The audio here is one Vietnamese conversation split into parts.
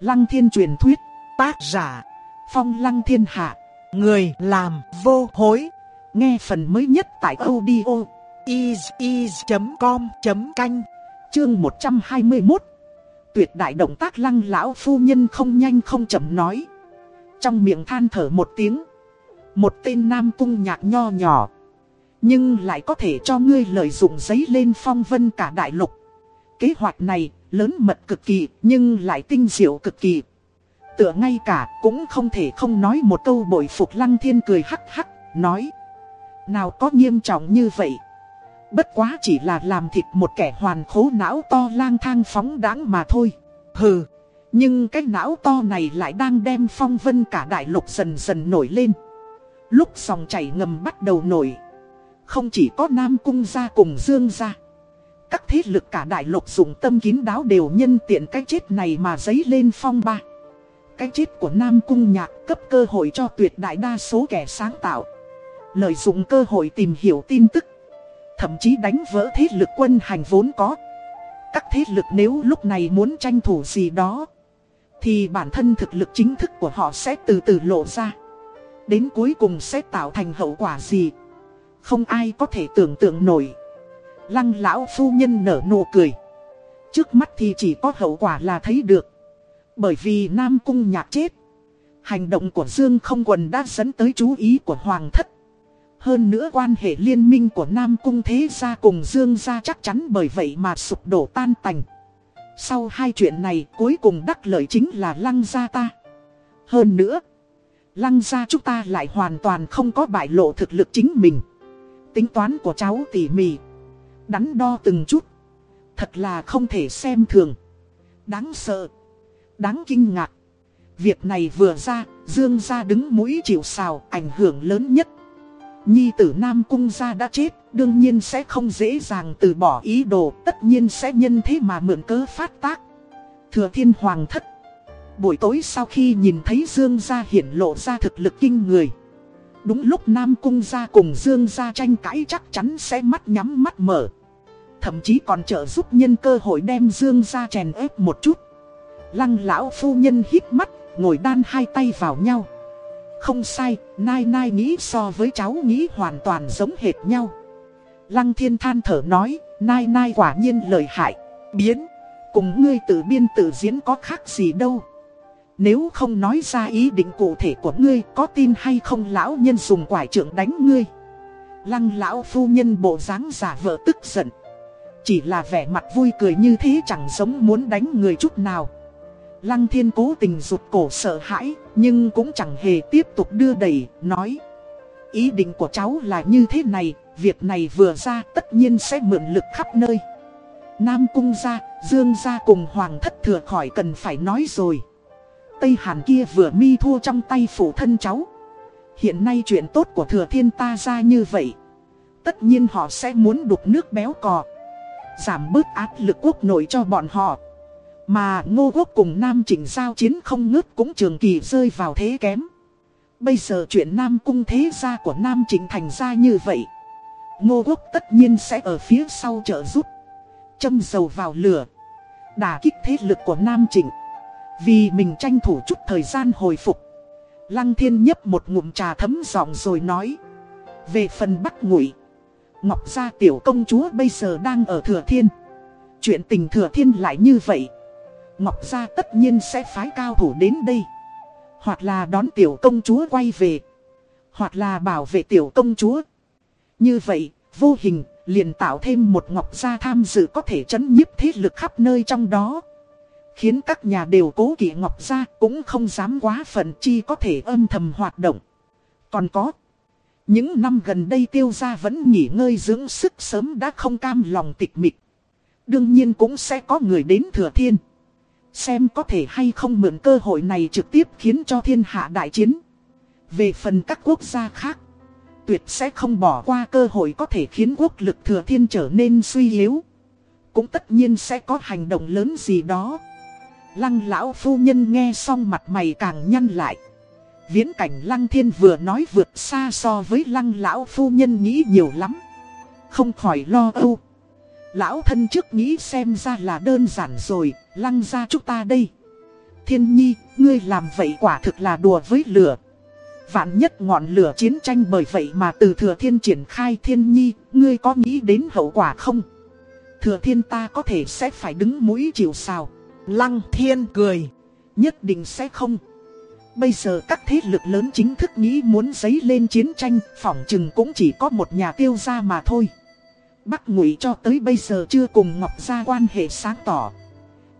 Lăng thiên truyền thuyết, tác giả, phong lăng thiên hạ, người làm vô hối. Nghe phần mới nhất tại audio is.com.canh, chương 121. Tuyệt đại động tác lăng lão phu nhân không nhanh không chậm nói. Trong miệng than thở một tiếng. Một tên nam cung nhạc nho nhỏ. Nhưng lại có thể cho ngươi lợi dụng giấy lên phong vân cả đại lục. Kế hoạch này lớn mật cực kỳ nhưng lại tinh diệu cực kỳ. Tựa ngay cả cũng không thể không nói một câu bội phục lăng thiên cười hắc hắc, nói. Nào có nghiêm trọng như vậy. Bất quá chỉ là làm thịt một kẻ hoàn khố não to lang thang phóng đáng mà thôi. Hừ, nhưng cái não to này lại đang đem phong vân cả đại lục dần dần nổi lên. Lúc dòng chảy ngầm bắt đầu nổi. Không chỉ có Nam Cung gia cùng Dương gia. Các thế lực cả đại lục dùng tâm kín đáo đều nhân tiện cái chết này mà dấy lên phong ba. Cái chết của Nam Cung Nhạc cấp cơ hội cho tuyệt đại đa số kẻ sáng tạo. Lợi dụng cơ hội tìm hiểu tin tức. Thậm chí đánh vỡ thế lực quân hành vốn có. Các thế lực nếu lúc này muốn tranh thủ gì đó. Thì bản thân thực lực chính thức của họ sẽ từ từ lộ ra. Đến cuối cùng sẽ tạo thành hậu quả gì. Không ai có thể tưởng tượng nổi. Lăng lão phu nhân nở nụ cười. Trước mắt thì chỉ có hậu quả là thấy được. Bởi vì Nam Cung nhạc chết. Hành động của Dương không quần đã dẫn tới chú ý của Hoàng thất. Hơn nữa quan hệ liên minh của Nam Cung Thế Gia cùng Dương Gia chắc chắn bởi vậy mà sụp đổ tan tành. Sau hai chuyện này cuối cùng đắc lợi chính là Lăng Gia ta. Hơn nữa, Lăng Gia chúng ta lại hoàn toàn không có bại lộ thực lực chính mình. Tính toán của cháu tỉ mỉ đắn đo từng chút. Thật là không thể xem thường. Đáng sợ. Đáng kinh ngạc. Việc này vừa ra, Dương gia đứng mũi chịu sào, ảnh hưởng lớn nhất. Nhi tử Nam Cung gia đã chết, đương nhiên sẽ không dễ dàng từ bỏ ý đồ, tất nhiên sẽ nhân thế mà mượn cớ phát tác. Thừa thiên hoàng thất. Buổi tối sau khi nhìn thấy Dương gia hiển lộ ra thực lực kinh người. Đúng lúc Nam Cung gia cùng Dương gia tranh cãi chắc chắn sẽ mắt nhắm mắt mở. Thậm chí còn trợ giúp nhân cơ hội đem Dương ra chèn ép một chút. Lăng lão phu nhân hít mắt, ngồi đan hai tay vào nhau. Không sai, Nai Nai nghĩ so với cháu nghĩ hoàn toàn giống hệt nhau. Lăng thiên than thở nói, Nai Nai quả nhiên lời hại, biến Cùng ngươi tự biên tự diễn có khác gì đâu. Nếu không nói ra ý định cụ thể của ngươi có tin hay không lão nhân dùng quải trưởng đánh ngươi. Lăng lão phu nhân bộ dáng giả vợ tức giận chỉ là vẻ mặt vui cười như thế chẳng giống muốn đánh người chút nào. Lăng thiên cố tình rụt cổ sợ hãi Nhưng cũng chẳng hề tiếp tục đưa đẩy Nói. Ý định của cháu là như thế này Việc này vừa ra tất nhiên sẽ mượn lực khắp nơi. Nam cung ra, dương ra cùng hoàng thất thừa khỏi cần phải nói rồi. Tây Hàn kia vừa mi thua trong tay phụ thân cháu. Hiện nay chuyện tốt của thừa thiên ta ra như vậy. Tất nhiên họ sẽ muốn đục nước béo cò giảm bớt áp lực quốc nội cho bọn họ. Mà ngô quốc cùng Nam Trình giao chiến không ngớt cũng trường kỳ rơi vào thế kém. Bây giờ chuyện Nam cung thế gia của Nam Trình thành ra như vậy. Ngô quốc tất nhiên sẽ ở phía sau trợ giúp. Châm dầu vào lửa. Đả kích thế lực của Nam Trình. Vì mình tranh thủ chút thời gian hồi phục. Lăng thiên nhấp một ngụm trà thấm giọng rồi nói. Về phần bắt Ngụy Ngọc Gia tiểu công chúa bây giờ đang ở Thừa Thiên. Chuyện tình Thừa Thiên lại như vậy. Ngọc Gia tất nhiên sẽ phái cao thủ đến đây. Hoặc là đón tiểu công chúa quay về. Hoặc là bảo vệ tiểu công chúa. Như vậy, vô hình, liền tạo thêm một Ngọc Gia tham dự có thể chấn nhiếp thế lực khắp nơi trong đó. Khiến các nhà đều cố kỵ Ngọc Gia cũng không dám quá phận chi có thể âm thầm hoạt động. Còn có những năm gần đây tiêu gia vẫn nghỉ ngơi dưỡng sức sớm đã không cam lòng tịch mịch. Đương nhiên cũng sẽ có người đến thừa thiên. Xem có thể hay không mượn cơ hội này trực tiếp khiến cho thiên hạ đại chiến. Về phần các quốc gia khác, tuyệt sẽ không bỏ qua cơ hội có thể khiến quốc lực thừa thiên trở nên suy yếu. Cũng tất nhiên sẽ có hành động lớn gì đó. Lăng lão phu nhân nghe xong mặt mày càng nhăn lại. Viễn cảnh lăng thiên vừa nói vượt xa so với lăng lão phu nhân nghĩ nhiều lắm. Không khỏi lo âu. Lão thân trước nghĩ xem ra là đơn giản rồi, lăng ra chúng ta đây. thiên nhi, ngươi làm vậy quả thực là đùa với lửa. Vạn nhất ngọn lửa chiến tranh bởi vậy mà từ thừa thiên triển khai thiên nhi, ngươi có nghĩ đến hậu quả không? Thừa thiên ta có thể sẽ phải đứng mũi chịu sào. Lăng thiên cười, nhất định sẽ không. Bây giờ các thế lực lớn chính thức nghĩ muốn giấy lên chiến tranh, phỏng chừng cũng chỉ có một nhà tiêu gia mà thôi. Bắc Ngụy cho tới bây giờ chưa cùng Ngọc Gia quan hệ sáng tỏ.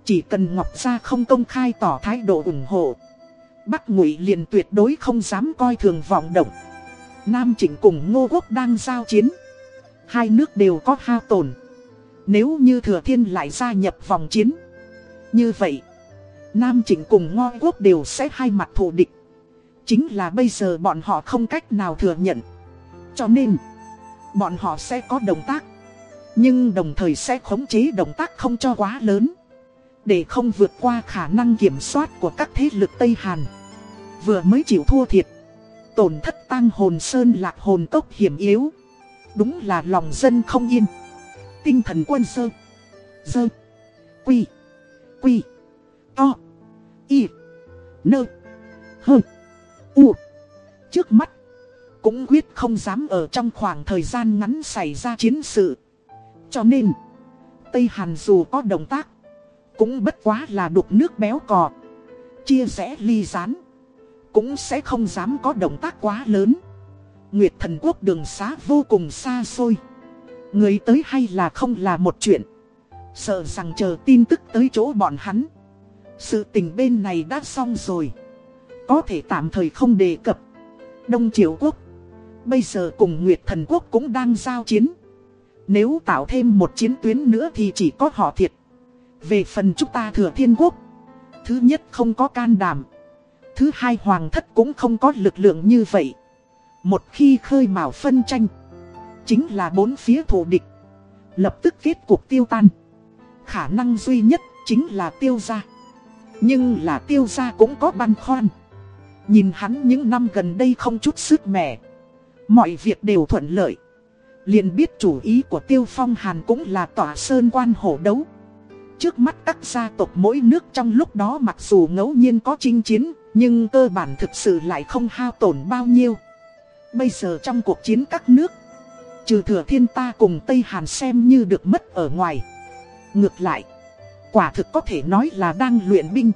Chỉ cần Ngọc Gia không công khai tỏ thái độ ủng hộ. Bắc Ngụy liền tuyệt đối không dám coi thường vọng động. Nam Trịnh cùng Ngô Quốc đang giao chiến. Hai nước đều có hao tổn. Nếu như Thừa Thiên lại gia nhập vòng chiến. Như vậy, Nam Trịnh cùng Ngô Quốc đều sẽ hai mặt thù địch. Chính là bây giờ bọn họ không cách nào thừa nhận. Cho nên, bọn họ sẽ có động tác. Nhưng đồng thời sẽ khống chế động tác không cho quá lớn. Để không vượt qua khả năng kiểm soát của các thế lực Tây Hàn. Vừa mới chịu thua thiệt. Tổn thất tăng hồn sơn lạc hồn tốc hiểm yếu. Đúng là lòng dân không yên. Tinh thần quân sơ. Dơ. Quy. Quy o Y. Nơ. Hơ. U. Trước mắt. Cũng quyết không dám ở trong khoảng thời gian ngắn xảy ra chiến sự. Cho nên. Tây Hàn dù có động tác. Cũng bất quá là đục nước béo cò. Chia rẽ ly rán. Cũng sẽ không dám có động tác quá lớn. Nguyệt thần quốc đường xá vô cùng xa xôi. Người tới hay là không là một chuyện. Sợ rằng chờ tin tức tới chỗ bọn hắn. Sự tình bên này đã xong rồi. Có thể tạm thời không đề cập. Đông Triều Quốc. Bây giờ cùng Nguyệt Thần Quốc cũng đang giao chiến. Nếu tạo thêm một chiến tuyến nữa thì chỉ có họ thiệt. Về phần chúng ta thừa thiên quốc. Thứ nhất không có can đảm. Thứ hai hoàng thất cũng không có lực lượng như vậy. Một khi khơi mào phân tranh. Chính là bốn phía thủ địch. Lập tức kết cuộc tiêu tan. Khả năng duy nhất chính là tiêu gia. Nhưng là tiêu gia cũng có băn khoăn. Nhìn hắn những năm gần đây không chút sức mẻ. Mọi việc đều thuận lợi. liền biết chủ ý của tiêu phong hàn cũng là tỏa sơn quan hổ đấu. Trước mắt các gia tộc mỗi nước trong lúc đó mặc dù ngẫu nhiên có chinh chiến, nhưng cơ bản thực sự lại không hao tổn bao nhiêu. Bây giờ trong cuộc chiến các nước, trừ thừa thiên ta cùng Tây Hàn xem như được mất ở ngoài. Ngược lại, quả thực có thể nói là đang luyện binh.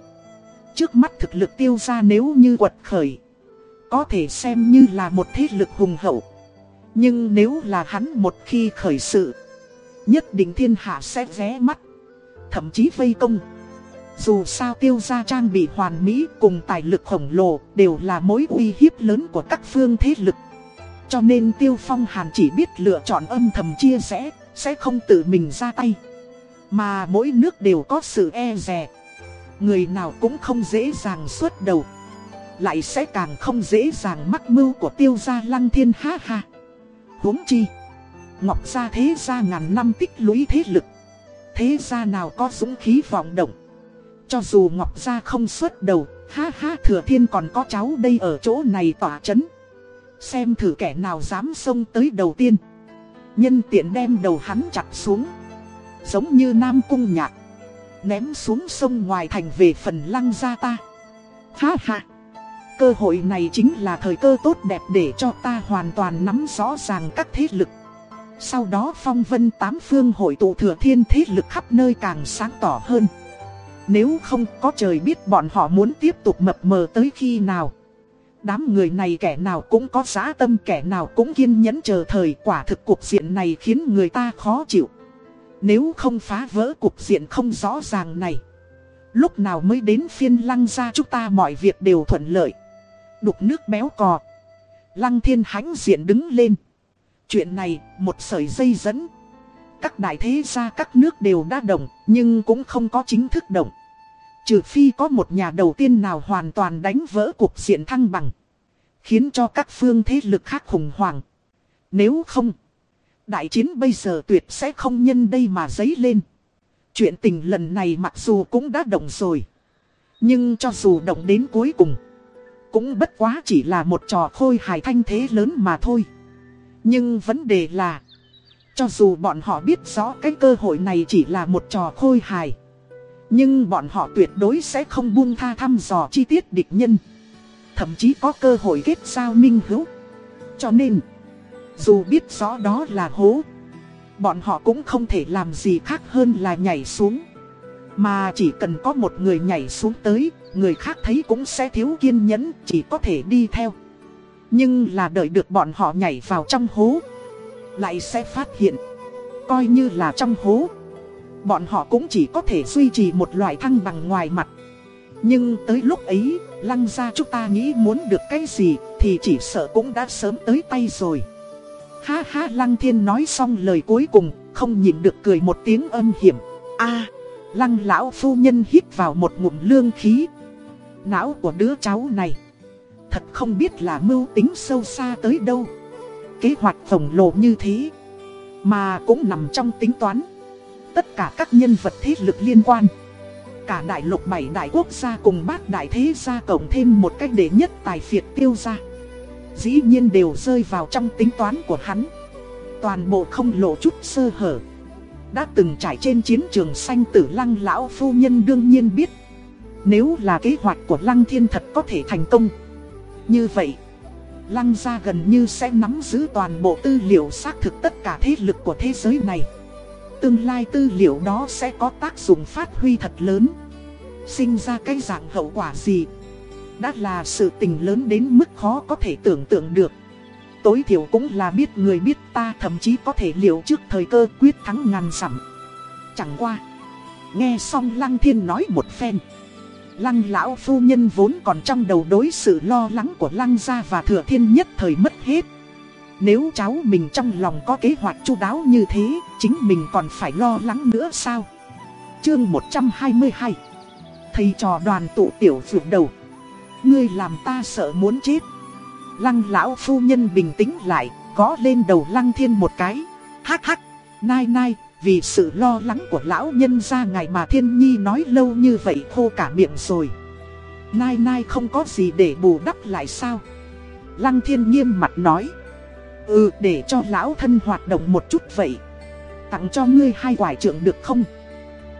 Trước mắt thực lực tiêu ra nếu như quật khởi, có thể xem như là một thế lực hùng hậu. Nhưng nếu là hắn một khi khởi sự, nhất định thiên hạ sẽ ré mắt, thậm chí vây công. Dù sao tiêu gia trang bị hoàn mỹ cùng tài lực khổng lồ đều là mối uy hiếp lớn của các phương thế lực. Cho nên tiêu phong hàn chỉ biết lựa chọn âm thầm chia sẻ, sẽ không tự mình ra tay. Mà mỗi nước đều có sự e rè. Người nào cũng không dễ dàng xuất đầu. Lại sẽ càng không dễ dàng mắc mưu của tiêu gia lăng thiên ha ha. huống chi. Ngọc gia thế gia ngàn năm tích lũy thế lực. Thế gia nào có dũng khí vọng động. Cho dù Ngọc Gia không xuất đầu, ha ha thừa thiên còn có cháu đây ở chỗ này tỏa chấn. Xem thử kẻ nào dám xông tới đầu tiên. Nhân tiện đem đầu hắn chặt xuống. Giống như Nam Cung Nhạc. Ném xuống sông ngoài thành về phần lăng gia ta. Ha ha. Cơ hội này chính là thời cơ tốt đẹp để cho ta hoàn toàn nắm rõ ràng các thế lực. Sau đó phong vân tám phương hội tụ thừa thiên thế lực khắp nơi càng sáng tỏ hơn. Nếu không có trời biết bọn họ muốn tiếp tục mập mờ tới khi nào. Đám người này kẻ nào cũng có giá tâm, kẻ nào cũng kiên nhẫn chờ thời quả thực cuộc diện này khiến người ta khó chịu. Nếu không phá vỡ cuộc diện không rõ ràng này. Lúc nào mới đến phiên lăng ra chúng ta mọi việc đều thuận lợi. Đục nước béo cò. Lăng thiên hãnh diện đứng lên. Chuyện này, một sợi dây dẫn. Các đại thế gia các nước đều đã đồng, nhưng cũng không có chính thức động. Trừ phi có một nhà đầu tiên nào hoàn toàn đánh vỡ cuộc diện thăng bằng. Khiến cho các phương thế lực khác khủng hoảng. Nếu không, đại chiến bây giờ tuyệt sẽ không nhân đây mà dấy lên. Chuyện tình lần này mặc dù cũng đã động rồi. Nhưng cho dù động đến cuối cùng, cũng bất quá chỉ là một trò khôi hài thanh thế lớn mà thôi. Nhưng vấn đề là, cho dù bọn họ biết rõ cái cơ hội này chỉ là một trò khôi hài. Nhưng bọn họ tuyệt đối sẽ không buông tha thăm dò chi tiết địch nhân Thậm chí có cơ hội kết giao minh hữu Cho nên dù biết rõ đó là hố, Bọn họ cũng không thể làm gì khác hơn là nhảy xuống. Mà chỉ cần có một người nhảy xuống tới, Người khác thấy cũng sẽ thiếu kiên nhẫn, Chỉ có thể đi theo. Nhưng là đợi được bọn họ nhảy vào trong hố, Lại sẽ phát hiện, Coi như là trong hố, Bọn họ cũng chỉ có thể duy trì một loại thăng bằng ngoài mặt. Nhưng tới lúc ấy, Lăng ra chúng ta nghĩ muốn được cái gì Thì chỉ sợ cũng đã sớm tới tay rồi. Ha ha Lăng Thiên nói xong lời cuối cùng, Không nhịn được cười một tiếng âm hiểm. A, Lăng lão phu nhân hít vào một ngụm lương khí. Não của đứa cháu này, Thật không biết là mưu tính sâu xa tới đâu. Kế hoạch khổng lồ như thế, Mà cũng nằm trong tính toán. Tất cả các nhân vật thế lực liên quan, Cả đại lục bảy đại quốc gia cùng bát đại thế gia cộng thêm một cách để nhất tài phiệt tiêu gia Dĩ nhiên đều rơi vào trong tính toán của hắn. Toàn bộ không lộ chút sơ hở. Đã từng trải trên chiến trường xanh tử lăng lão phu nhân đương nhiên biết. Nếu là kế hoạch của lăng thiên thật có thể thành công. Như vậy, Lăng gia gần như sẽ nắm giữ toàn bộ tư liệu xác thực tất cả thế lực của thế giới này. Tương lai tư liệu đó sẽ có tác dụng phát huy thật lớn. Sinh ra cái dạng hậu quả gì? Đã là sự tình lớn đến mức khó có thể tưởng tượng được. Tối thiểu cũng là biết người biết ta, thậm chí có thể liệu trước thời cơ quyết thắng ngàn dặm. Chẳng qua, Nghe xong Lăng Thiên nói một phen. Lăng lão phu nhân vốn còn trong đầu đối sự lo lắng của Lăng gia và Thừa Thiên nhất thời mất hết. Nếu cháu mình trong lòng có kế hoạch chu đáo như thế, Chính mình còn phải lo lắng nữa sao? Chương 122 Thầy trò đoàn tụ tiểu vượt đầu. Ngươi làm ta sợ muốn chết. Lăng lão phu nhân bình tĩnh lại, Gõ lên đầu lăng thiên một cái. Hắc hắc, Nai nai, Vì sự lo lắng của lão nhân ra ngày mà thiên nhi nói lâu như vậy khô cả miệng rồi. Nai nai không có gì để bù đắp lại sao? Lăng thiên nghiêm mặt nói. Ừ để cho lão thân hoạt động một chút vậy. Tặng cho ngươi hai quải trưởng được không?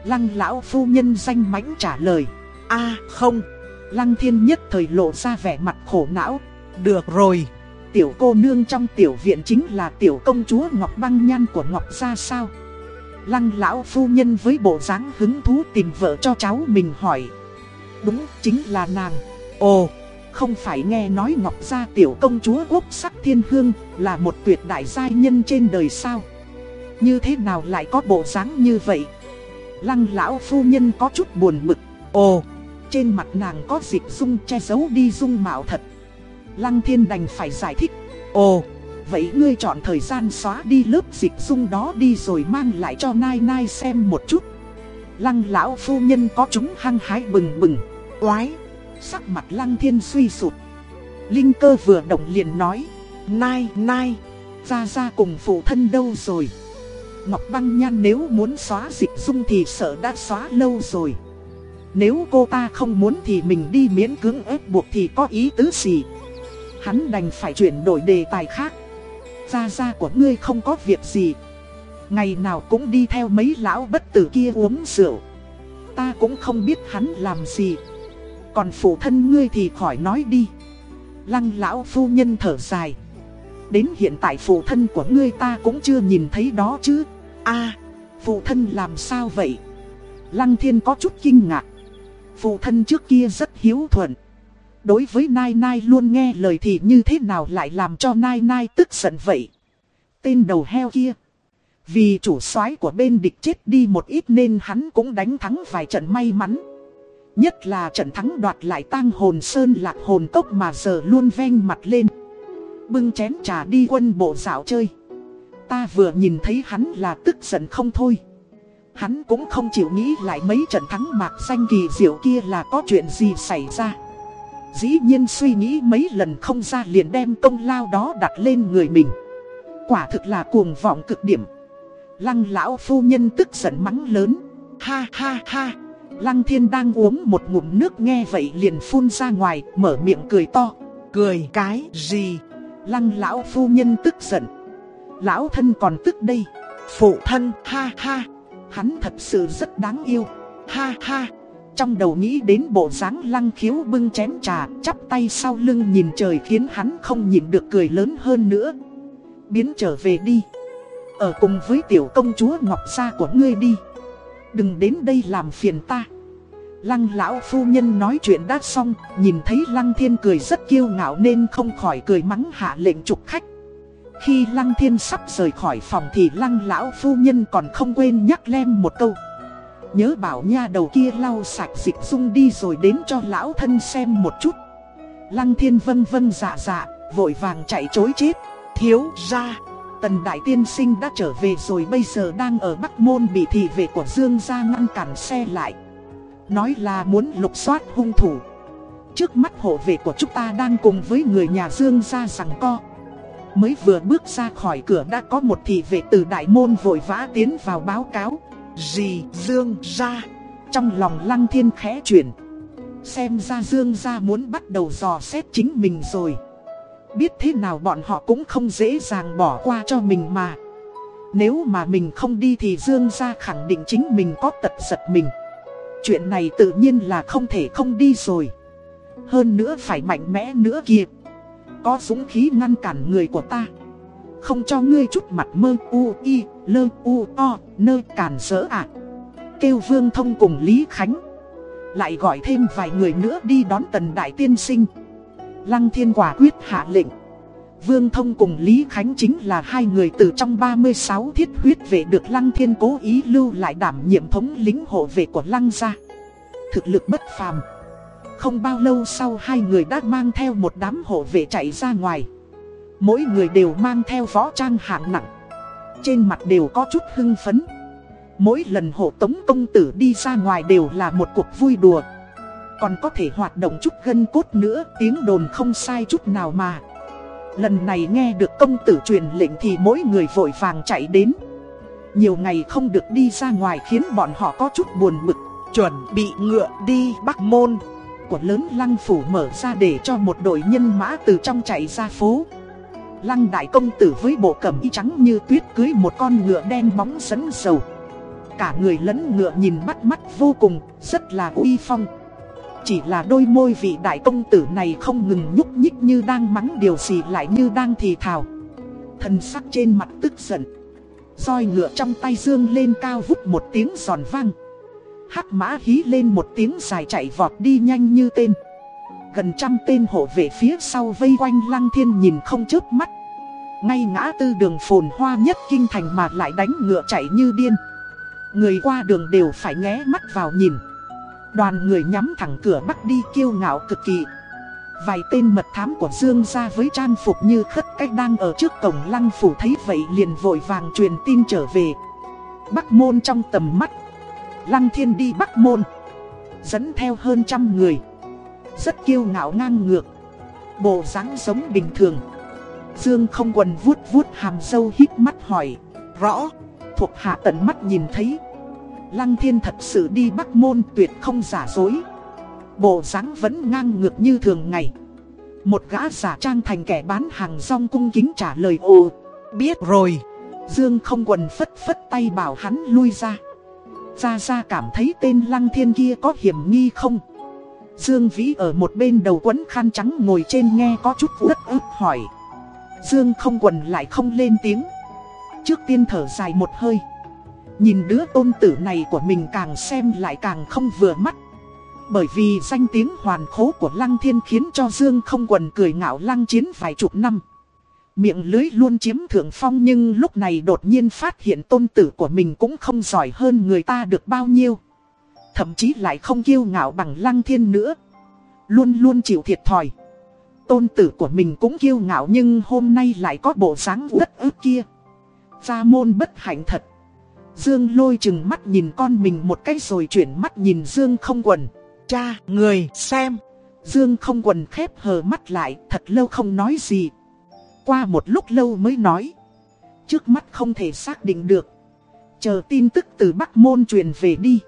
Lăng lão phu nhân danh mãnh trả lời. A không. Lăng thiên nhất thời lộ ra vẻ mặt khổ não. Được rồi. Tiểu cô nương trong tiểu viện chính là tiểu công chúa Ngọc Băng Nhan của Ngọc gia sao? Lăng lão phu nhân với bộ dáng hứng thú tìm vợ cho cháu mình hỏi. Đúng, chính là nàng. Ồ, không phải nghe nói Ngọc gia tiểu công chúa quốc sắc thiên hương là một tuyệt đại giai nhân trên đời sao? Như thế nào lại có bộ dáng như vậy? Lăng lão phu nhân có chút buồn bực. Ồ, trên mặt nàng có dịch dung che giấu đi dung mạo thật. Lăng thiên đành phải giải thích Ồ, vậy ngươi chọn thời gian xóa đi lớp dịch dung đó đi rồi mang lại cho Nai Nai xem một chút. Lăng lão phu nhân có chúng hăng hái bừng bừng. Oái, sắc mặt lăng thiên suy sụt Linh cơ vừa động liền nói Nai, Nai, ra ra cùng phụ thân đâu rồi? Ngọc Băng Nhan nếu muốn xóa dịch dung thì sợ đã xóa lâu rồi nếu cô ta không muốn thì mình đi miễn cưỡng ép buộc thì có ý tứ gì? Hắn đành phải chuyển đổi đề tài khác. Gia gia của ngươi không có việc gì. Ngày nào cũng đi theo mấy lão bất tử kia uống rượu. Ta cũng không biết hắn làm gì. Còn phụ thân ngươi thì khỏi nói đi. Lăng lão phu nhân thở dài. Đến hiện tại phụ thân của ngươi ta cũng chưa nhìn thấy đó chứ. A, phụ thân làm sao vậy? Lăng thiên có chút kinh ngạc. Phụ thân trước kia rất hiếu thuận. Đối với Nai Nai luôn nghe lời thì như thế nào lại làm cho Nai Nai tức giận vậy. Tên đầu heo kia. Vì chủ soái của bên địch chết đi một ít nên hắn cũng đánh thắng vài trận may mắn. Nhất là trận thắng đoạt lại tang hồn sơn lạc hồn cốc mà giờ luôn ven mặt lên. Bưng chén trà đi quân bộ dạo chơi. Ta vừa nhìn thấy hắn là tức giận không thôi. Hắn cũng không chịu nghĩ lại mấy trận thắng mạc danh kỳ diệu kia là có chuyện gì xảy ra. Dĩ nhiên suy nghĩ mấy lần không ra liền đem công lao đó đặt lên người mình. Quả thực là cuồng vọng cực điểm. Lăng lão phu nhân tức giận mắng lớn. Ha ha ha. Lăng thiên đang uống một ngụm nước nghe vậy liền phun ra ngoài, Mở miệng cười to. Cười cái gì? Lăng lão phu nhân tức giận. Lão thân còn tức đây. Phụ thân, ha ha. Hắn thật sự rất đáng yêu. Ha ha. Trong đầu nghĩ đến bộ dáng lăng khiếu bưng chén trà, Chắp tay sau lưng nhìn trời khiến hắn không nhìn được cười lớn hơn nữa. Biến trở về đi. Ở cùng với tiểu công chúa Ngọc Gia của ngươi đi. Đừng đến đây làm phiền ta. Lăng lão phu nhân nói chuyện đã xong, Nhìn thấy lăng thiên cười rất kiêu ngạo nên không khỏi cười mắng hạ lệnh trục khách. Khi lăng thiên sắp rời khỏi phòng thì lăng lão phu nhân còn không quên nhắc lem một câu. Nhớ bảo nha đầu kia lau sạch dịch dung đi rồi đến cho lão thân xem một chút. Lăng thiên vân vân dạ dạ, vội vàng chạy chối chết. Thiếu ra, tần đại tiên sinh đã trở về rồi bây giờ đang ở Bắc Môn bị thị vệ của Dương gia ngăn cản xe lại. Nói là muốn lục soát hung thủ. Trước mắt hộ vệ của chúng ta đang cùng với người nhà Dương gia rằng co. Mới vừa bước ra khỏi cửa đã có một thị vệ từ đại môn vội vã tiến vào báo cáo. Dì Dương gia Trong lòng lăng thiên khẽ chuyển. Xem ra Dương gia muốn bắt đầu dò xét chính mình rồi. Biết thế nào bọn họ cũng không dễ dàng bỏ qua cho mình mà. Nếu mà mình không đi thì Dương gia khẳng định chính mình có tật giật mình. Chuyện này tự nhiên là không thể không đi rồi. Hơn nữa phải mạnh mẽ nữa kìa. Có dũng khí ngăn cản người của ta. Không cho ngươi chút mặt mơ, u y lơ, u, o, nơ cản rỡ ạ Kêu Vương Thông cùng Lý Khánh. Lại gọi thêm vài người nữa đi đón tần đại tiên sinh. Lăng thiên quả quyết hạ lệnh. Vương Thông cùng Lý Khánh chính là hai người từ trong 36 thiết huyết vệ được Lăng Thiên cố ý lưu lại đảm nhiệm thống lính hộ vệ của Lăng gia. Thực lực bất phàm. Không bao lâu sau hai người đã mang theo một đám hộ vệ chạy ra ngoài. Mỗi người đều mang theo võ trang hạng nặng. Trên mặt đều có chút hưng phấn. Mỗi lần hộ tống công tử đi ra ngoài đều là một cuộc vui đùa. Còn có thể hoạt động chút gân cốt nữa, tiếng đồn không sai chút nào mà. Lần này nghe được công tử truyền lệnh thì mỗi người vội vàng chạy đến Nhiều ngày không được đi ra ngoài khiến bọn họ có chút buồn bực Chuẩn bị ngựa đi Bắc Môn của lớn lăng phủ mở ra để cho một đội nhân mã từ trong chạy ra phố. Lăng đại công tử với bộ cẩm y trắng như tuyết cưới một con ngựa đen bóng sấn sầu. Cả người lẫn ngựa nhìn bắt mắt vô cùng, rất là uy phong. Chỉ là đôi môi vị đại công tử này không ngừng nhúc nhích như đang mắng điều gì lại như đang thì thào. Thần sắc trên mặt tức giận. Roi ngựa trong tay dương lên cao vút một tiếng giòn vang. Hắc mã hí lên một tiếng dài chạy vọt đi nhanh như tên. Gần trăm tên hộ vệ phía sau vây quanh lăng thiên nhìn không chớp mắt. Ngay ngã tư đường phồn hoa nhất kinh thành mà lại đánh ngựa chạy như điên. Người qua đường đều phải nghé mắt vào nhìn. Đoàn người nhắm thẳng cửa bắc đi kiêu ngạo cực kỳ. Vài tên mật thám của Dương ra với trang phục như khất cách đang ở trước cổng lăng phủ thấy vậy liền vội vàng truyền tin trở về. Bắc môn trong tầm mắt Lăng thiên đi Bắc môn. Dẫn theo hơn trăm người. Rất kiêu ngạo ngang ngược. Bộ dáng giống bình thường. Dương không quần vuốt vuốt hàm sâu hít mắt hỏi, Rõ, Thuộc hạ tận mắt nhìn thấy. Lăng thiên thật sự đi Bắc Môn tuyệt không giả dối. Bộ dáng vẫn ngang ngược như thường ngày. Một gã giả trang thành kẻ bán hàng rong cung kính trả lời, ồ, Biết rồi. Dương không quần phất phất tay bảo hắn lui ra gia gia cảm thấy tên lăng thiên kia có hiểm nghi không? Dương Vĩ ở một bên đầu quấn khăn trắng ngồi trên nghe có chút đất ức hỏi. Dương không quần lại không lên tiếng. Trước tiên thở dài một hơi. Nhìn đứa tôn tử này của mình càng xem lại càng không vừa mắt. Bởi vì danh tiếng hoàn khố của Lăng Thiên khiến cho Dương không quần cười ngạo lăng chiến vài chục năm. Miệng lưới luôn chiếm thượng phong nhưng lúc này đột nhiên phát hiện tôn tử của mình cũng không giỏi hơn người ta được bao nhiêu Thậm chí lại không kiêu ngạo bằng Lăng Thiên nữa Luôn luôn chịu thiệt thòi Tôn tử của mình cũng kiêu ngạo nhưng hôm nay lại có bộ dáng đất ước kia Gia môn bất hạnh thật Dương lôi chừng mắt nhìn con mình một cái rồi chuyển mắt nhìn Dương không quần. Cha, người, xem. Dương không quần khép hờ mắt lại, thật lâu không nói gì. Qua một lúc lâu mới nói. Trước mắt không thể xác định được. Chờ tin tức từ Bắc Môn truyền về đi.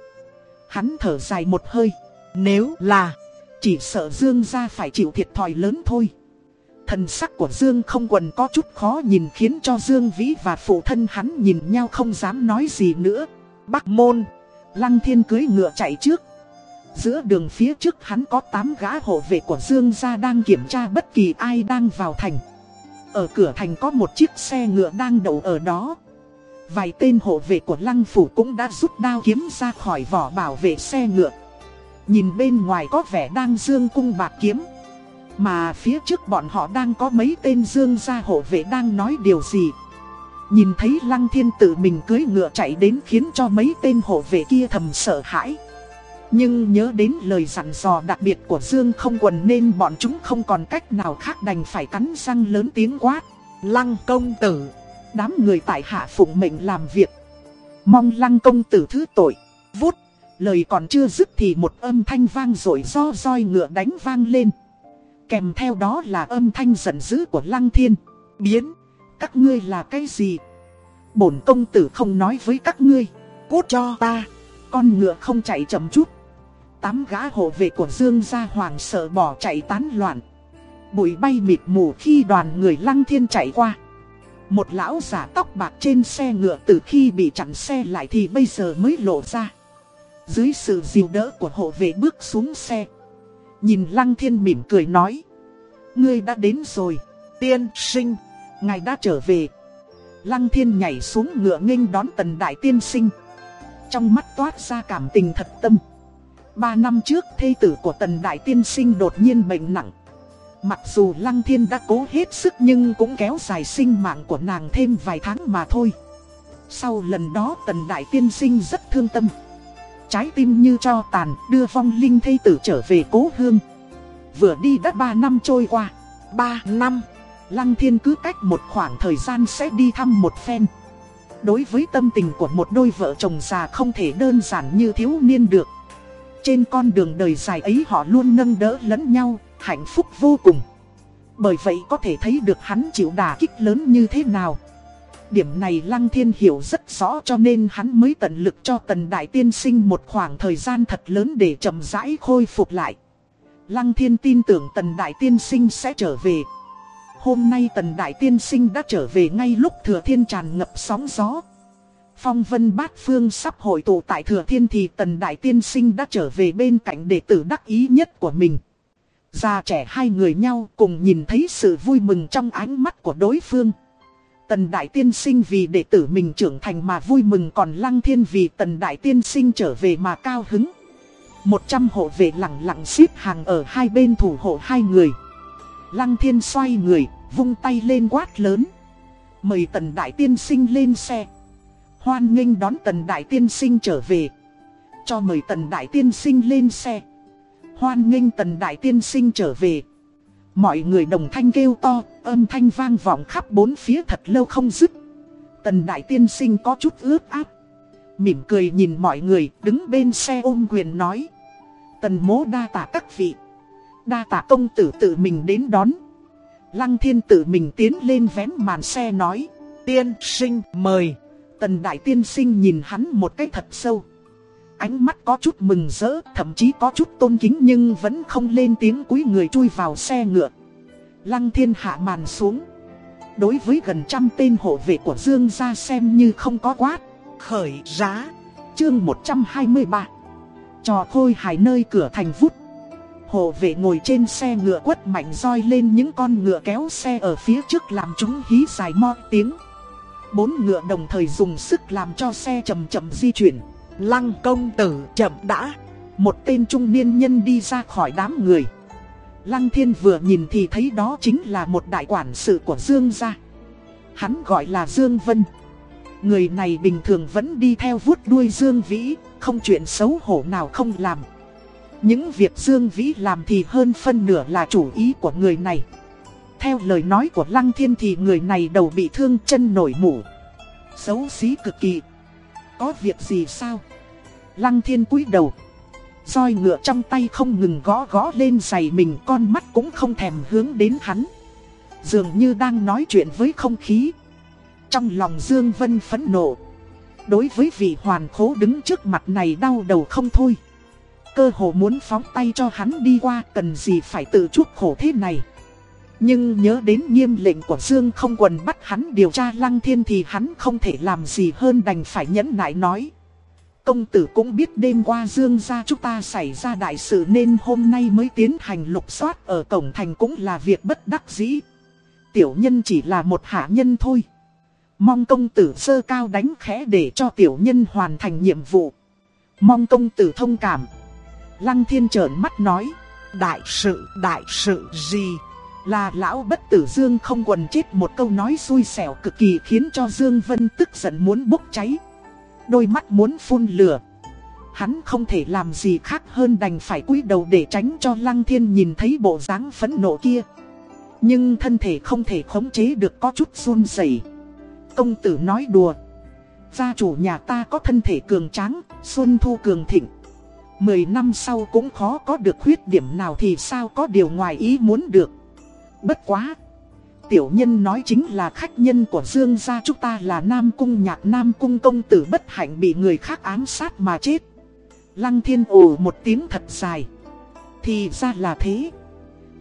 Hắn thở dài một hơi. Nếu là, chỉ sợ Dương ra phải chịu thiệt thòi lớn thôi. Thần sắc của Dương không quần có chút khó nhìn khiến cho Dương Vĩ và phụ thân hắn nhìn nhau không dám nói gì nữa. Bắc môn, Lăng thiên cưới ngựa chạy trước. Giữa đường phía trước hắn có 8 gã hộ vệ của Dương gia đang kiểm tra bất kỳ ai đang vào thành. Ở cửa thành có một chiếc xe ngựa đang đậu ở đó. Vài tên hộ vệ của lăng phủ cũng đã rút đao kiếm ra khỏi vỏ bảo vệ xe ngựa. Nhìn bên ngoài có vẻ đang dương cung bạc kiếm. Mà phía trước bọn họ đang có mấy tên dương gia hộ vệ đang nói điều gì. Nhìn thấy lăng thiên tự mình cưới ngựa chạy đến khiến cho mấy tên hộ vệ kia thầm sợ hãi. Nhưng nhớ đến lời dặn dò đặc biệt của Dương không quần nên bọn chúng không còn cách nào khác đành phải cắn răng lớn tiếng quát. Lăng công tử, đám người tại hạ phụng mệnh làm việc. Mong lăng công tử thứ tội, vút, lời còn chưa dứt thì một âm thanh vang rồi do roi ngựa đánh vang lên. Kèm theo đó là âm thanh giận dữ của lăng thiên, biến, các ngươi là cái gì? Bổn công tử không nói với các ngươi, cút cho ta, con ngựa không chạy chậm chút tám gã hộ vệ của Dương gia hoàng sợ bỏ chạy tán loạn. Bụi bay mịt mù khi đoàn người lăng thiên chạy qua. Một lão giả tóc bạc trên xe ngựa từ khi bị chặn xe lại thì bây giờ mới lộ ra. Dưới sự dìu đỡ của hộ vệ bước xuống xe. Nhìn lăng thiên mỉm cười nói. Ngươi đã đến rồi, tiên sinh, ngài đã trở về. Lăng thiên nhảy xuống ngựa nghênh đón tần đại tiên sinh. Trong mắt toát ra cảm tình thật tâm. Ba năm trước thê tử của tần đại tiên sinh đột nhiên bệnh nặng. Mặc dù lăng thiên đã cố hết sức nhưng cũng kéo dài sinh mạng của nàng thêm vài tháng mà thôi. Sau lần đó tần đại tiên sinh rất thương tâm. Trái tim như cho tàn đưa vong linh thê tử trở về cố hương. Vừa đi đã ba năm trôi qua. Ba năm. Lăng thiên cứ cách một khoảng thời gian sẽ đi thăm một phen. Đối với tâm tình của một đôi vợ chồng già không thể đơn giản như thiếu niên được trên con đường đời dài ấy họ luôn nâng đỡ lẫn nhau, hạnh phúc vô cùng. Bởi vậy có thể thấy được hắn chịu đả kích lớn như thế nào. Điểm này Lăng Thiên hiểu rất rõ cho nên hắn mới tận lực cho Tần Đại Tiên Sinh một khoảng thời gian thật lớn để chậm rãi khôi phục lại. Lăng Thiên tin tưởng Tần Đại Tiên Sinh sẽ trở về. Hôm nay Tần Đại Tiên Sinh đã trở về ngay lúc thừa thiên tràn ngập sóng gió. Phong vân bát phương sắp hội tụ tại thừa thiên thì tần đại tiên sinh đã trở về bên cạnh đệ tử đắc ý nhất của mình. Già trẻ hai người nhau cùng nhìn thấy sự vui mừng trong ánh mắt của đối phương. Tần đại tiên sinh vì đệ tử mình trưởng thành mà vui mừng còn lăng thiên vì tần đại tiên sinh trở về mà cao hứng. Một trăm hộ vệ lặng lặng xếp hàng ở hai bên thủ hộ hai người. Lăng thiên xoay người, vung tay lên quát lớn. Mời tần đại tiên sinh lên xe. Hoan nghênh đón tần đại tiên sinh trở về. Cho mời tần đại tiên sinh lên xe. Hoan nghênh tần đại tiên sinh trở về. Mọi người đồng thanh kêu to, âm thanh vang vọng khắp bốn phía thật lâu không dứt. Tần đại tiên sinh có chút ướt áp. Mỉm cười nhìn mọi người đứng bên xe ôm quyền nói. Tần mố đa tạ các vị. Đa tạ công tử tự mình đến đón. Lăng thiên tự mình tiến lên vén màn xe nói. Tiên sinh mời. Tần Đại Tiên Sinh nhìn hắn một cái thật sâu. Ánh mắt có chút mừng rỡ, thậm chí có chút tôn kính nhưng vẫn không lên tiếng cúi người chui vào xe ngựa. Lăng thiên hạ màn xuống. Đối với gần trăm tên hộ vệ của Dương gia xem như không có quát. Khởi giá. Chương 123. Trò khôi hài nơi cửa thành vút. Hộ vệ ngồi trên xe ngựa quất mạnh roi lên những con ngựa kéo xe ở phía trước làm chúng hí dài mo tiếng. Bốn ngựa đồng thời dùng sức làm cho xe chậm chậm di chuyển. Lăng công tử chậm đã. Một tên trung niên nhân đi ra khỏi đám người. Lăng thiên vừa nhìn thì thấy đó chính là một đại quản sự của Dương gia. Hắn gọi là Dương Vân. Người này bình thường vẫn đi theo vuốt đuôi Dương Vĩ, không chuyện xấu hổ nào không làm. Những việc Dương Vĩ làm thì hơn phân nửa là chủ ý của người này. Theo lời nói của Lăng Thiên thì người này đầu bị thương, chân nổi mủ. Xấu xí cực kỳ. Có việc gì sao? Lăng Thiên cúi đầu. roi ngựa trong tay không ngừng gõ gõ lên giày mình, con mắt cũng không thèm hướng đến hắn. Dường như đang nói chuyện với không khí. Trong lòng Dương Vân phẫn nộ. Đối với vị hoàn khố đứng trước mặt này đau đầu không thôi. Cơ hồ muốn phóng tay cho hắn đi qua, cần gì phải tự chuốc khổ thế này. Nhưng nhớ đến nghiêm lệnh của Dương không quần bắt hắn điều tra Lăng Thiên thì hắn không thể làm gì hơn đành phải nhẫn nại nói. Công tử cũng biết đêm qua Dương gia chúng ta xảy ra đại sự nên hôm nay mới tiến hành lục soát ở cổng thành cũng là việc bất đắc dĩ. Tiểu nhân chỉ là một hạ nhân thôi. Mong công tử sơ cao đánh khẽ để cho tiểu nhân hoàn thành nhiệm vụ. Mong công tử thông cảm. Lăng thiên trợn mắt nói. Đại sự, đại sự gì? Là lão bất tử Dương không quần chết một câu nói xui xẻo cực kỳ khiến cho Dương Vân tức giận muốn bốc cháy. Đôi mắt muốn phun lửa. Hắn không thể làm gì khác hơn đành phải cúi đầu để tránh cho Lăng Thiên nhìn thấy bộ dáng phẫn nộ kia. Nhưng thân thể không thể khống chế được có chút run rẩy. Công tử nói đùa. Gia chủ nhà ta có thân thể cường tráng, xuân thu cường thịnh. Mười năm sau cũng khó có được khuyết điểm nào thì sao có điều ngoài ý muốn được. Bất quá. Tiểu nhân nói chính là khách nhân của Dương gia chúng ta là Nam Cung nhạc Nam Cung công tử bất hạnh bị người khác ám sát mà chết. Lăng thiên ồ một tiếng thật dài. Thì ra là thế.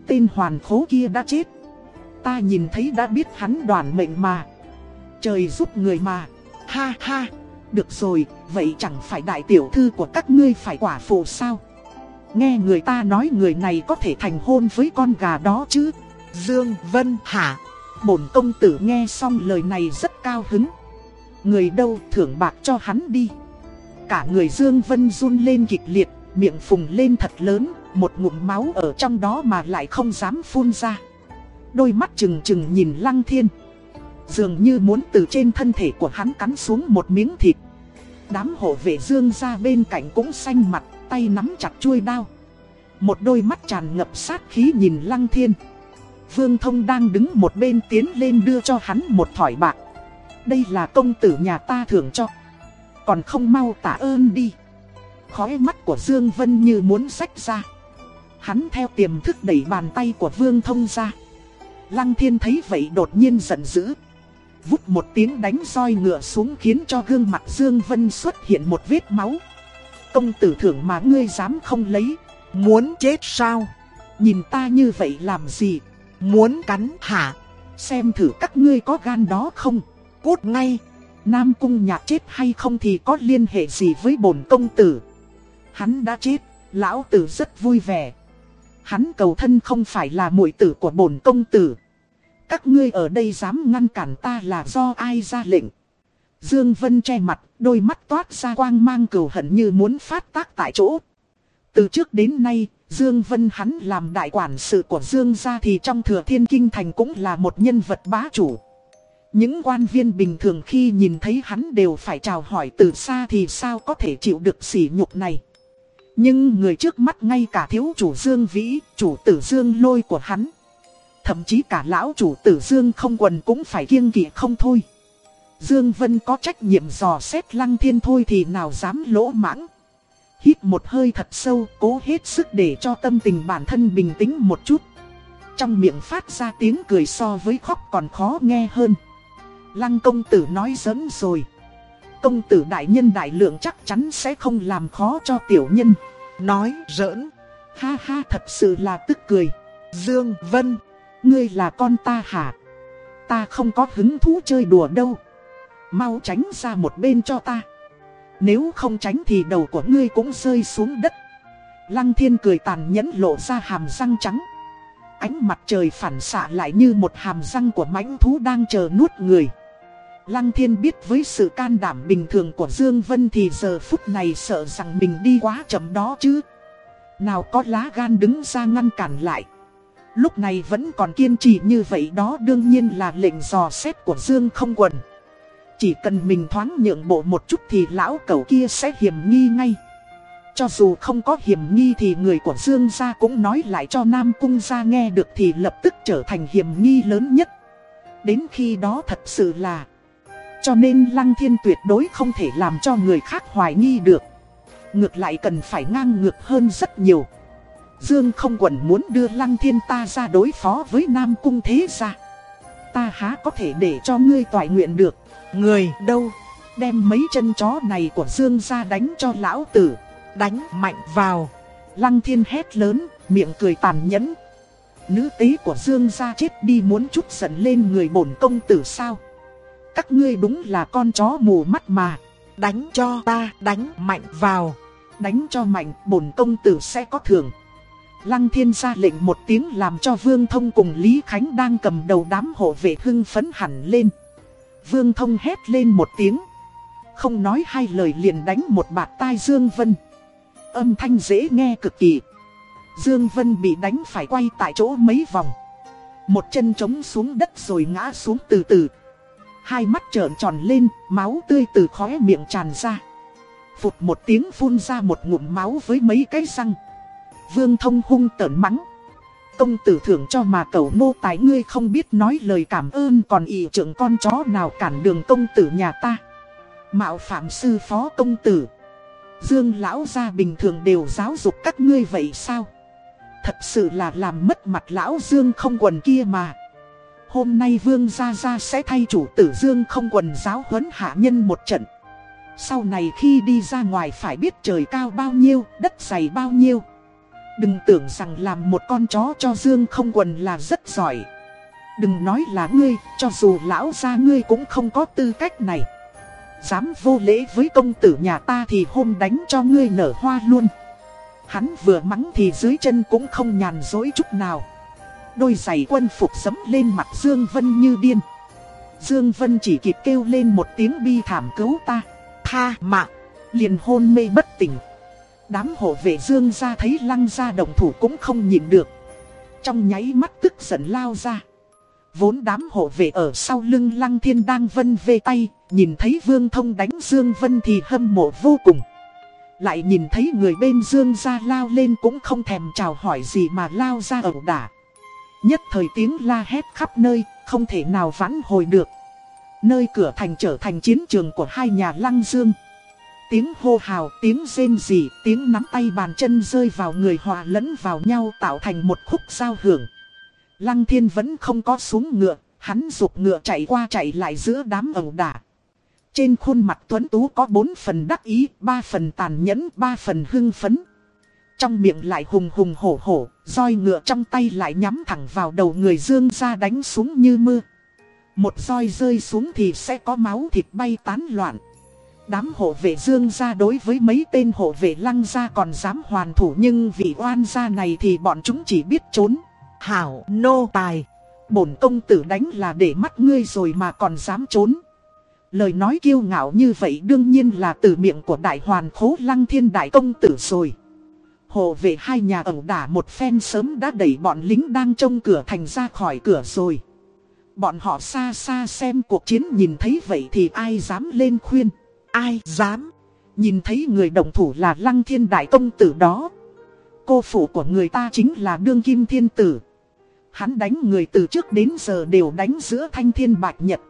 Tên hoàn khố kia đã chết. Ta nhìn thấy đã biết hắn đoàn mệnh mà. Trời giúp người mà. Ha ha. Được rồi, vậy chẳng phải đại tiểu thư của các ngươi phải quả phụ sao? Nghe người ta nói người này có thể thành hôn với con gà đó chứ? Dương Vân Hạ, Bổn công tử nghe xong lời này rất cao hứng. Người đâu thưởng bạc cho hắn đi. Cả người Dương Vân run lên kịch liệt, miệng phùng lên thật lớn, một ngụm máu ở trong đó mà lại không dám phun ra. Đôi mắt trừng trừng nhìn Lăng Thiên. Dường như muốn từ trên thân thể của hắn cắn xuống một miếng thịt. Đám hộ vệ Dương ra bên cạnh cũng xanh mặt, tay nắm chặt chuôi đao. Một đôi mắt tràn ngập sát khí nhìn Lăng Thiên. Vương Thông đang đứng một bên tiến lên đưa cho hắn một thỏi bạc. Đây là công tử nhà ta thưởng cho. Còn không mau tạ ơn đi. Khói mắt của Dương Vân như muốn sách ra. Hắn theo tiềm thức đẩy bàn tay của Vương Thông ra. Lăng Thiên thấy vậy đột nhiên giận dữ. Vút một tiếng đánh roi ngựa xuống khiến cho gương mặt Dương Vân xuất hiện một vết máu. Công tử thưởng mà ngươi dám không lấy. Muốn chết sao? Nhìn ta như vậy làm gì? Muốn cắn hả? Xem thử các ngươi có gan đó không? Cút ngay! Nam cung nhạc chết hay không thì có liên hệ gì với bổn công tử? Hắn đã chết, lão tử rất vui vẻ. Hắn cầu thân không phải là muội tử của bổn công tử. Các ngươi ở đây dám ngăn cản ta là do ai ra lệnh? Dương Vân che mặt, đôi mắt toát ra quang mang cừu hận như muốn phát tác tại chỗ. Từ trước đến nay, Dương Vân hắn làm đại quản sự của Dương gia thì trong thừa thiên kinh thành cũng là một nhân vật bá chủ. Những quan viên bình thường khi nhìn thấy hắn đều phải chào hỏi từ xa thì sao có thể chịu được sỉ nhục này. Nhưng người trước mắt ngay cả thiếu chủ Dương Vĩ, chủ tử Dương lôi của hắn. Thậm chí cả lão chủ tử Dương không quần cũng phải kiêng kỵ không thôi. Dương Vân có trách nhiệm dò xét lăng thiên thôi thì nào dám lỗ mãng. Hít một hơi thật sâu, cố hết sức để cho tâm tình bản thân bình tĩnh một chút. Trong miệng phát ra tiếng cười so với khóc còn khó nghe hơn. Lăng công tử nói giỡn rồi. Công tử đại nhân đại lượng chắc chắn sẽ không làm khó cho tiểu nhân. Nói giỡn. Ha ha thật sự là tức cười. Dương Vân, ngươi là con ta hả? Ta không có hứng thú chơi đùa đâu. Mau tránh ra một bên cho ta. Nếu không tránh thì đầu của ngươi cũng rơi xuống đất. Lăng thiên cười tàn nhẫn lộ ra hàm răng trắng. Ánh mặt trời phản xạ lại như một hàm răng của mãnh thú đang chờ nuốt người. Lăng thiên biết với sự can đảm bình thường của Dương Vân thì giờ phút này sợ rằng mình đi quá chậm đó chứ. Nào có lá gan đứng ra ngăn cản lại. Lúc này vẫn còn kiên trì như vậy đó đương nhiên là lệnh dò xét của Dương không quần. Chỉ cần mình thoáng nhượng bộ một chút thì lão cẩu kia sẽ hiểm nghi ngay. Cho dù không có hiểm nghi thì người của Dương gia cũng nói lại cho Nam Cung gia nghe được thì lập tức trở thành hiểm nghi lớn nhất. Đến khi đó thật sự là... Cho nên Lăng Thiên tuyệt đối không thể làm cho người khác hoài nghi được. Ngược lại cần phải ngang ngược hơn rất nhiều. Dương không quần muốn đưa Lăng Thiên ta ra đối phó với Nam Cung thế gia. Ta há có thể để cho ngươi toại nguyện được. Người đâu? Đem mấy chân chó này của Dương ra đánh cho lão tử. Đánh mạnh vào. Lăng thiên hét lớn, miệng cười tàn nhẫn. Nữ tế của Dương ra chết đi muốn chút giận lên người bổn công tử sao? Các ngươi đúng là con chó mù mắt mà. đánh cho ta, đánh mạnh vào. Đánh cho mạnh, bổn công tử sẽ có thưởng. Lăng thiên ra lệnh một tiếng làm cho Vương Thông cùng Lý Khánh đang cầm đầu đám hộ vệ hưng phấn hẳn lên. Vương Thông hét lên một tiếng. Không nói hai lời liền đánh một bạt tai Dương Vân. Âm thanh dễ nghe cực kỳ. Dương Vân bị đánh phải quay tại chỗ mấy vòng. Một chân trống xuống đất rồi ngã xuống từ từ. Hai mắt trợn tròn lên, máu tươi từ khóe miệng tràn ra. Phụt một tiếng phun ra một ngụm máu với mấy cái răng. Vương thông hung tợn mắng. Công tử thưởng cho mà cậu nô tài ngươi không biết nói lời cảm ơn còn ị trưởng con chó nào cản đường công tử nhà ta. Mạo phạm sư phó công tử. Dương lão gia bình thường đều giáo dục các ngươi vậy sao? Thật sự là làm mất mặt lão Dương không quần kia mà. Hôm nay Vương Gia Gia sẽ thay chủ tử Dương không quần giáo huấn hạ nhân một trận. Sau này khi đi ra ngoài phải biết trời cao bao nhiêu, đất dày bao nhiêu. Đừng tưởng rằng làm một con chó cho Dương không quần là rất giỏi. Đừng nói là ngươi, cho dù lão gia ngươi cũng không có tư cách này. Dám vô lễ với công tử nhà ta thì hôm đánh cho ngươi nở hoa luôn. Hắn vừa mắng thì dưới chân cũng không nhàn dối chút nào. Đôi giày quân phục sấm lên mặt Dương Vân như điên. Dương Vân chỉ kịp kêu lên một tiếng bi thảm cứu ta. Tha mạng, liền hôn mê bất tỉnh. Đám hộ vệ Dương ra thấy lăng ra đồng thủ cũng không nhịn được. Trong nháy mắt tức giận lao ra. Vốn đám hộ vệ ở sau lưng lăng thiên đang vân về tay, nhìn thấy vương thông đánh Dương Vân thì hâm mộ vô cùng. Lại nhìn thấy người bên Dương ra lao lên cũng không thèm chào hỏi gì mà lao ra ẩu đả. Nhất thời tiếng la hét khắp nơi, không thể nào vãn hồi được. Nơi cửa thành trở thành chiến trường của hai nhà lăng dương. Tiếng hô hào, tiếng rên rỉ, tiếng nắm tay bàn chân rơi vào người hòa lẫn vào nhau tạo thành một khúc giao hưởng. Lăng thiên vẫn không có xuống ngựa, hắn rục ngựa chạy qua chạy lại giữa đám ẩu đả. Trên khuôn mặt tuấn tú có bốn phần đắc ý, ba phần tàn nhẫn, ba phần hưng phấn. Trong miệng lại hùng hùng hổ hổ, roi ngựa trong tay lại nhắm thẳng vào đầu người dương ra đánh xuống như mưa. Một roi rơi xuống thì sẽ có máu thịt bay tán loạn. Đám hộ vệ dương ra đối với mấy tên hộ vệ lăng ra còn dám hoàn thủ nhưng vì oan gia này thì bọn chúng chỉ biết trốn. Hảo nô tài, bổn công tử đánh là để mắt ngươi rồi mà còn dám trốn. Lời nói kiêu ngạo như vậy đương nhiên là từ miệng của đại hoàn khố lăng thiên đại công tử rồi. Hộ vệ hai nhà ẩu đả một phen sớm đã đẩy bọn lính đang trông cửa thành ra khỏi cửa rồi. Bọn họ xa xa xem cuộc chiến nhìn thấy vậy thì ai dám lên khuyên ai dám. Nhìn thấy người đồng thủ là lăng thiên đại công tử đó. Cô phụ của người ta chính là đương kim thiên tử. Hắn đánh người từ trước đến giờ đều đánh giữa thanh thiên bạch nhật.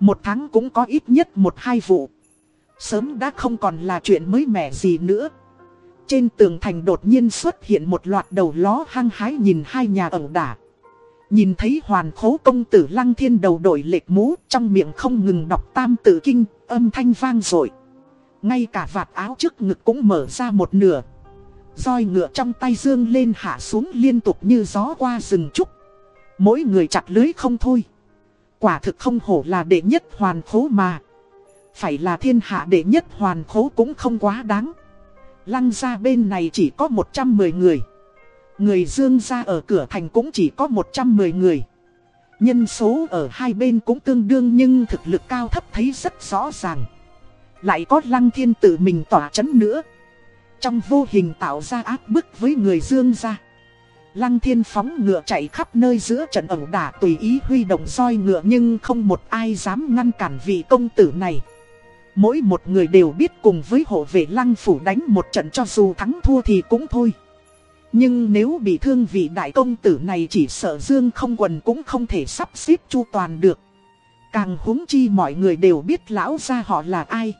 Một tháng cũng có ít nhất một hai vụ. Sớm đã không còn là chuyện mới mẻ gì nữa. Trên tường thành đột nhiên xuất hiện một loạt đầu ló hăng hái nhìn hai nhà ẩu đả. Nhìn thấy hoàn khố công tử lăng thiên đầu đội lệch mũ trong miệng không ngừng đọc tam tử kinh, âm thanh vang rội, Ngay cả vạt áo trước ngực cũng mở ra một nửa. roi ngựa trong tay dương lên hạ xuống liên tục như gió qua rừng trúc. Mỗi người chặt lưới không thôi. Quả thực không hổ là đệ nhất hoàn khố mà. Phải là thiên hạ đệ nhất hoàn khố cũng không quá đáng. Lăng ra bên này chỉ có 110 người. Người dương ra ở cửa thành cũng chỉ có 110 người. Nhân số ở hai bên cũng tương đương nhưng thực lực cao thấp thấy rất rõ ràng. Lại có lăng thiên tự mình tỏa chấn nữa. Trong vô hình tạo ra áp bức với người dương ra. Lăng thiên phóng ngựa chạy khắp nơi giữa trận ẩu đả tùy ý huy động roi ngựa nhưng không một ai dám ngăn cản vị công tử này. Mỗi một người đều biết cùng với hộ vệ lăng phủ đánh một trận cho dù thắng thua thì cũng thôi. Nhưng nếu bị thương vị đại công tử này chỉ sợ dương không quần cũng không thể sắp xếp chu toàn được. Càng huống chi mọi người đều biết lão gia họ là ai.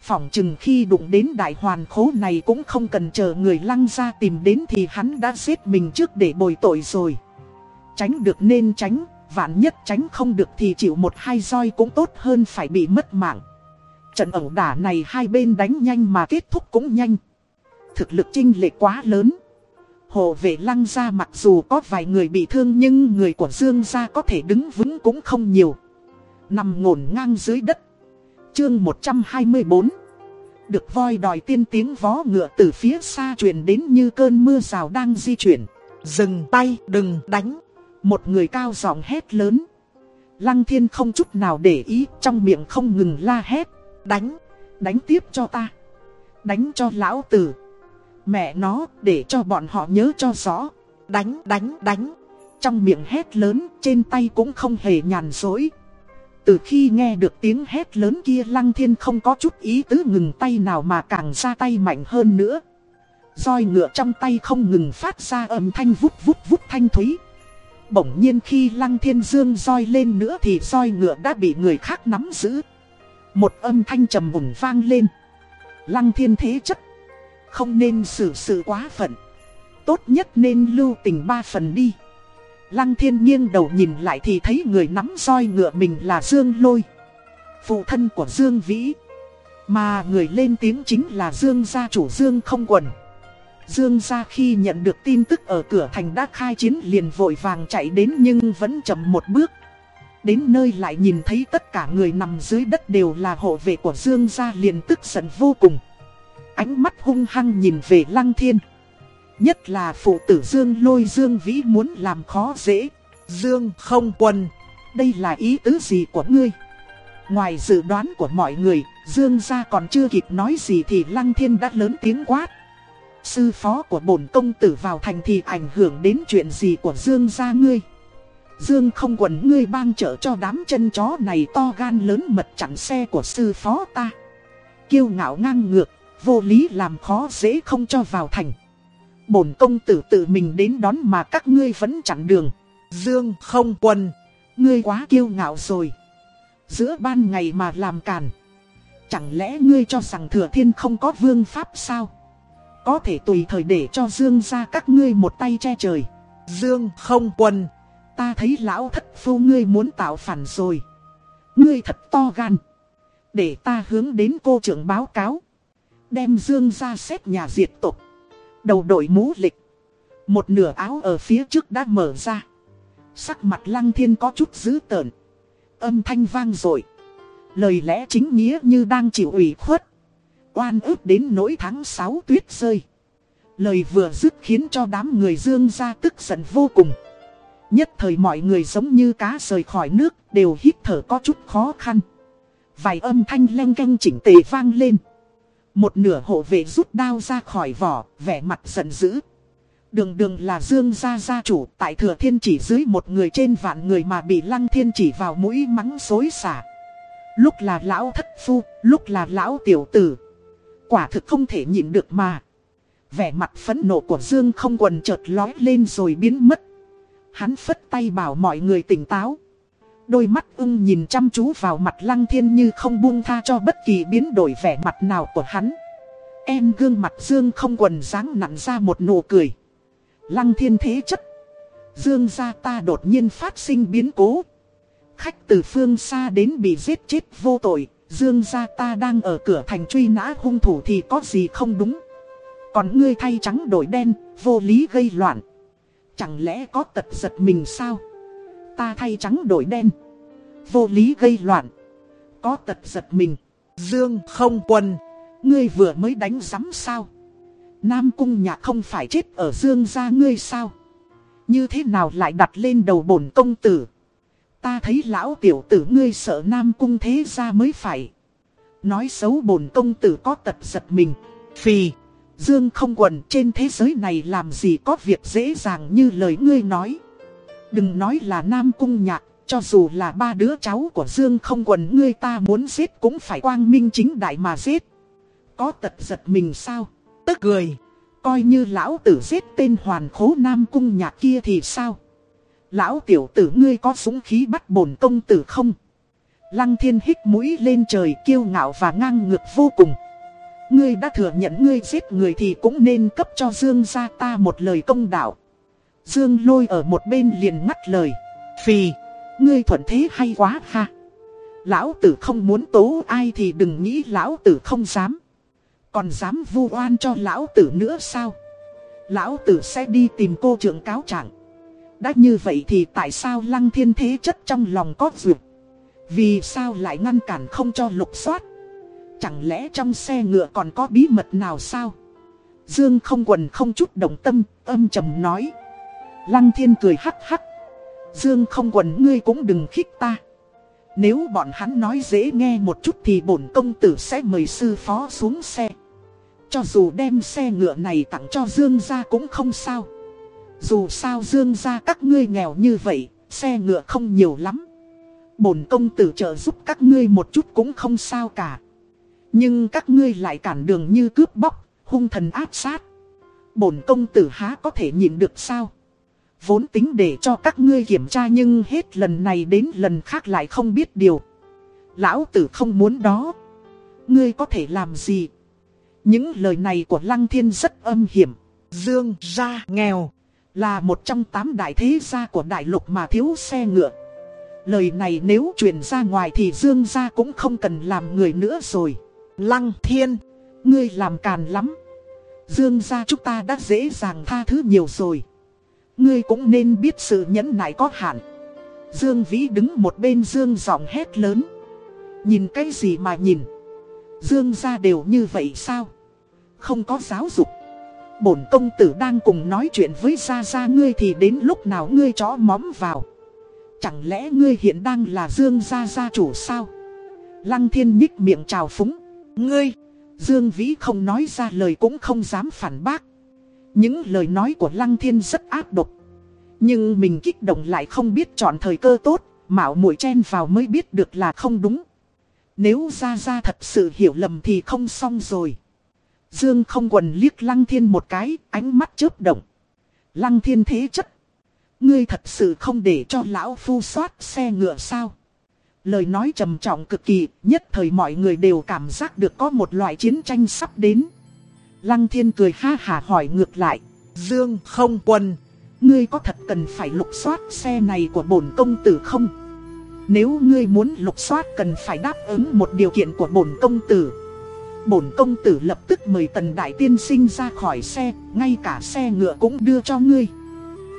Phỏng chừng khi đụng đến đại hoàn khố này cũng không cần chờ người lăng ra tìm đến thì hắn đã giết mình trước để bồi tội rồi. Tránh được nên tránh, vạn nhất tránh không được thì chịu một hai roi cũng tốt hơn phải bị mất mạng. Trận ẩu đả này hai bên đánh nhanh mà kết thúc cũng nhanh. Thực lực chinh lệ quá lớn. Hộ vệ lăng ra mặc dù có vài người bị thương nhưng người của Dương gia có thể đứng vững cũng không nhiều. Nằm ngổn ngang dưới đất. Chương 124 Được voi đòi tiên tiếng vó ngựa từ phía xa truyền đến như cơn mưa rào đang di chuyển. Dừng tay, đừng đánh. Một người cao giọng hét lớn. Lăng thiên không chút nào để ý, trong miệng không ngừng la hét. Đánh, Đánh tiếp cho ta. Đánh cho lão tử. Mẹ nó, để cho bọn họ nhớ cho rõ. đánh, đánh, đánh. Trong miệng hét lớn, trên tay cũng không hề nhàn dối. Từ khi nghe được tiếng hét lớn kia Lăng Thiên không có chút ý tứ ngừng tay nào mà càng ra tay mạnh hơn nữa. roi ngựa trong tay không ngừng phát ra âm thanh vút vút vút thanh thúy. Bỗng nhiên khi Lăng Thiên Dương roi lên nữa thì roi ngựa đã bị người khác nắm giữ. Một âm thanh trầm mùng vang lên. Lăng Thiên thế chất. Không nên xử sự quá phận. Tốt nhất nên lưu tình ba phần đi. Lăng thiên nghiêng đầu nhìn lại thì thấy người nắm roi ngựa mình là Dương Lôi. Phụ thân của Dương Vĩ. Mà người lên tiếng chính là Dương gia chủ Dương không quần. Dương gia khi nhận được tin tức ở cửa thành đã khai chiến liền vội vàng chạy đến nhưng vẫn chậm một bước. Đến nơi lại nhìn thấy tất cả người nằm dưới đất đều là hộ vệ của Dương gia liền tức giận vô cùng. Ánh mắt hung hăng nhìn về Lăng Thiên. Nhất là phụ tử Dương lôi Dương Vĩ muốn làm khó dễ. Dương không quân. Đây là ý tứ gì của ngươi? Ngoài dự đoán của mọi người, Dương gia còn chưa kịp nói gì thì Lăng Thiên đã lớn tiếng quát. Sư phó của bổn công tử vào thành thì ảnh hưởng đến chuyện gì của Dương gia ngươi? Dương không quần ngươi bang trợ cho đám chân chó này to gan lớn mật chặn xe của sư phó ta. Kiêu ngạo ngang ngược, vô lý làm khó dễ không cho vào thành. Bổn công tử tự mình đến đón mà các ngươi vẫn chặn đường. Dương không quân. Ngươi quá kiêu ngạo rồi. Giữa ban ngày mà làm càn. Chẳng lẽ ngươi cho rằng thừa thiên không có vương pháp sao? Có thể tùy thời để cho Dương ra các ngươi một tay che trời. Dương không quân. Ta thấy lão thất phu ngươi muốn tạo phản rồi. Ngươi thật to gan. Để ta hướng đến cô trưởng báo cáo. Đem Dương ra xét nhà diệt tộc. Đầu đội mũ lịch. Một nửa áo ở phía trước đã mở ra. Sắc mặt lăng thiên có chút dữ tợn. Âm thanh vang rồi. Lời lẽ chính nghĩa như đang chịu ủy khuất. Oan ức đến nỗi tháng 6 tuyết rơi. Lời vừa dứt khiến cho đám người dương ra tức giận vô cùng. Nhất thời mọi người giống như cá rời khỏi nước, đều hít thở có chút khó khăn. Vài âm thanh len canh chỉnh tề vang lên. Một nửa hộ vệ rút đao ra khỏi vỏ, vẻ mặt giận dữ. Đường đường là Dương gia gia chủ, tại thừa thiên chỉ dưới một người trên vạn người mà bị lăng thiên chỉ vào mũi mắng xối xả. Lúc là lão thất phu, lúc là lão tiểu tử. Quả thực không thể nhịn được mà. Vẻ mặt phẫn nộ của Dương không quần chợt lói lên rồi biến mất. Hắn phất tay bảo mọi người tỉnh táo. Đôi mắt ưng nhìn chăm chú vào mặt lăng thiên như không buông tha cho bất kỳ biến đổi vẻ mặt nào của hắn. Em gương mặt Dương không quần dáng nặn ra một nụ cười. Lăng thiên thế chất. Dương gia ta đột nhiên phát sinh biến cố. Khách từ phương xa đến bị giết chết vô tội. Dương gia ta đang ở cửa thành truy nã hung thủ thì có gì không đúng. Còn ngươi thay trắng đổi đen, vô lý gây loạn. Chẳng lẽ có tật giật mình sao? Ta thay trắng đổi đen. Vô lý gây loạn. Có tật giật mình. Dương không quân. Ngươi vừa mới đánh giấm sao? Nam cung nhạc không phải chết ở dương gia ngươi sao? Như thế nào lại đặt lên đầu bổn công tử? Ta thấy lão tiểu tử ngươi sợ Nam cung thế ra mới phải. Nói xấu bổn công tử có tật giật mình. Phì. Dương không quần trên thế giới này làm gì có việc dễ dàng như lời ngươi nói. Đừng nói là Nam Cung Nhạc, cho dù là ba đứa cháu của Dương không quần ngươi ta muốn giết cũng phải quang minh chính đại mà giết. Có tật giật mình sao? Tức cười. Coi như lão tử giết tên hoàn khố Nam Cung Nhạc kia thì sao? Lão tiểu tử ngươi có súng khí bắt bổn công tử không? Lăng thiên hít mũi lên trời kiêu ngạo và ngang ngược vô cùng. Ngươi đã thừa nhận ngươi giết người thì cũng nên cấp cho Dương gia ta một lời công đạo. Dương lôi ở một bên liền ngắt lời. Phì, ngươi thuận thế hay quá ha. Lão tử không muốn tố ai thì đừng nghĩ lão tử không dám. Còn dám vu oan cho lão tử nữa sao? Lão tử sẽ đi tìm cô trưởng cáo trạng. Đã như vậy thì tại sao lăng thiên thế chất trong lòng có dược? Vì sao lại ngăn cản không cho lục soát Chẳng lẽ trong xe ngựa còn có bí mật nào sao Dương không quần không chút động tâm Âm trầm nói Lăng thiên cười hắc hắc. Dương không quần ngươi cũng đừng khích ta. Nếu bọn hắn nói dễ nghe một chút thì bổn công tử sẽ mời sư phó xuống xe. Cho dù đem xe ngựa này tặng cho Dương ra cũng không sao. Dù sao Dương ra các ngươi nghèo như vậy, Xe ngựa không nhiều lắm. Bổn công tử trợ giúp các ngươi một chút cũng không sao cả. Nhưng các ngươi lại cản đường như cướp bóc, Hung thần áp sát. Bổn công tử há có thể nhìn được sao? Vốn tính để cho các ngươi kiểm tra nhưng hết lần này đến lần khác lại không biết điều. Lão tử không muốn đó. Ngươi có thể làm gì? Những lời này của Lăng Thiên rất âm hiểm. Dương gia nghèo. Là một trong tám đại thế gia của đại lục mà thiếu xe ngựa. Lời này nếu truyền ra ngoài thì Dương gia cũng không cần làm người nữa rồi. Lăng Thiên. Ngươi làm càn lắm. Dương gia chúng ta đã dễ dàng tha thứ nhiều rồi. Ngươi cũng nên biết sự nhẫn nại có hạn. Dương Vĩ đứng một bên Dương giọng hét lớn. Nhìn cái gì mà nhìn. Dương ra đều như vậy sao? Không có giáo dục. Bổn công tử đang cùng nói chuyện với Gia Gia ngươi thì đến lúc nào ngươi chó móm vào. Chẳng lẽ ngươi hiện đang là Dương Gia Gia chủ sao? Lăng thiên nhích miệng chào phúng. Ngươi! Dương Vĩ không nói ra lời cũng không dám phản bác. Những lời nói của Lăng Thiên rất ác độc. Nhưng mình kích động lại không biết chọn thời cơ tốt, mạo muội chen vào mới biết được là không đúng. Nếu ra ra thật sự hiểu lầm thì không xong rồi. Dương không quần liếc Lăng Thiên một cái, ánh mắt chớp động. Lăng Thiên thế chất. Ngươi thật sự không để cho lão phu soát xe ngựa sao? Lời nói trầm trọng cực kỳ, nhất thời mọi người đều cảm giác được có một loại chiến tranh sắp đến. Lăng thiên cười ha hà hỏi ngược lại. Dương không quân. Ngươi có thật cần phải lục soát xe này của bổn công tử không? Nếu ngươi muốn lục soát cần phải đáp ứng một điều kiện của bổn công tử. Bổn công tử lập tức mời tần đại tiên sinh ra khỏi xe, ngay cả xe ngựa cũng đưa cho ngươi.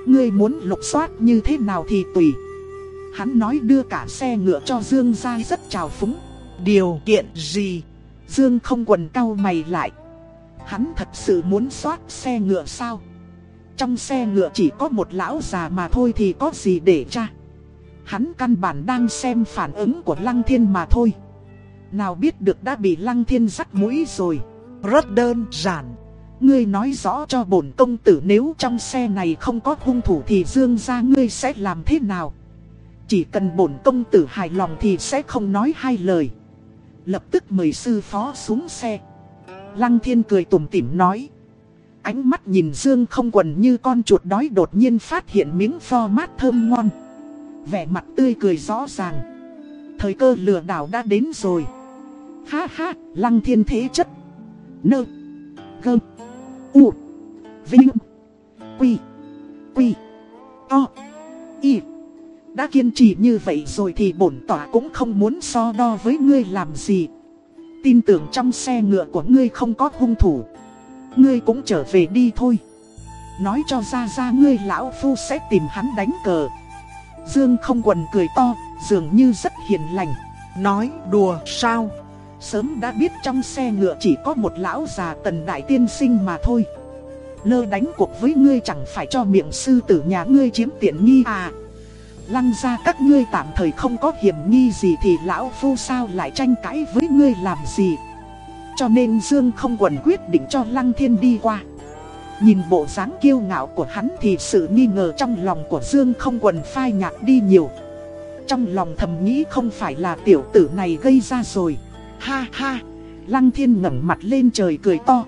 Ngươi muốn lục soát như thế nào thì tùy. Hắn nói đưa cả xe ngựa cho Dương ra rất trào phúng. Điều kiện gì? Dương không quần cao mày lại. Hắn thật sự muốn soát xe ngựa sao? Trong xe ngựa chỉ có một lão già mà thôi thì có gì để tra? Hắn căn bản đang xem phản ứng của Lăng Thiên mà thôi. Nào biết được đã bị Lăng Thiên dắt mũi rồi. Rất đơn giản. Ngươi nói rõ cho bổn công tử nếu trong xe này không có hung thủ thì dương ra ngươi sẽ làm thế nào? Chỉ cần bổn công tử hài lòng thì sẽ không nói hai lời. Lập tức mời sư phó xuống xe. Lăng thiên cười tủm tỉm nói. Ánh mắt nhìn Dương không quần như con chuột đói đột nhiên phát hiện miếng pho mát thơm ngon. Vẻ mặt tươi cười rõ ràng. Thời cơ lừa đảo đã đến rồi. Ha ha, lăng thiên thế chất. Nơ. gơm, U. Vinh. Quy. Quy. To. Y. Đã kiên trì như vậy rồi thì bổn tỏa cũng không muốn so đo với ngươi làm gì tin tưởng trong xe ngựa của ngươi không có hung thủ. Ngươi cũng trở về đi thôi. Nói cho ra ra ngươi lão phu sẽ tìm hắn đánh cờ. Dương không quần cười to, Dường như rất hiền lành. Nói, đùa, sao? Sớm đã biết trong xe ngựa chỉ có một lão già tần đại tiên sinh mà thôi. Lơ đánh cuộc với ngươi chẳng phải cho miệng sư tử nhà ngươi chiếm tiện nghi à? Lăng ra các ngươi tạm thời không có hiểm nghi gì thì lão phu sao lại tranh cãi với ngươi làm gì? Cho nên Dương không quần quyết định cho Lăng Thiên đi qua. Nhìn bộ dáng kiêu ngạo của hắn thì sự nghi ngờ trong lòng của Dương không quần phai nhạt đi nhiều. Trong lòng thầm nghĩ không phải là tiểu tử này gây ra rồi. Ha ha Lăng Thiên ngẩng mặt lên trời cười to.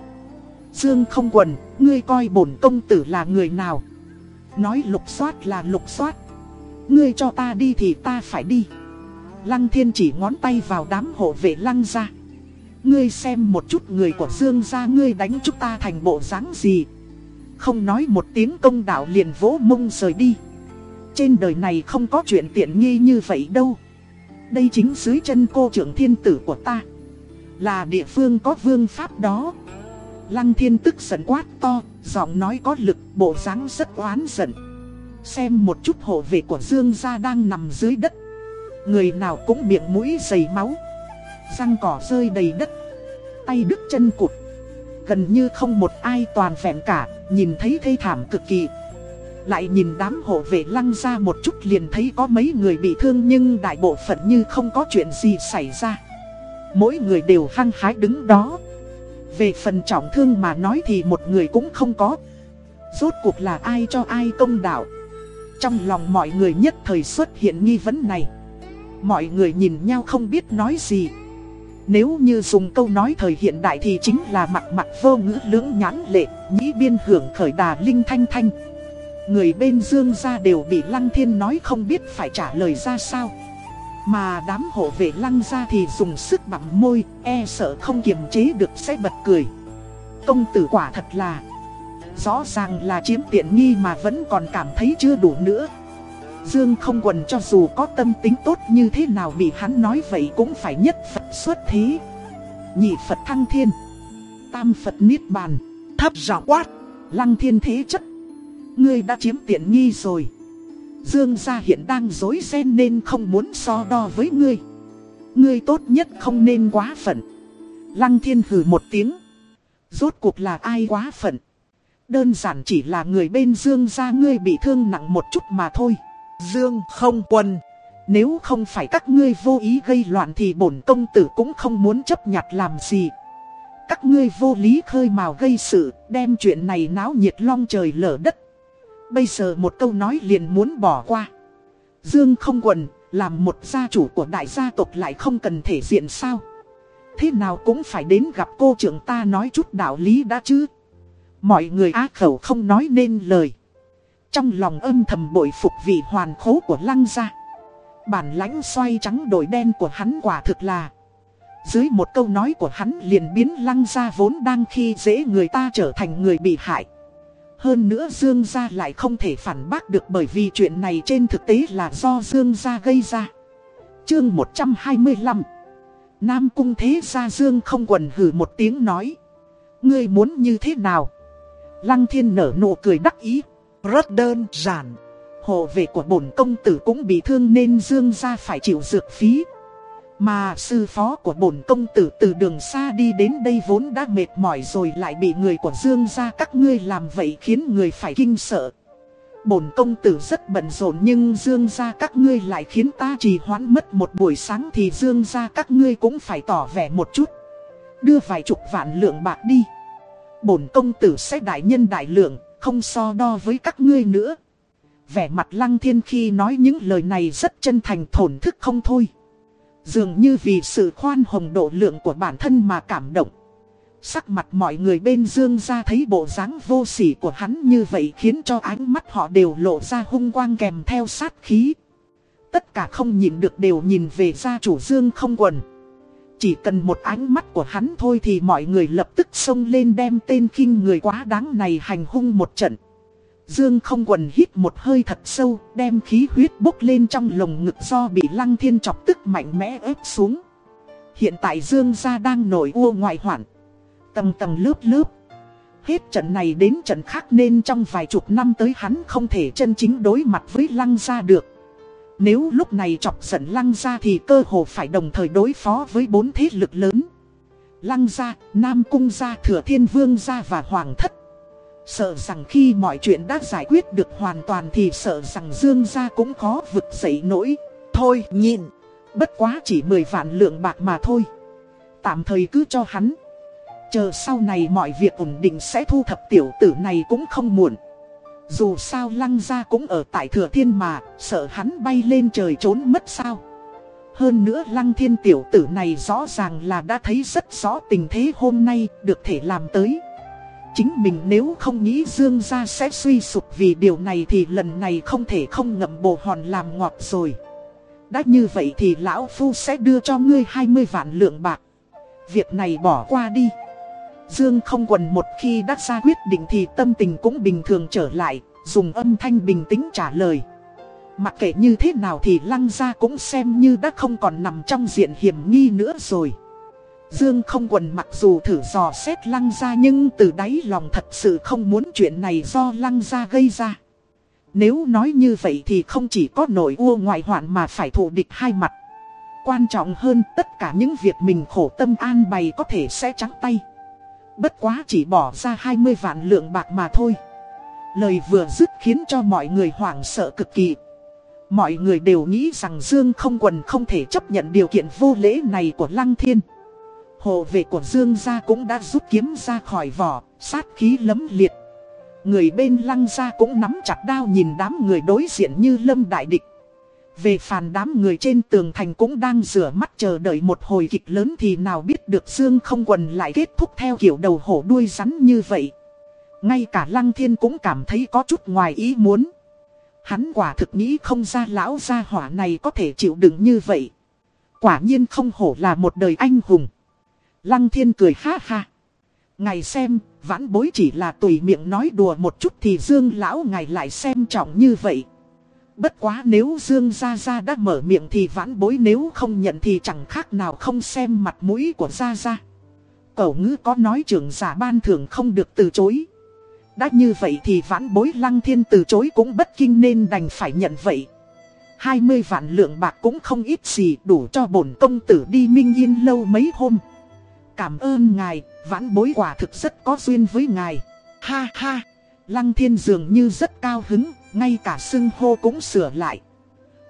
Dương không quần, ngươi coi bổn công tử là người nào? Nói lục soát là lục soát. Ngươi cho ta đi thì ta phải đi. Lăng thiên chỉ ngón tay vào đám hộ vệ lăng ra Ngươi xem một chút người của Dương ra ngươi đánh chúng ta thành bộ dáng gì. Không nói một tiếng công đạo liền vỗ mông rời đi. Trên đời này không có chuyện tiện nghi như vậy đâu. Đây chính dưới chân cô trưởng thiên tử của ta. Là địa phương có vương pháp đó. Lăng thiên tức giận quát to, Giọng nói có lực, bộ dáng rất oán giận. Xem một chút hộ vệ của Dương gia đang nằm dưới đất. Người nào cũng miệng mũi dày máu. Răng cỏ rơi đầy đất. Tay đứt chân cụt. Gần như không một ai toàn vẹn cả, Nhìn thấy thê thảm cực kỳ. Lại nhìn đám hộ vệ lăng ra một chút liền thấy có mấy người bị thương Nhưng đại bộ phận như không có chuyện gì xảy ra. Mỗi người đều hăng hái đứng đó. Về phần trọng thương mà nói thì một người cũng không có. Rốt cuộc là ai cho ai công đạo? Trong lòng mọi người nhất thời xuất hiện nghi vấn này. Mọi người nhìn nhau không biết nói gì. Nếu như dùng câu nói thời hiện đại thì chính là mặt mặt vô ngữ lưỡng nhãn lệ, Nhĩ biên hưởng khởi đà linh thanh thanh. Người bên dương gia đều bị lăng thiên nói không biết phải trả lời ra sao. Mà đám hộ vệ lăng gia thì dùng sức bặm môi E sợ không kiềm chế được sẽ bật cười. Công tử quả thật là Rõ ràng là chiếm tiện nghi mà vẫn còn cảm thấy chưa đủ nữa. Dương không quần cho dù có tâm tính tốt như thế nào bị hắn nói vậy cũng phải nhất Phật xuất thí Nhị Phật thăng thiên. Tam Phật niết bàn. Thấp giọng quát. Lăng thiên thế chất. Ngươi đã chiếm tiện nghi rồi. Dương gia hiện đang dối ren nên không muốn so đo với ngươi. Ngươi tốt nhất không nên quá phận. Lăng thiên hừ một tiếng. Rốt cuộc là ai quá phận? Đơn giản chỉ là người bên Dương gia ngươi bị thương nặng một chút mà thôi. Dương không quân Nếu không phải các ngươi vô ý gây loạn thì bổn công tử cũng không muốn chấp nhặt làm gì. Các ngươi vô lý khơi mào gây sự Đem chuyện này náo nhiệt long trời lở đất. Bây giờ một câu nói liền muốn bỏ qua. Dương không quần Làm một gia chủ của đại gia tộc lại không cần thể diện sao? Thế nào cũng phải đến gặp cô trưởng ta nói chút đạo lý đã chứ Mọi người á khẩu không nói nên lời. Trong lòng âm thầm bội phục vị hoàn khố của lăng gia. Bản lãnh xoay trắng đổi đen của hắn quả thực là. Dưới một câu nói của hắn liền biến lăng gia vốn đang khi dễ người ta trở thành người bị hại. Hơn nữa Dương gia lại không thể phản bác được bởi vì chuyện này trên thực tế là do Dương gia gây ra. Chương 125 Nam cung thế gia Dương không quần hử một tiếng nói. Ngươi muốn như thế nào? Lăng thiên nở nụ cười đắc ý rất đơn giản. Hộ vệ của bổn công tử cũng bị thương nên Dương gia phải chịu dược phí. Mà sư phó của bổn công tử từ đường xa đi đến đây vốn đã mệt mỏi rồi lại bị người của Dương gia các ngươi làm vậy khiến người phải kinh sợ. Bổn công tử rất bận rộn nhưng Dương gia các ngươi lại khiến ta trì hoãn mất một buổi sáng thì Dương gia các ngươi cũng phải tỏ vẻ một chút. Đưa vài chục vạn lượng bạc đi. Bổn công tử sẽ đại nhân đại lượng, không so đo với các ngươi nữa. Vẻ mặt lăng thiên khi nói những lời này rất chân thành thổn thức không thôi. Dường như vì sự khoan hồng độ lượng của bản thân mà cảm động. Sắc mặt mọi người bên dương ra thấy bộ dáng vô sỉ của hắn như vậy khiến cho ánh mắt họ đều lộ ra hung quang kèm theo sát khí. Tất cả không nhìn được đều nhìn về gia chủ dương không quần. Chỉ cần một ánh mắt của hắn thôi thì mọi người lập tức xông lên đem tên khinh người quá đáng này hành hung một trận. Dương không quần hít một hơi thật sâu, đem khí huyết bốc lên trong lồng ngực do bị lăng thiên chọc tức mạnh mẽ ép xuống. Hiện tại Dương gia đang nổi ua ngoại hoạn. Tầng tầng lớp lớp. Hết trận này đến trận khác nên trong vài chục năm tới hắn không thể chân chính đối mặt với lăng gia được. Nếu lúc này chọc giận lăng ra thì cơ hồ phải đồng thời đối phó với bốn thế lực lớn. Lăng gia, Nam Cung gia, Thừa Thiên Vương gia và Hoàng thất. Sợ rằng khi mọi chuyện đã giải quyết được hoàn toàn thì sợ rằng Dương gia cũng khó vực dậy nổi. Thôi nhìn, bất quá chỉ 10 vạn lượng bạc mà thôi. Tạm thời cứ cho hắn. Chờ sau này mọi việc ổn định sẽ thu thập tiểu tử này cũng không muộn. Dù sao lăng ra cũng ở tại thừa thiên mà, sợ hắn bay lên trời trốn mất sao. Hơn nữa lăng thiên tiểu tử này rõ ràng là đã thấy rất rõ tình thế hôm nay được thể làm tới. Chính mình nếu không nghĩ Dương gia sẽ suy sụp vì điều này thì lần này không thể không ngậm bồ hòn làm ngọt rồi. Đã như vậy thì lão phu sẽ đưa cho ngươi 20 vạn lượng bạc. Việc này bỏ qua đi. Dương không quần một khi đã ra quyết định thì tâm tình cũng bình thường trở lại, dùng âm thanh bình tĩnh trả lời. Mặc kệ như thế nào thì lăng gia cũng xem như đã không còn nằm trong diện hiểm nghi nữa rồi. Dương không quần mặc dù thử dò xét lăng gia nhưng từ đáy lòng thật sự không muốn chuyện này do lăng gia gây ra. Nếu nói như vậy thì không chỉ có nổi ua ngoại hoạn mà phải thủ địch hai mặt. quan trọng hơn tất cả những việc mình khổ tâm an bày có thể sẽ trắng tay. Bất quá chỉ bỏ ra 20 vạn lượng bạc mà thôi. Lời vừa dứt khiến cho mọi người hoảng sợ cực kỳ. Mọi người đều nghĩ rằng Dương không quần không thể chấp nhận điều kiện vô lễ này của Lăng Thiên. Hộ vệ của Dương gia cũng đã rút kiếm ra khỏi vỏ, sát khí lấm liệt. Người bên Lăng gia cũng nắm chặt đao nhìn đám người đối diện như lâm đại địch. Về phàn đám người trên tường thành cũng đang rửa mắt chờ đợi một hồi kịch lớn thì nào biết được Dương không quần lại kết thúc theo kiểu đầu hổ đuôi rắn như vậy. Ngay cả Lăng Thiên cũng cảm thấy có chút ngoài ý muốn. Hắn quả thực nghĩ không ra lão gia hỏa này có thể chịu đựng như vậy. Quả nhiên không hổ là một đời anh hùng. Lăng Thiên cười ha ha. Ngài xem, vãn bối chỉ là tùy miệng nói đùa một chút thì Dương lão ngài lại xem trọng như vậy. Bất quá nếu Dương Gia Gia đã mở miệng thì vãn bối nếu không nhận thì chẳng khác nào không xem mặt mũi của Gia Gia. Cậu ngữ có nói trưởng giả ban thưởng không được từ chối. Đã như vậy thì vãn bối lăng thiên từ chối cũng bất kinh nên đành phải nhận vậy. 20 vạn lượng bạc cũng không ít gì đủ cho bổn công tử đi minh yên lâu mấy hôm. Cảm ơn ngài, vãn bối quả thực rất có duyên với ngài. Ha ha, lăng thiên dường như rất cao hứng, ngay cả xưng hô cũng sửa lại.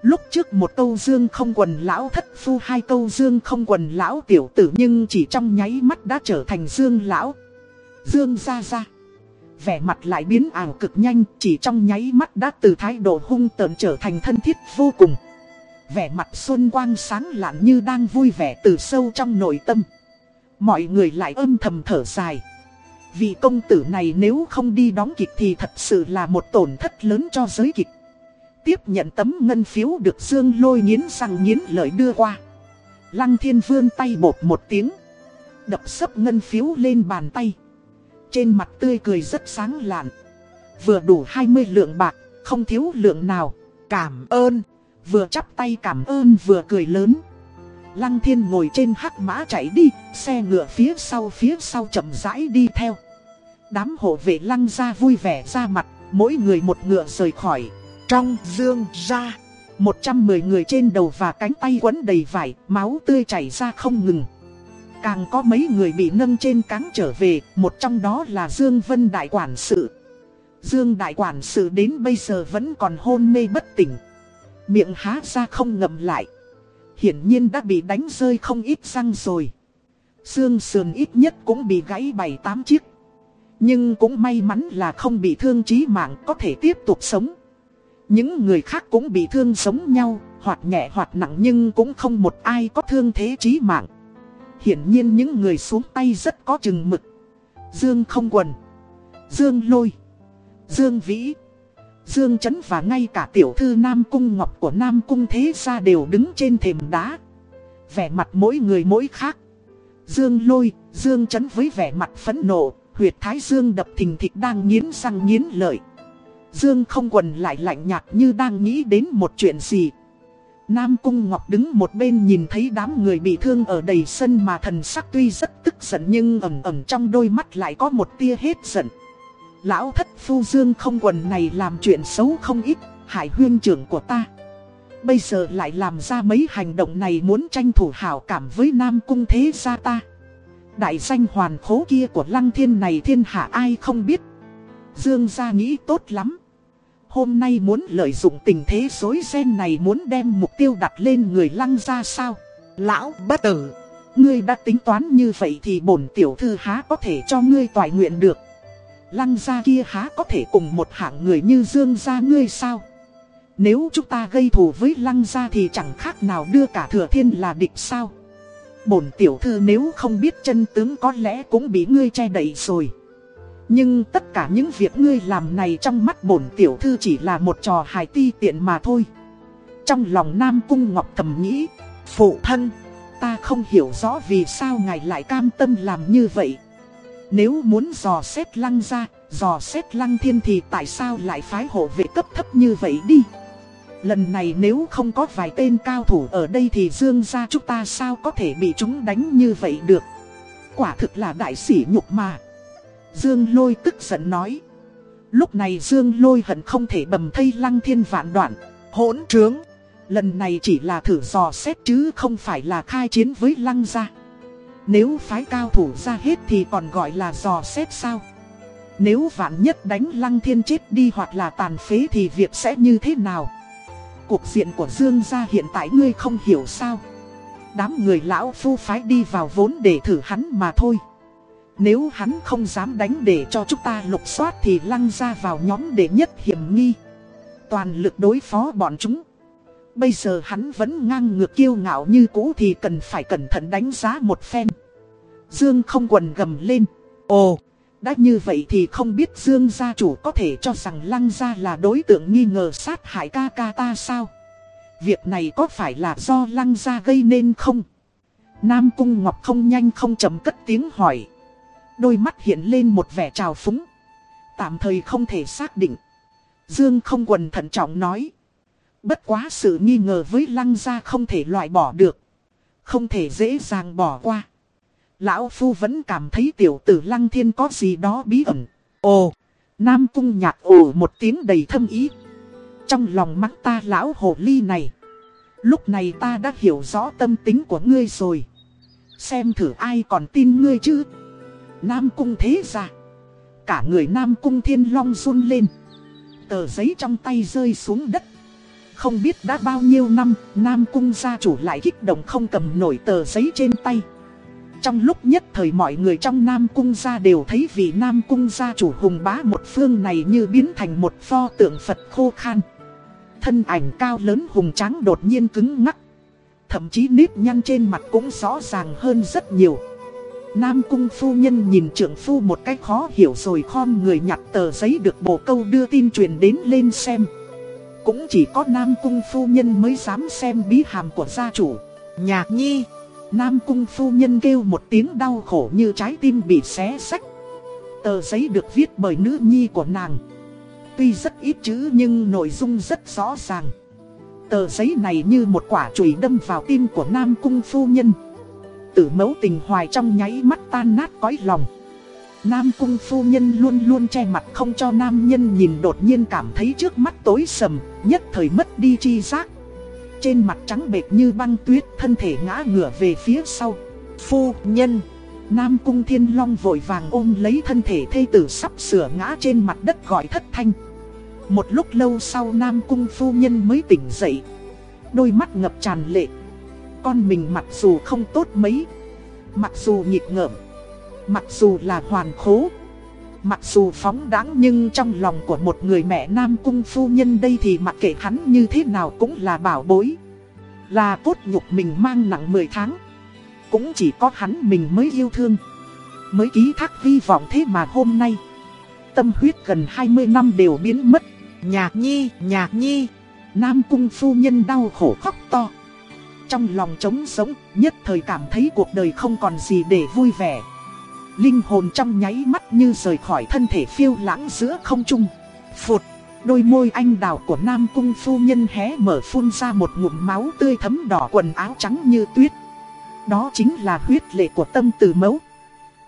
Lúc trước một câu dương không quần lão thất phu, hai câu dương không quần lão tiểu tử nhưng chỉ trong nháy mắt đã trở thành dương lão. Dương ra ra. Vẻ mặt lại biến ảo cực nhanh, chỉ trong nháy mắt đã từ thái độ hung tợn trở thành thân thiết vô cùng. Vẻ mặt xuân quang sáng lạn như đang vui vẻ từ sâu trong nội tâm. Mọi người lại âm thầm thở dài. Vì công tử này nếu không đi đóng kịch thì thật sự là một tổn thất lớn cho giới kịch. Tiếp nhận tấm ngân phiếu được Dương lôi nghiến răng nghiến lợi đưa qua. Lăng thiên vương tay bột một tiếng. Đập sấp ngân phiếu lên bàn tay. Trên mặt tươi cười rất sáng lạn. Vừa đủ 20 lượng bạc, không thiếu lượng nào. Cảm ơn. Vừa chắp tay cảm ơn vừa cười lớn. Lăng thiên ngồi trên hắc mã chạy đi, xe ngựa phía sau phía sau chậm rãi đi theo. Đám hộ vệ lăng ra vui vẻ ra mặt, mỗi người một ngựa rời khỏi. Trong dương ra, 110 người trên đầu và cánh tay quấn đầy vải, máu tươi chảy ra không ngừng. Càng có mấy người bị nâng trên cáng trở về, một trong đó là Dương Vân Đại Quản sự. Dương Đại Quản sự đến bây giờ vẫn còn hôn mê bất tỉnh. Miệng há ra không ngậm lại. Hiển nhiên đã bị đánh rơi không ít răng rồi. Xương sườn ít nhất cũng bị gãy 7-8 chiếc. Nhưng cũng may mắn là không bị thương chí mạng có thể tiếp tục sống. Những người khác cũng bị thương giống nhau, hoặc nhẹ hoặc nặng nhưng cũng không một ai có thương thế chí mạng. Hiển nhiên những người xuống tay rất có chừng mực. Dương không quần. Dương lôi. Dương vĩ. Dương chấn và ngay cả tiểu thư Nam Cung Ngọc của Nam Cung Thế Gia đều đứng trên thềm đá. Vẻ mặt mỗi người mỗi khác. Dương Lôi, Dương chấn với vẻ mặt phẫn nộ, huyệt thái Dương đập thình thịch đang nghiến răng nghiến lợi. Dương không quần lại lạnh nhạt như đang nghĩ đến một chuyện gì. Nam Cung Ngọc đứng một bên nhìn thấy đám người bị thương ở đầy sân mà thần sắc tuy rất tức giận nhưng ẩm ẩm trong đôi mắt lại có một tia hết giận. Lão thất phu dương không quần này làm chuyện xấu không ít, hải huyên trưởng của ta. Bây giờ lại làm ra mấy hành động này muốn tranh thủ hảo cảm với Nam Cung thế gia ta. Đại danh hoàn khố kia của lăng thiên này thiên hạ ai không biết. Dương gia nghĩ tốt lắm. Hôm nay muốn lợi dụng tình thế dối ren này muốn đem mục tiêu đặt lên người lăng gia sao. Lão bất tử, ngươi đã tính toán như vậy thì bổn tiểu thư há có thể cho ngươi toại nguyện được. Lăng gia kia há có thể cùng một hạng người như Dương gia ngươi sao? Nếu chúng ta gây thù với lăng gia thì chẳng khác nào đưa cả thừa thiên là địch sao? Bổn tiểu thư nếu không biết chân tướng có lẽ cũng bị ngươi che đậy rồi. Nhưng tất cả những việc ngươi làm này trong mắt bổn tiểu thư chỉ là một trò hài ti tiện mà thôi. Trong lòng Nam Cung Ngọc thầm nghĩ, phụ thân, ta không hiểu rõ vì sao ngài lại cam tâm làm như vậy. Nếu muốn dò xét lăng ra, dò xét lăng thiên thì tại sao lại phái hộ vệ cấp thấp như vậy đi? Lần này nếu không có vài tên cao thủ ở đây thì Dương gia chúng ta sao có thể bị chúng đánh như vậy được? Quả thực là đại sỉ nhục mà. Dương lôi tức giận nói. Lúc này Dương lôi hận không thể bầm thây lăng thiên vạn đoạn. Hỗn trướng. Lần này chỉ là thử dò xét chứ không phải là khai chiến với lăng gia Nếu phái cao thủ ra hết thì còn gọi là dò xét sao Nếu vạn nhất đánh lăng thiên chết đi hoặc là tàn phế thì việc sẽ như thế nào Cuộc diện của Dương gia hiện tại ngươi không hiểu sao? Đám người lão phu phái đi vào vốn để thử hắn mà thôi. Nếu hắn không dám đánh để cho chúng ta lục soát thì lăng ra vào nhóm để nhất hiểm nghi. Toàn lực đối phó bọn chúng. Bây giờ hắn vẫn ngang ngược kiêu ngạo như cũ thì cần phải cẩn thận đánh giá một phen. Dương không quần gầm lên. Ồ, đã như vậy thì không biết Dương gia chủ có thể cho rằng lăng gia là đối tượng nghi ngờ sát hại ca ca ta sao Việc này có phải là do lăng gia gây nên không? Nam Cung Ngọc không nhanh không chậm cất tiếng hỏi. Đôi mắt hiện lên một vẻ trào phúng. Tạm thời không thể xác định. Dương không quần thận trọng nói. Bất quá sự nghi ngờ với lăng gia không thể loại bỏ được. Không thể dễ dàng bỏ qua. Lão Phu vẫn cảm thấy tiểu tử lăng thiên có gì đó bí ẩn. Ồ, Nam Cung nhạc ồ một tiếng đầy thâm ý. Trong lòng mắt ta lão hồ ly này. Lúc này ta đã hiểu rõ tâm tính của ngươi rồi. Xem thử ai còn tin ngươi chứ. Nam cung thế ra. Cả người Nam cung thiên long run lên. Tờ giấy trong tay rơi xuống đất. Không biết đã bao nhiêu năm, Nam cung gia chủ lại kích động không cầm nổi tờ giấy trên tay. Trong lúc nhất thời mọi người trong Nam Cung gia đều thấy vị Nam Cung gia chủ hùng bá một phương này như biến thành một pho tượng Phật khô khan. Thân ảnh cao lớn hùng tráng đột nhiên cứng ngắc. Thậm chí nếp nhăn trên mặt cũng rõ ràng hơn rất nhiều. Nam cung phu nhân nhìn trưởng phu một cách khó hiểu rồi khom người nhặt tờ giấy được bổ câu đưa tin truyền đến lên xem. Cũng chỉ có Nam cung phu nhân mới dám xem bí hàm của gia chủ. Nhạc nhi, Nam cung phu nhân kêu một tiếng đau khổ như trái tim bị xé sách. Tờ giấy được viết bởi nữ nhi của nàng. Tuy rất ít chữ nhưng nội dung rất rõ ràng. Tờ giấy này như một quả chùy đâm vào tim của Nam Cung Phu Nhân. Tử mẫu tình hoài trong nháy mắt tan nát cõi lòng. Nam Cung Phu Nhân luôn luôn che mặt không cho nam nhân nhìn đột nhiên cảm thấy trước mắt tối sầm, nhất thời mất đi chi giác. Trên mặt trắng bệch như băng tuyết, thân thể ngã ngửa về phía sau. Phu Nhân Nam Cung Thiên Long vội vàng ôm lấy thân thể thê tử sắp sửa ngã trên mặt đất gọi thất thanh. Một lúc lâu sau Nam Cung phu nhân mới tỉnh dậy Đôi mắt ngập tràn lệ Con mình mặc dù không tốt mấy Mặc dù nhịp ngợm Mặc dù là hoàn khố Mặc dù phóng đáng nhưng trong lòng của một người mẹ Nam Cung phu nhân đây thì mặc kệ hắn như thế nào cũng là bảo bối Là cốt nhục mình mang nặng 10 tháng Cũng chỉ có hắn mình mới yêu thương Mới ký thác vi vọng thế mà hôm nay Tâm huyết gần 20 năm đều biến mất Nhạc nhi, nhạc nhi. Nam cung phu nhân đau khổ khóc to. Trong lòng trống sống, nhất thời cảm thấy cuộc đời không còn gì để vui vẻ. Linh hồn trong nháy mắt như rời khỏi thân thể phiêu lãng giữa không trung. Phụt, đôi môi anh đào của Nam cung phu nhân hé mở phun ra một ngụm máu tươi thấm đỏ quần áo trắng như tuyết. Đó chính là huyết lệ của tâm từ mẫu.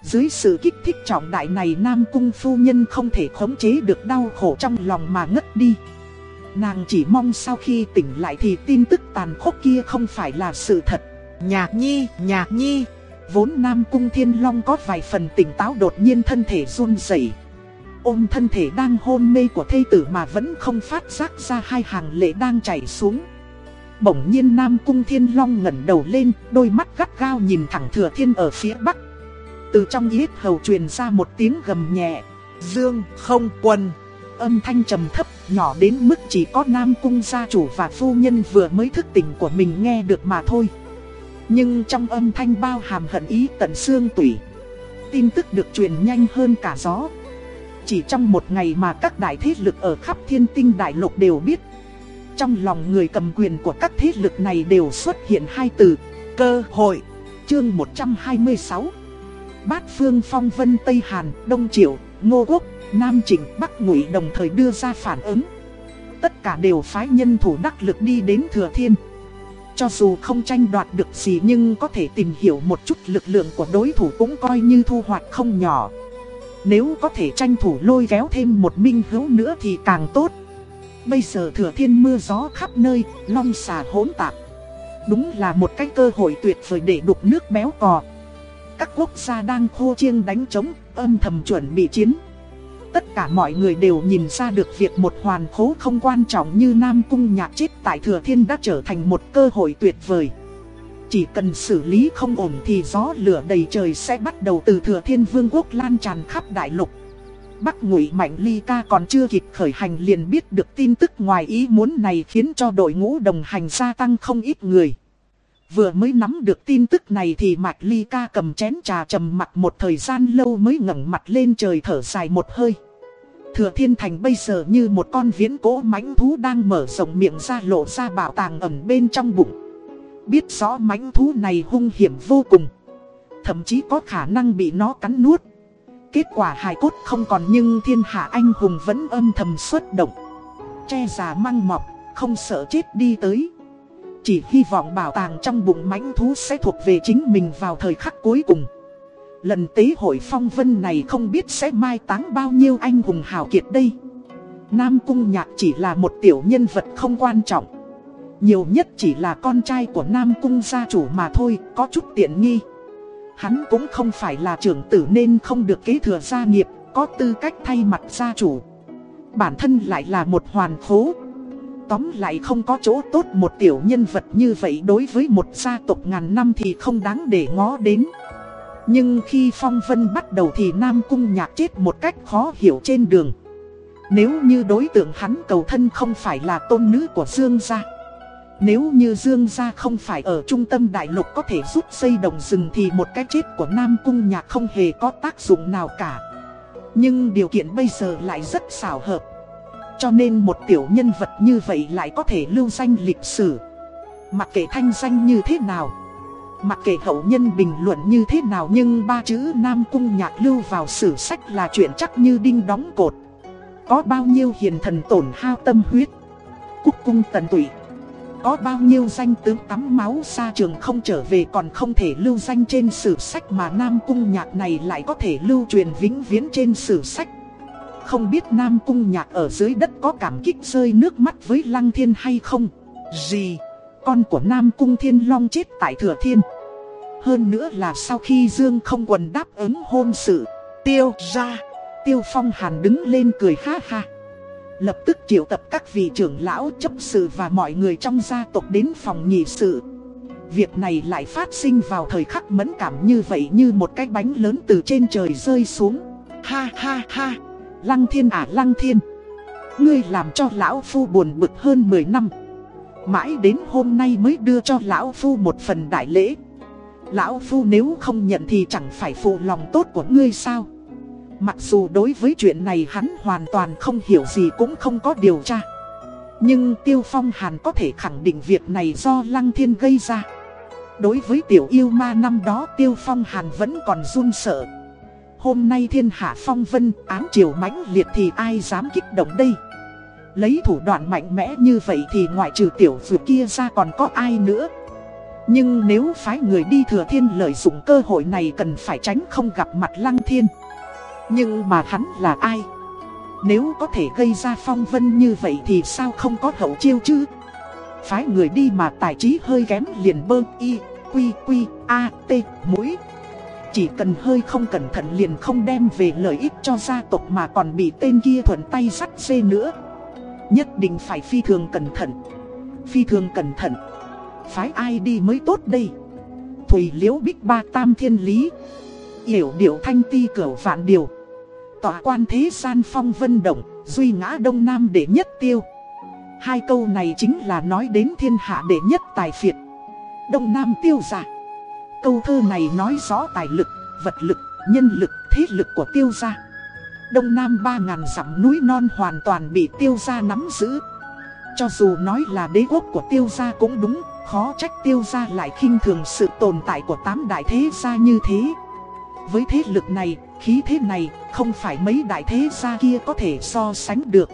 Dưới sự kích thích trọng đại này Nam Cung phu nhân không thể khống chế được đau khổ trong lòng mà ngất đi Nàng chỉ mong sau khi tỉnh lại thì tin tức tàn khốc kia không phải là sự thật Nhạc nhi, nhạc nhi Vốn Nam Cung Thiên Long có vài phần tỉnh táo đột nhiên thân thể run rẩy Ôm thân thể đang hôn mê của thê tử mà vẫn không phát giác ra hai hàng lệ đang chảy xuống Bỗng nhiên Nam Cung Thiên Long ngẩng đầu lên Đôi mắt gắt gao nhìn thẳng Thừa Thiên ở phía bắc từ trong yết hầu truyền ra một tiếng gầm nhẹ. Dương không quân. Âm thanh trầm thấp, nhỏ đến mức chỉ có Nam Cung gia chủ và phu nhân vừa mới thức tỉnh của mình nghe được mà thôi. Nhưng trong âm thanh bao hàm hận ý tận xương tủy. Tin tức được truyền nhanh hơn cả gió. Chỉ trong một ngày mà các đại thế lực ở khắp thiên tinh đại lục đều biết. Trong lòng người cầm quyền của các thế lực này đều xuất hiện hai từ, cơ hội. Chương 126 Bát phương phong vân Tây Hàn, Đông Triệu, Ngô Quốc, Nam Trịnh, Bắc Ngụy đồng thời đưa ra phản ứng. Tất cả đều phái nhân thủ đắc lực đi đến Thừa Thiên. Cho dù không tranh đoạt được gì nhưng có thể tìm hiểu một chút lực lượng của đối thủ cũng coi như thu hoạch không nhỏ. Nếu có thể tranh thủ lôi kéo thêm một minh hữu nữa thì càng tốt. Bây giờ thừa thiên mưa gió khắp nơi, long xà hỗn tạp Đúng là một cái cơ hội tuyệt vời để đục nước béo cò Các quốc gia đang khô chiêng đánh trống, âm thầm chuẩn bị chiến Tất cả mọi người đều nhìn ra được việc một hoàn khố không quan trọng như Nam Cung nhạc chết tại Thừa Thiên đã trở thành một cơ hội tuyệt vời. Chỉ cần xử lý không ổn thì gió lửa đầy trời sẽ bắt đầu từ Thừa Thiên Vương quốc lan tràn khắp đại lục. Bắc Ngụy Mạnh Ly Ca còn chưa kịp khởi hành liền biết được tin tức ngoài ý muốn này khiến cho đội ngũ đồng hành gia tăng không ít người. Vừa mới nắm được tin tức này thì Mạch Ly Ca cầm chén trà trầm mặt một thời gian lâu mới ngẩng mặt lên trời thở dài một hơi. Thừa Thiên Thành bây giờ như một con viễn cố mãnh thú đang mở rộng miệng ra lộ ra bảo tàng ẩn bên trong bụng. Biết rõ mãnh thú này hung hiểm vô cùng. Thậm chí có khả năng bị nó cắn nuốt. Kết quả hài cốt không còn nhưng thiên hạ anh hùng vẫn âm thầm xuất động. Che già măng mọc, không sợ chết đi tới. Chỉ hy vọng bảo tàng trong bụng mãnh thú sẽ thuộc về chính mình vào thời khắc cuối cùng. Lần tế hội phong vân này không biết sẽ mai táng bao nhiêu anh hùng hào kiệt đây. Nam Cung Nhạc chỉ là một tiểu nhân vật không quan trọng. Nhiều nhất chỉ là con trai của Nam Cung gia chủ mà thôi, có chút tiện nghi. Hắn cũng không phải là trưởng tử nên không được kế thừa gia nghiệp, có tư cách thay mặt gia chủ. Bản thân lại là một hoàn khố. Tóm lại không có chỗ tốt một tiểu nhân vật như vậy đối với một gia tộc ngàn năm thì không đáng để ngó đến. Nhưng khi phong vân bắt đầu thì Nam Cung nhạc chết một cách khó hiểu trên đường. Nếu như đối tượng hắn cầu thân không phải là tôn nữ của Dương gia. Nếu như Dương gia không phải ở trung tâm đại lục có thể giúp xây đồng rừng thì một cái chết của Nam Cung nhạc không hề có tác dụng nào cả. Nhưng điều kiện bây giờ lại rất xảo hợp. Cho nên một tiểu nhân vật như vậy lại có thể lưu danh lịch sử. Mặc kệ thanh danh như thế nào. Mặc kệ hậu nhân bình luận như thế nào nhưng ba chữ Nam Cung Nhạc lưu vào sử sách là chuyện chắc như đinh đóng cột. Có bao nhiêu hiền thần tổn hao tâm huyết. Cúc cung tận tụy. Có bao nhiêu danh tướng tắm máu xa trường không trở về còn không thể lưu danh trên sử sách mà Nam Cung Nhạc này lại có thể lưu truyền vĩnh viễn trên sử sách. Không biết Nam Cung Nhạc ở dưới đất có cảm kích rơi nước mắt với Lăng Thiên hay không? Gì? Con của Nam Cung Thiên Long chết tại Thừa Thiên. Hơn nữa là sau khi Dương không quần đáp ứng hôn sự, tiêu ra, tiêu phong hàn đứng lên cười ha ha. Lập tức triệu tập các vị trưởng lão chấp sự và mọi người trong gia tộc đến phòng nhị sự. Việc này lại phát sinh vào thời khắc mẫn cảm như vậy như một cái bánh lớn từ trên trời rơi xuống. Ha ha ha, lăng thiên à lăng thiên. Ngươi làm cho lão phu buồn bực hơn 10 năm. Mãi đến hôm nay mới đưa cho lão phu một phần đại lễ. Lão Phu nếu không nhận thì chẳng phải phụ lòng tốt của ngươi sao Mặc dù đối với chuyện này hắn hoàn toàn không hiểu gì cũng không có điều tra Nhưng Tiêu Phong Hàn có thể khẳng định việc này do Lăng Thiên gây ra Đối với tiểu yêu ma năm đó, Tiêu Phong Hàn vẫn còn run sợ Hôm nay thiên hạ phong vân ám triều mãnh liệt thì ai dám kích động đây Lấy thủ đoạn mạnh mẽ như vậy thì ngoại trừ tiểu vượt kia ra còn có ai nữa nhưng nếu phái người đi thừa thiên lợi dụng cơ hội này cần phải tránh không gặp mặt lăng thiên Nhưng mà hắn là ai? Nếu có thể gây ra phong vân như vậy thì sao không có hậu chiêu chứ? Phái người đi mà tài trí hơi kém liền bơ y, quy quy, a, t, mũi chỉ cần hơi không cẩn thận liền không đem về lợi ích cho gia tộc mà còn bị tên kia thuận tay sắt dê nữa. Nhất định phải phi thường cẩn thận. Phi thường cẩn thận. Phái ai đi mới tốt đây? Thủy liễu bích ba tam thiên lý. Yểu điệu thanh ti cửu vạn điều. Tỏa quan thế gian phong vân động, Duy ngã đông nam để nhất tiêu. Hai câu này chính là nói đến thiên hạ đệ nhất tài phiệt. Đông Nam tiêu giả. Câu thơ này nói rõ tài lực, vật lực, nhân lực, thế lực của tiêu gia. Đông Nam ba ngàn dặm núi non hoàn toàn bị tiêu gia nắm giữ. Cho dù nói là đế quốc của tiêu gia cũng đúng Khó trách tiêu gia lại khinh thường sự tồn tại của tám đại thế gia như thế. Với thế lực này, khí thế này, không phải mấy đại thế gia kia có thể so sánh được.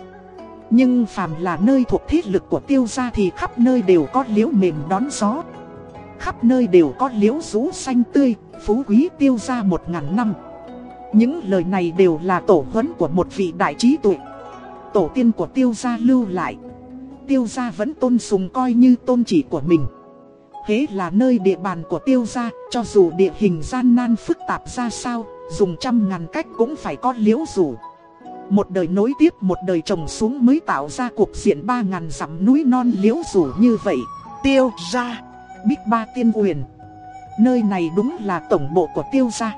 Nhưng phàm là nơi thuộc thế lực của tiêu gia thì khắp nơi đều có liễu mềm đón gió. Khắp nơi đều có liễu rú xanh tươi, phú quý tiêu gia một ngàn năm. Những lời này đều là tổ huấn của một vị đại trí tuệ. Tổ tiên của tiêu gia lưu lại. Tiêu gia vẫn tôn sùng coi như tôn chỉ của mình. Hế là nơi địa bàn của tiêu gia Cho dù địa hình gian nan phức tạp ra sao Dùng trăm ngàn cách cũng phải có liễu rủ. Một đời nối tiếp một đời trồng xuống mới tạo ra cuộc diện ba ngàn dặm núi non liễu rủ như vậy. Tiêu gia. Bích Ba Tiên Uyển Nơi này đúng là tổng bộ của tiêu gia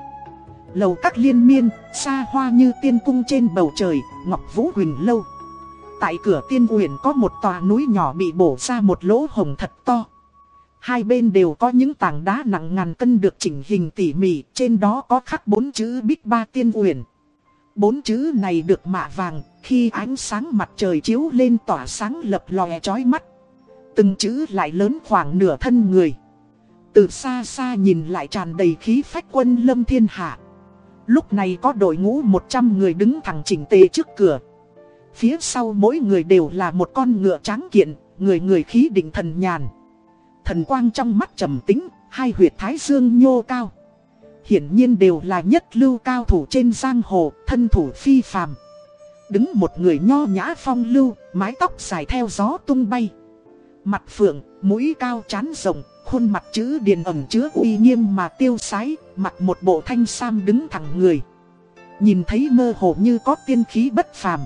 Lầu các liên miên, xa hoa như tiên cung trên bầu trời, Ngọc Vũ Huỳnh Lâu Tại cửa tiên uyển có một tòa núi nhỏ bị bổ ra một lỗ hồng thật to Hai bên đều có những tảng đá nặng ngàn cân được chỉnh hình tỉ mỉ, trên đó có khắc bốn chữ Bích Ba Tiên Uyển. Bốn chữ này được mạ vàng, khi ánh sáng mặt trời chiếu lên tỏa sáng lập lòe chói mắt. Từng chữ lại lớn khoảng nửa thân người. Từ xa xa nhìn lại tràn đầy khí phách quân lâm thiên hạ. Lúc này có đội ngũ 100 người đứng thẳng chỉnh tề trước cửa. Phía sau mỗi người đều là một con ngựa tráng kiện, người người khí định thần nhàn. Thần quang trong mắt trầm tính, hai huyệt thái dương nhô cao. Hiển nhiên đều là nhất lưu cao thủ trên giang hồ, thân thủ phi phàm. Đứng một người nho nhã phong lưu, mái tóc dài theo gió tung bay. Mặt phượng, mũi cao chán rồng khuôn mặt chữ điền ẩm chứa uy nghiêm mà tiêu sái, mặc một bộ thanh sam đứng thẳng người. Nhìn thấy mơ hồ như có tiên khí bất phàm.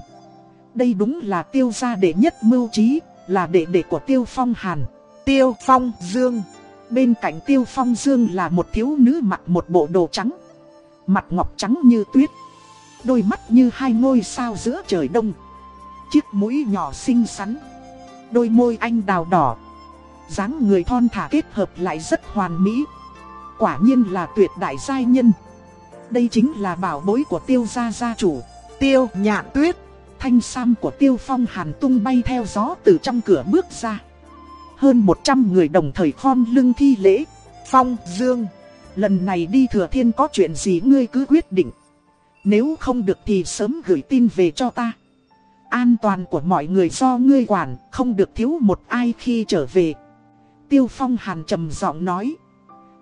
Đây đúng là tiêu gia đệ nhất mưu trí, là đệ đệ của tiêu phong hàn. Tiêu Phong Dương Bên cạnh Tiêu Phong Dương là một thiếu nữ mặc một bộ đồ trắng Mặt ngọc trắng như tuyết Đôi mắt như hai ngôi sao giữa trời đông Chiếc mũi nhỏ xinh xắn Đôi môi anh đào đỏ dáng người thon thả kết hợp lại rất hoàn mỹ Quả nhiên là tuyệt đại giai nhân Đây chính là bảo bối của tiêu gia gia chủ Tiêu nhạn tuyết Thanh sam của tiêu phong hàn tung bay theo gió từ trong cửa bước ra hơn 100 người đồng thời khom lưng thi lễ. Phong, Dương, lần này đi thừa thiên có chuyện gì ngươi cứ quyết định. Nếu không được thì sớm gửi tin về cho ta. An toàn của mọi người do ngươi quản, không được thiếu một ai khi trở về. Tiêu Phong Hàn trầm giọng nói.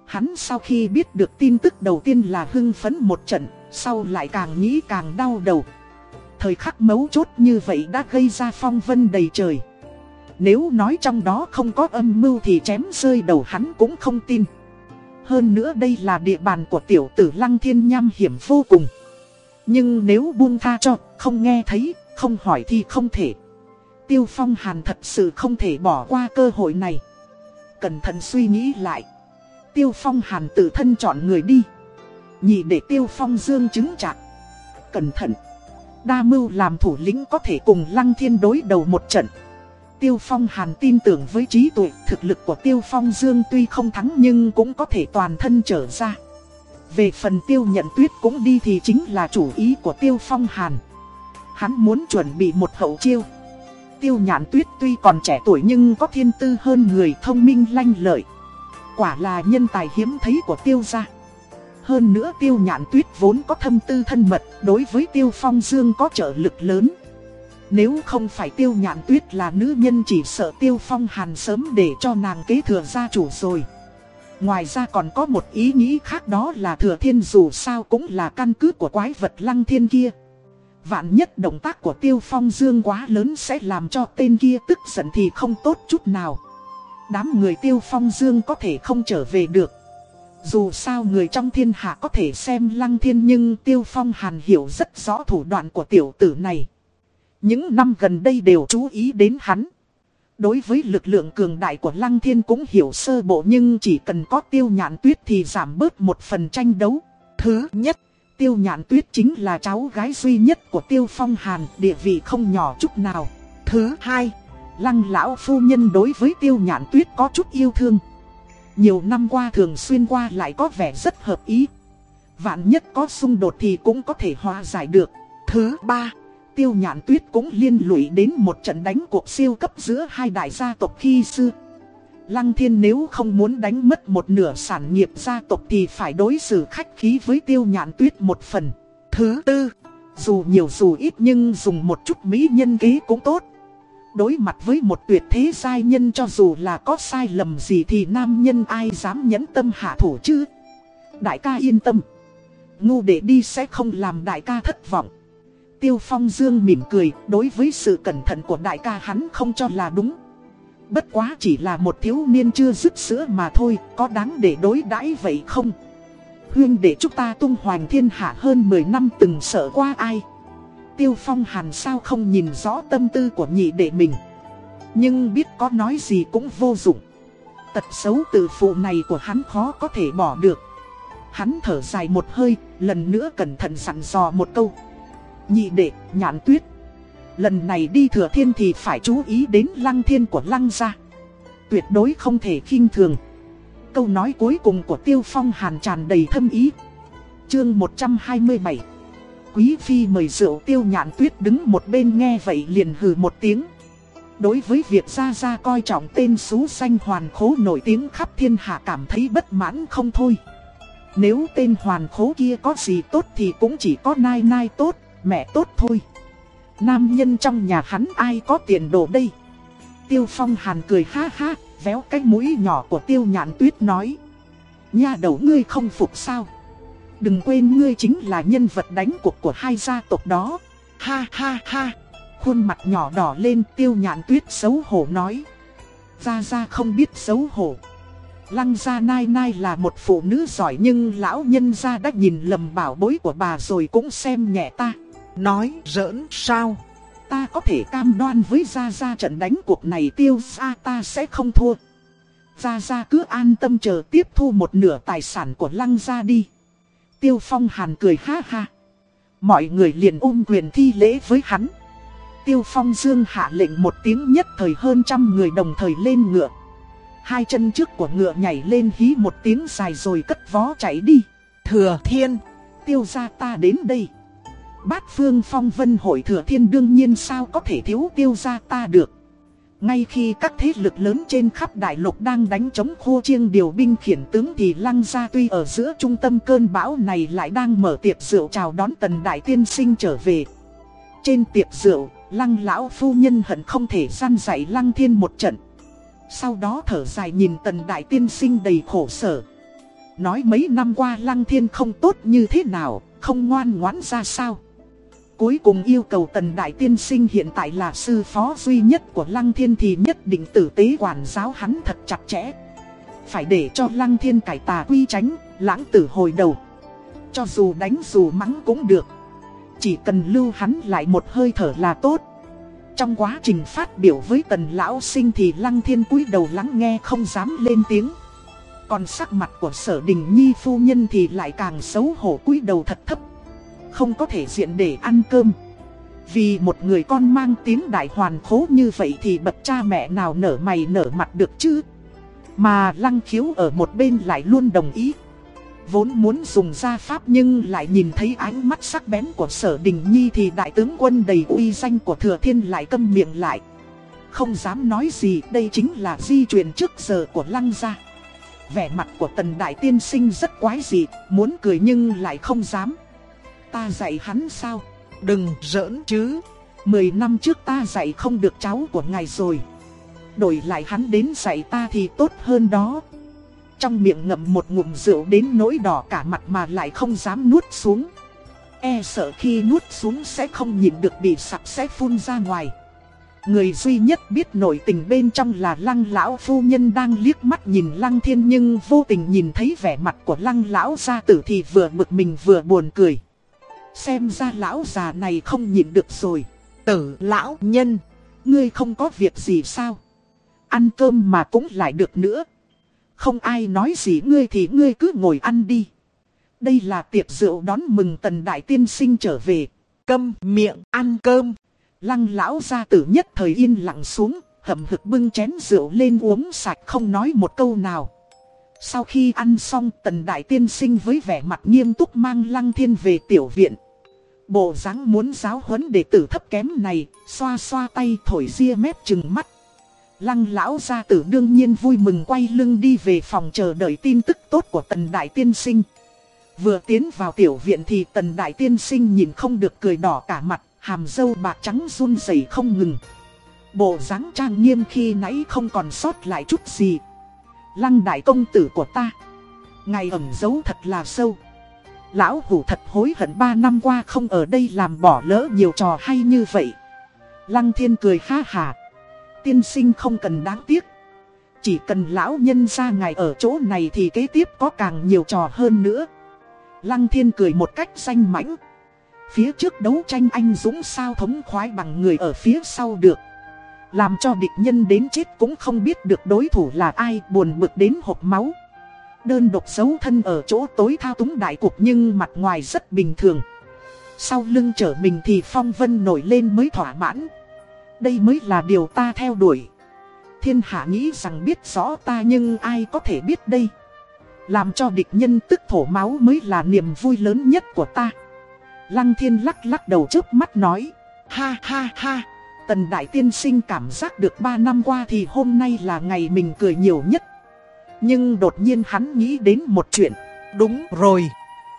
Hắn sau khi biết được tin tức đầu tiên là hưng phấn một trận, sau lại càng nghĩ càng đau đầu. Thời khắc mấu chốt như vậy đã gây ra phong vân đầy trời. Nếu nói trong đó không có âm mưu thì chém rơi đầu hắn cũng không tin. Hơn nữa đây là địa bàn của tiểu tử Lăng Thiên nham hiểm vô cùng. Nhưng nếu buông tha cho, không nghe thấy, không hỏi thì không thể. Tiêu Phong Hàn thật sự không thể bỏ qua cơ hội này. Cẩn thận suy nghĩ lại. Tiêu Phong Hàn tự thân chọn người đi. Nhị để Tiêu Phong Dương chứng chặt. Cẩn thận. Đa mưu làm thủ lĩnh có thể cùng Lăng Thiên đối đầu một trận. Tiêu Phong Hàn tin tưởng với trí tuệ, thực lực của Tiêu Phong Dương tuy không thắng nhưng cũng có thể toàn thân trở ra. Về phần Tiêu nhận tuyết cũng đi thì chính là chủ ý của Tiêu Phong Hàn. Hắn muốn chuẩn bị một hậu chiêu. Tiêu nhãn tuyết tuy còn trẻ tuổi nhưng có thiên tư hơn người thông minh lanh lợi. Quả là nhân tài hiếm thấy của Tiêu gia. Hơn nữa Tiêu nhãn tuyết vốn có thâm tư thân mật, đối với Tiêu Phong Dương có trợ lực lớn. Nếu không phải tiêu nhãn tuyết là nữ nhân chỉ sợ tiêu phong hàn sớm để cho nàng kế thừa gia chủ rồi. Ngoài ra còn có một ý nghĩ khác đó là thừa thiên dù sao cũng là căn cứ của quái vật lăng thiên kia. Vạn nhất động tác của tiêu phong dương quá lớn sẽ làm cho tên kia tức giận thì không tốt chút nào. Đám người tiêu phong dương có thể không trở về được. Dù sao người trong thiên hạ có thể xem lăng thiên nhưng tiêu phong hàn hiểu rất rõ thủ đoạn của tiểu tử này. Những năm gần đây đều chú ý đến hắn. Đối với lực lượng cường đại của Lăng Thiên cũng hiểu sơ bộ nhưng chỉ cần có tiêu nhạn tuyết thì giảm bớt một phần tranh đấu. Thứ nhất, tiêu nhạn tuyết chính là cháu gái duy nhất của tiêu phong hàn, địa vị không nhỏ chút nào. Thứ hai, Lăng lão phu nhân đối với tiêu nhạn tuyết có chút yêu thương. Nhiều năm qua thường xuyên qua lại có vẻ rất hợp ý. Vạn nhất có xung đột thì cũng có thể hòa giải được. Thứ ba, Tiêu nhạn tuyết cũng liên lụy đến một trận đánh cuộc siêu cấp giữa hai đại gia tộc khi xưa. Lăng thiên nếu không muốn đánh mất một nửa sản nghiệp gia tộc thì phải đối xử khách khí với tiêu nhạn tuyết một phần. Thứ tư, dù nhiều dù ít nhưng dùng một chút mỹ nhân kế cũng tốt. Đối mặt với một tuyệt thế giai nhân cho dù là có sai lầm gì thì nam nhân ai dám nhẫn tâm hạ thủ chứ. Đại ca yên tâm. Ngu để đi sẽ không làm đại ca thất vọng. Tiêu Phong Dương mỉm cười, đối với sự cẩn thận của đại ca hắn không cho là đúng. Bất quá chỉ là một thiếu niên chưa dứt sữa mà thôi, có đáng để đối đãi vậy không? Huyên để chúng ta tung hoành thiên hạ hơn 10 năm từng sợ qua ai? Tiêu Phong Hàn sao không nhìn rõ tâm tư của nhị đệ mình? Nhưng biết có nói gì cũng vô dụng. Tật xấu từ phụ này của hắn khó có thể bỏ được. Hắn thở dài một hơi, lần nữa cẩn thận sẵn dò một câu. Nhị đệ, nhãn tuyết. Lần này đi thừa thiên thì phải chú ý đến lăng thiên của lăng gia. Tuyệt đối không thể khinh thường. Câu nói cuối cùng của Tiêu Phong Hàn tràn đầy thâm ý. Chương 127 Quý Phi mời rượu Tiêu Nhạn Tuyết đứng một bên nghe vậy liền hừ một tiếng. Đối với việc Gia Gia coi trọng tên xú xanh hoàn khố nổi tiếng khắp thiên hạ cảm thấy bất mãn không thôi. Nếu tên hoàn khố kia có gì tốt thì cũng chỉ có nai nai tốt, mẹ tốt thôi. Nam nhân trong nhà hắn ai có tiền đồ đây? Tiêu Phong Hàn cười ha ha, véo cái mũi nhỏ của Tiêu Nhạn Tuyết nói. Nhà đầu ngươi không phục sao? Đừng quên ngươi chính là nhân vật đánh cuộc của hai gia tộc đó. Ha ha ha. Khuôn mặt nhỏ đỏ lên Tiêu Nhạn Tuyết xấu hổ nói. Gia Gia không biết xấu hổ. Lăng Gia Nai Nai là một phụ nữ giỏi nhưng lão nhân gia đã nhìn lầm bảo bối của bà rồi cũng xem nhẹ ta. Nói giỡn sao? Ta có thể cam đoan với Gia Gia trận đánh cuộc này tiêu ra ta sẽ không thua. Gia Gia cứ an tâm chờ tiếp thu một nửa tài sản của Lăng Gia đi. Tiêu Phong Hàn cười ha ha. Mọi người liền ôm quyền thi lễ với hắn. Tiêu Phong Dương hạ lệnh một tiếng nhất thời hơn trăm người đồng thời lên ngựa. Hai chân trước của ngựa nhảy lên hí một tiếng dài rồi cất vó chạy đi. Thừa thiên, tiêu gia ta đến đây. Bát phương phong vân hội thừa thiên đương nhiên sao có thể thiếu tiêu gia ta được. Ngay khi các thế lực lớn trên khắp đại lục đang đánh chống khô chiêng điều binh khiển tướng thì lăng gia tuy ở giữa trung tâm cơn bão này lại đang mở tiệc rượu chào đón tần đại tiên sinh trở về. Trên tiệc rượu, lăng lão phu nhân hận không thể gian dạy lăng thiên một trận. Sau đó thở dài nhìn tần đại tiên sinh đầy khổ sở. Nói mấy năm qua lăng thiên không tốt như thế nào, không ngoan ngoãn ra sao. Cuối cùng yêu cầu tần đại tiên sinh hiện tại là sư phó duy nhất của lăng thiên thì nhất định tử tế quản giáo hắn thật chặt chẽ. Phải để cho lăng thiên cải tà quy tránh, lãng tử hồi đầu. Cho dù đánh dù mắng cũng được. Chỉ cần lưu hắn lại một hơi thở là tốt. Trong quá trình phát biểu với tần lão sinh thì lăng thiên cúi đầu lắng nghe không dám lên tiếng. Còn sắc mặt của sở đình nhi phu nhân thì lại càng xấu hổ cúi đầu thật thấp. Không có thể diện để ăn cơm. Vì một người con mang tiếng đại hoàn khố như vậy thì bậc cha mẹ nào nở mày nở mặt được chứ. Mà lăng khiếu ở một bên lại luôn đồng ý. Vốn muốn dùng gia pháp nhưng lại nhìn thấy ánh mắt sắc bén của sở đình nhi thì đại tướng quân đầy uy danh của thừa thiên lại câm miệng lại. Không dám nói gì đây chính là di truyền trước giờ của lăng gia. Vẻ mặt của tần đại tiên sinh rất quái dị, muốn cười nhưng lại không dám. Ta dạy hắn sao? Đừng giỡn chứ. Mười năm trước ta dạy không được cháu của ngài rồi. Đổi lại hắn đến dạy ta thì tốt hơn đó. Trong miệng ngậm một ngụm rượu đến nỗi đỏ cả mặt mà lại không dám nuốt xuống. E sợ khi nuốt xuống sẽ không nhìn được bị sặc sẽ phun ra ngoài. Người duy nhất biết nội tình bên trong là lăng lão phu nhân đang liếc mắt nhìn lăng thiên nhưng vô tình nhìn thấy vẻ mặt của lăng lão gia tử thì vừa bực mình vừa buồn cười. Xem ra lão già này không nhịn được rồi. Tử lão nhân, ngươi không có việc gì sao? Ăn cơm mà cũng lại được nữa. Không ai nói gì ngươi thì ngươi cứ ngồi ăn đi. Đây là tiệc rượu đón mừng tần đại tiên sinh trở về. Câm miệng ăn cơm. Lăng lão gia tử nhất thời yên lặng xuống, hầm hực bưng chén rượu lên uống sạch không nói một câu nào. Sau khi ăn xong tần đại tiên sinh với vẻ mặt nghiêm túc mang lăng thiên về tiểu viện. Bộ dáng muốn giáo huấn đệ tử thấp kém này, xoa xoa tay thổi ria mép chừng mắt. Lăng lão gia tử đương nhiên vui mừng quay lưng đi về phòng chờ đợi tin tức tốt của tần đại tiên sinh. Vừa tiến vào tiểu viện thì tần đại tiên sinh nhìn không được cười đỏ cả mặt, hàm dâu bạc trắng run rẩy không ngừng. Bộ dáng trang nghiêm khi nãy không còn sót lại chút gì. Lăng đại công tử của ta. Ngày ẩn giấu thật là sâu. Lão hủ thật hối hận ba năm qua không ở đây làm bỏ lỡ nhiều trò hay như vậy. Lăng thiên cười ha hà. Tiên sinh không cần đáng tiếc. Chỉ cần lão nhân ra ngài ở chỗ này thì kế tiếp có càng nhiều trò hơn nữa. Lăng thiên cười một cách danh mãnh. Phía trước đấu tranh anh dũng sao thống khoái bằng người ở phía sau được. Làm cho địch nhân đến chết cũng không biết được đối thủ là ai, buồn bực đến hộp máu. Đơn độc giấu thân ở chỗ tối thao túng đại cục nhưng mặt ngoài rất bình thường. Sau lưng trở mình thì phong vân nổi lên mới thỏa mãn. Đây mới là điều ta theo đuổi. Thiên hạ nghĩ rằng biết rõ ta nhưng ai có thể biết đây. Làm cho địch nhân tức thổ máu mới là niềm vui lớn nhất của ta. Lăng thiên lắc lắc đầu trước mắt nói. Ha ha ha. Tần Đại Tiên Sinh cảm giác được 3 năm qua thì hôm nay là ngày mình cười nhiều nhất. Nhưng đột nhiên hắn nghĩ đến một chuyện. Đúng rồi.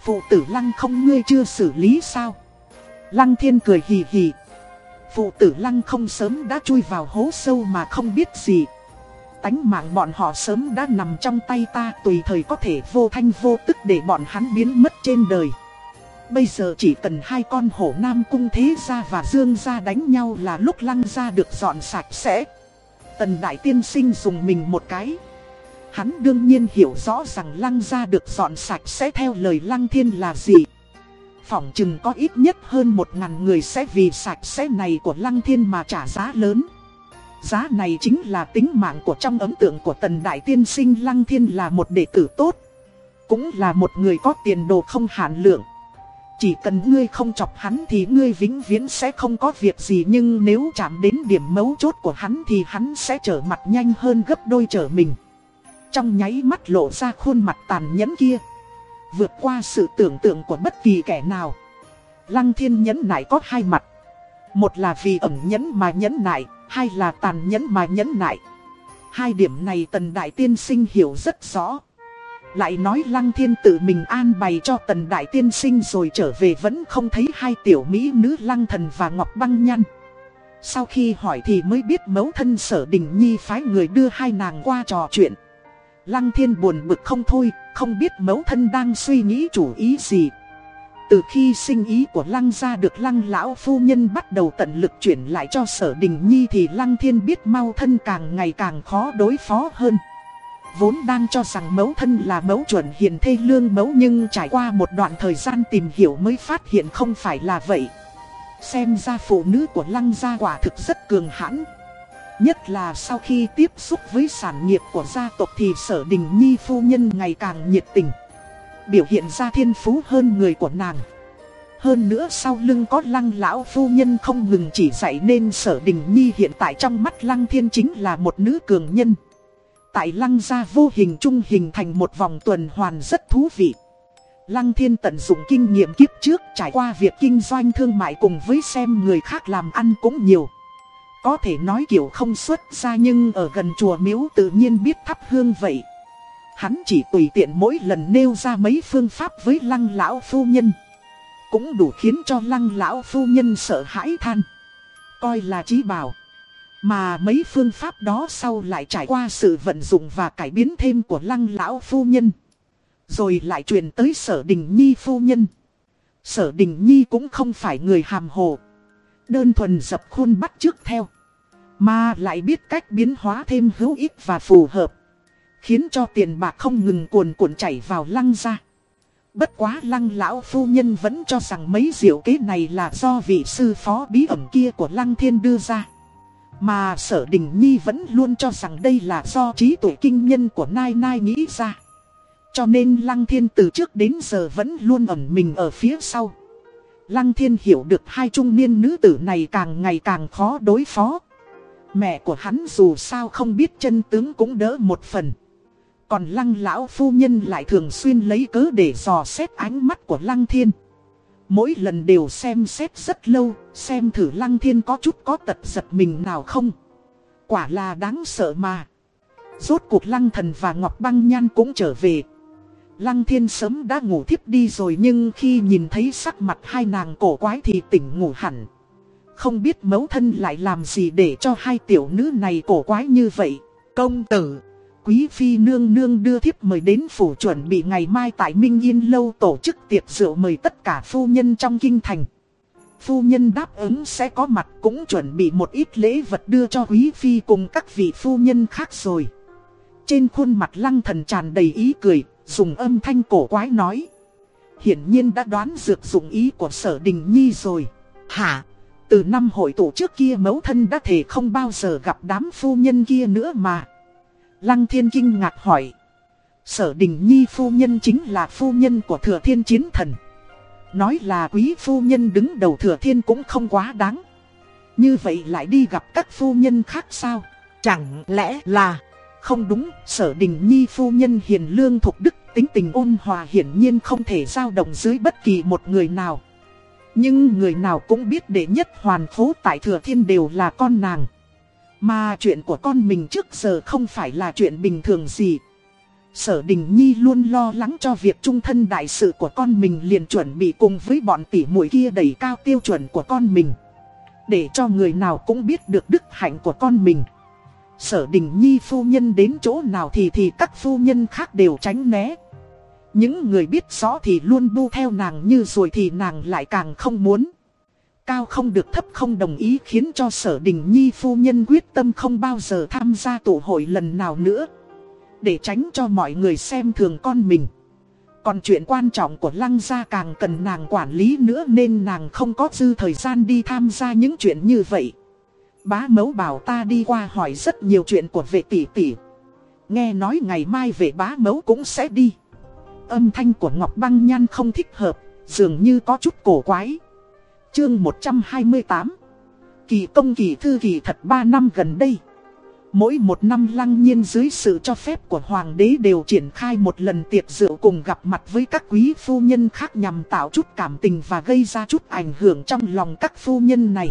Phụ tử Lăng không ngươi chưa xử lý sao? Lăng Thiên cười hì hì. Phụ tử Lăng không sớm đã chui vào hố sâu mà không biết gì. Tánh mạng bọn họ sớm đã nằm trong tay ta, tùy thời có thể vô thanh vô tức để bọn hắn biến mất trên đời. Bây giờ chỉ cần hai con hổ nam cung thế gia và dương gia đánh nhau là lúc lăng gia được dọn sạch sẽ. Tần đại tiên sinh dùng mình một cái. Hắn đương nhiên hiểu rõ rằng lăng gia được dọn sạch sẽ theo lời lăng thiên là gì. Phỏng chừng có ít nhất hơn một ngàn người sẽ vì sạch sẽ này của lăng thiên mà trả giá lớn. Giá này chính là tính mạng của trong ấn tượng của tần đại tiên sinh lăng thiên là một đệ tử tốt. Cũng là một người có tiền đồ không hạn lượng. Chỉ cần ngươi không chọc hắn thì ngươi vĩnh viễn sẽ không có việc gì nhưng nếu chạm đến điểm mấu chốt của hắn thì hắn sẽ trở mặt nhanh hơn gấp đôi trở mình. Trong nháy mắt lộ ra khuôn mặt tàn nhẫn kia. Vượt qua sự tưởng tượng của bất kỳ kẻ nào. Lăng thiên nhẫn nại có hai mặt. Một là vì ẩn nhẫn mà nhẫn nại, hai là tàn nhẫn mà nhẫn nại. Hai điểm này tần đại tiên sinh hiểu rất rõ. Lại nói lăng thiên tự mình an bày cho tần đại tiên sinh rồi trở về vẫn không thấy hai tiểu mỹ nữ lăng thần và ngọc băng nhăn. Sau khi hỏi thì mới biết mẫu thân sở đình nhi phái người đưa hai nàng qua trò chuyện. Lăng thiên buồn bực không thôi, không biết mẫu thân đang suy nghĩ chủ ý gì. Từ khi sinh ý của lăng gia được lăng lão phu nhân bắt đầu tận lực chuyển lại cho sở đình nhi thì lăng thiên biết mau thân càng ngày càng khó đối phó hơn. Vốn đang cho rằng mẫu thân là mẫu chuẩn hiền thê lương mẫu nhưng trải qua một đoạn thời gian tìm hiểu mới phát hiện không phải là vậy. Xem ra phụ nữ của lăng gia quả thực rất cường hãn. Nhất là sau khi tiếp xúc với sản nghiệp của gia tộc thì sở đình nhi phu nhân ngày càng nhiệt tình. Biểu hiện ra thiên phú hơn người của nàng. Hơn nữa sau lưng có lăng lão phu nhân không ngừng chỉ dạy nên sở đình nhi hiện tại trong mắt lăng thiên chính là một nữ cường nhân. Tại lăng gia vô hình trung hình thành một vòng tuần hoàn rất thú vị. Lăng thiên tận dụng kinh nghiệm kiếp trước trải qua việc kinh doanh thương mại cùng với xem người khác làm ăn cũng nhiều. Có thể nói kiểu không xuất ra nhưng ở gần chùa miếu tự nhiên biết thắp hương vậy. Hắn chỉ tùy tiện mỗi lần nêu ra mấy phương pháp với lăng lão phu nhân. Cũng đủ khiến cho lăng lão phu nhân sợ hãi than. Coi là trí bảo. Mà mấy phương pháp đó sau lại trải qua sự vận dụng và cải biến thêm của lăng lão phu nhân. Rồi lại truyền tới sở đình nhi phu nhân. Sở đình nhi cũng không phải người hàm hồ. Đơn thuần dập khuôn bắt trước theo. Mà lại biết cách biến hóa thêm hữu ích và phù hợp. Khiến cho tiền bạc không ngừng cuồn cuộn chảy vào lăng ra. Bất quá lăng lão phu nhân vẫn cho rằng mấy diệu kế này là do vị sư phó bí ẩn kia của lăng thiên đưa ra. Mà sở đình nhi vẫn luôn cho rằng đây là do trí tuệ kinh nhân của Nai Nai nghĩ ra. Cho nên Lăng Thiên từ trước đến giờ vẫn luôn ẩn mình ở phía sau. Lăng Thiên hiểu được hai trung niên nữ tử này càng ngày càng khó đối phó. Mẹ của hắn dù sao không biết chân tướng cũng đỡ một phần. Còn Lăng Lão Phu Nhân lại thường xuyên lấy cớ để dò xét ánh mắt của Lăng Thiên. Mỗi lần đều xem xét rất lâu, xem thử Lăng Thiên có chút có tật giật mình nào không. Quả là đáng sợ mà. Rốt cuộc Lăng Thần và Ngọc Băng Nhan cũng trở về. Lăng Thiên sớm đã ngủ thiếp đi rồi nhưng khi nhìn thấy sắc mặt hai nàng cổ quái thì tỉnh ngủ hẳn. Không biết mẫu thân lại làm gì để cho hai tiểu nữ này cổ quái như vậy. Công tử, Quý phi nương nương đưa thiếp mời đến phủ chuẩn bị ngày mai tại Minh Yên Lâu tổ chức tiệc rượu mời tất cả phu nhân trong kinh thành. Phu nhân đáp ứng sẽ có mặt cũng chuẩn bị một ít lễ vật đưa cho quý phi cùng các vị phu nhân khác rồi. Trên khuôn mặt lăng thần tràn đầy ý cười, dùng âm thanh cổ quái nói. Hiển nhiên đã đoán dược dụng ý của sở đình nhi rồi. Hả? Từ năm hội tổ trước kia mẫu thân đã thể không bao giờ gặp đám phu nhân kia nữa mà. Lăng thiên kinh ngạc hỏi. Sở đình nhi phu nhân chính là phu nhân của thừa thiên chiến thần. Nói là quý phu nhân đứng đầu thừa thiên cũng không quá đáng. Như vậy lại đi gặp các phu nhân khác sao? Chẳng lẽ là... Không đúng, sở đình nhi phu nhân hiền lương thục đức, tính tình ôn hòa hiển nhiên không thể dao động dưới bất kỳ một người nào. Nhưng người nào cũng biết đệ nhất hoàn phố tại thừa thiên đều là con nàng. Mà chuyện của con mình trước giờ không phải là chuyện bình thường gì. Sở Đình Nhi luôn lo lắng cho việc trung thân đại sự của con mình liền chuẩn bị cùng với bọn tỷ muội kia đẩy cao tiêu chuẩn của con mình. Để cho người nào cũng biết được đức hạnh của con mình. Sở Đình Nhi phu nhân đến chỗ nào thì thì các phu nhân khác đều tránh né. Những người biết rõ thì luôn bu theo nàng như rồi thì nàng lại càng không muốn. Cao không được thấp không đồng ý khiến cho sở đình nhi phu nhân quyết tâm không bao giờ tham gia tụ hội lần nào nữa. Để tránh cho mọi người xem thường con mình. Còn chuyện quan trọng của lăng gia càng cần nàng quản lý nữa nên nàng không có dư thời gian đi tham gia những chuyện như vậy. Bá mẫu bảo ta đi qua hỏi rất nhiều chuyện của vệ tỷ tỷ. Nghe nói ngày mai vệ bá mẫu cũng sẽ đi. Âm thanh của Ngọc Băng Nhan không thích hợp, dường như có chút cổ quái. Chương 128 Kỳ công kỳ thư kỳ thật 3 năm gần đây Mỗi một năm lăng nhiên dưới sự cho phép của hoàng đế đều triển khai một lần tiệc rượu cùng gặp mặt với các quý phu nhân khác nhằm tạo chút cảm tình và gây ra chút ảnh hưởng trong lòng các phu nhân này.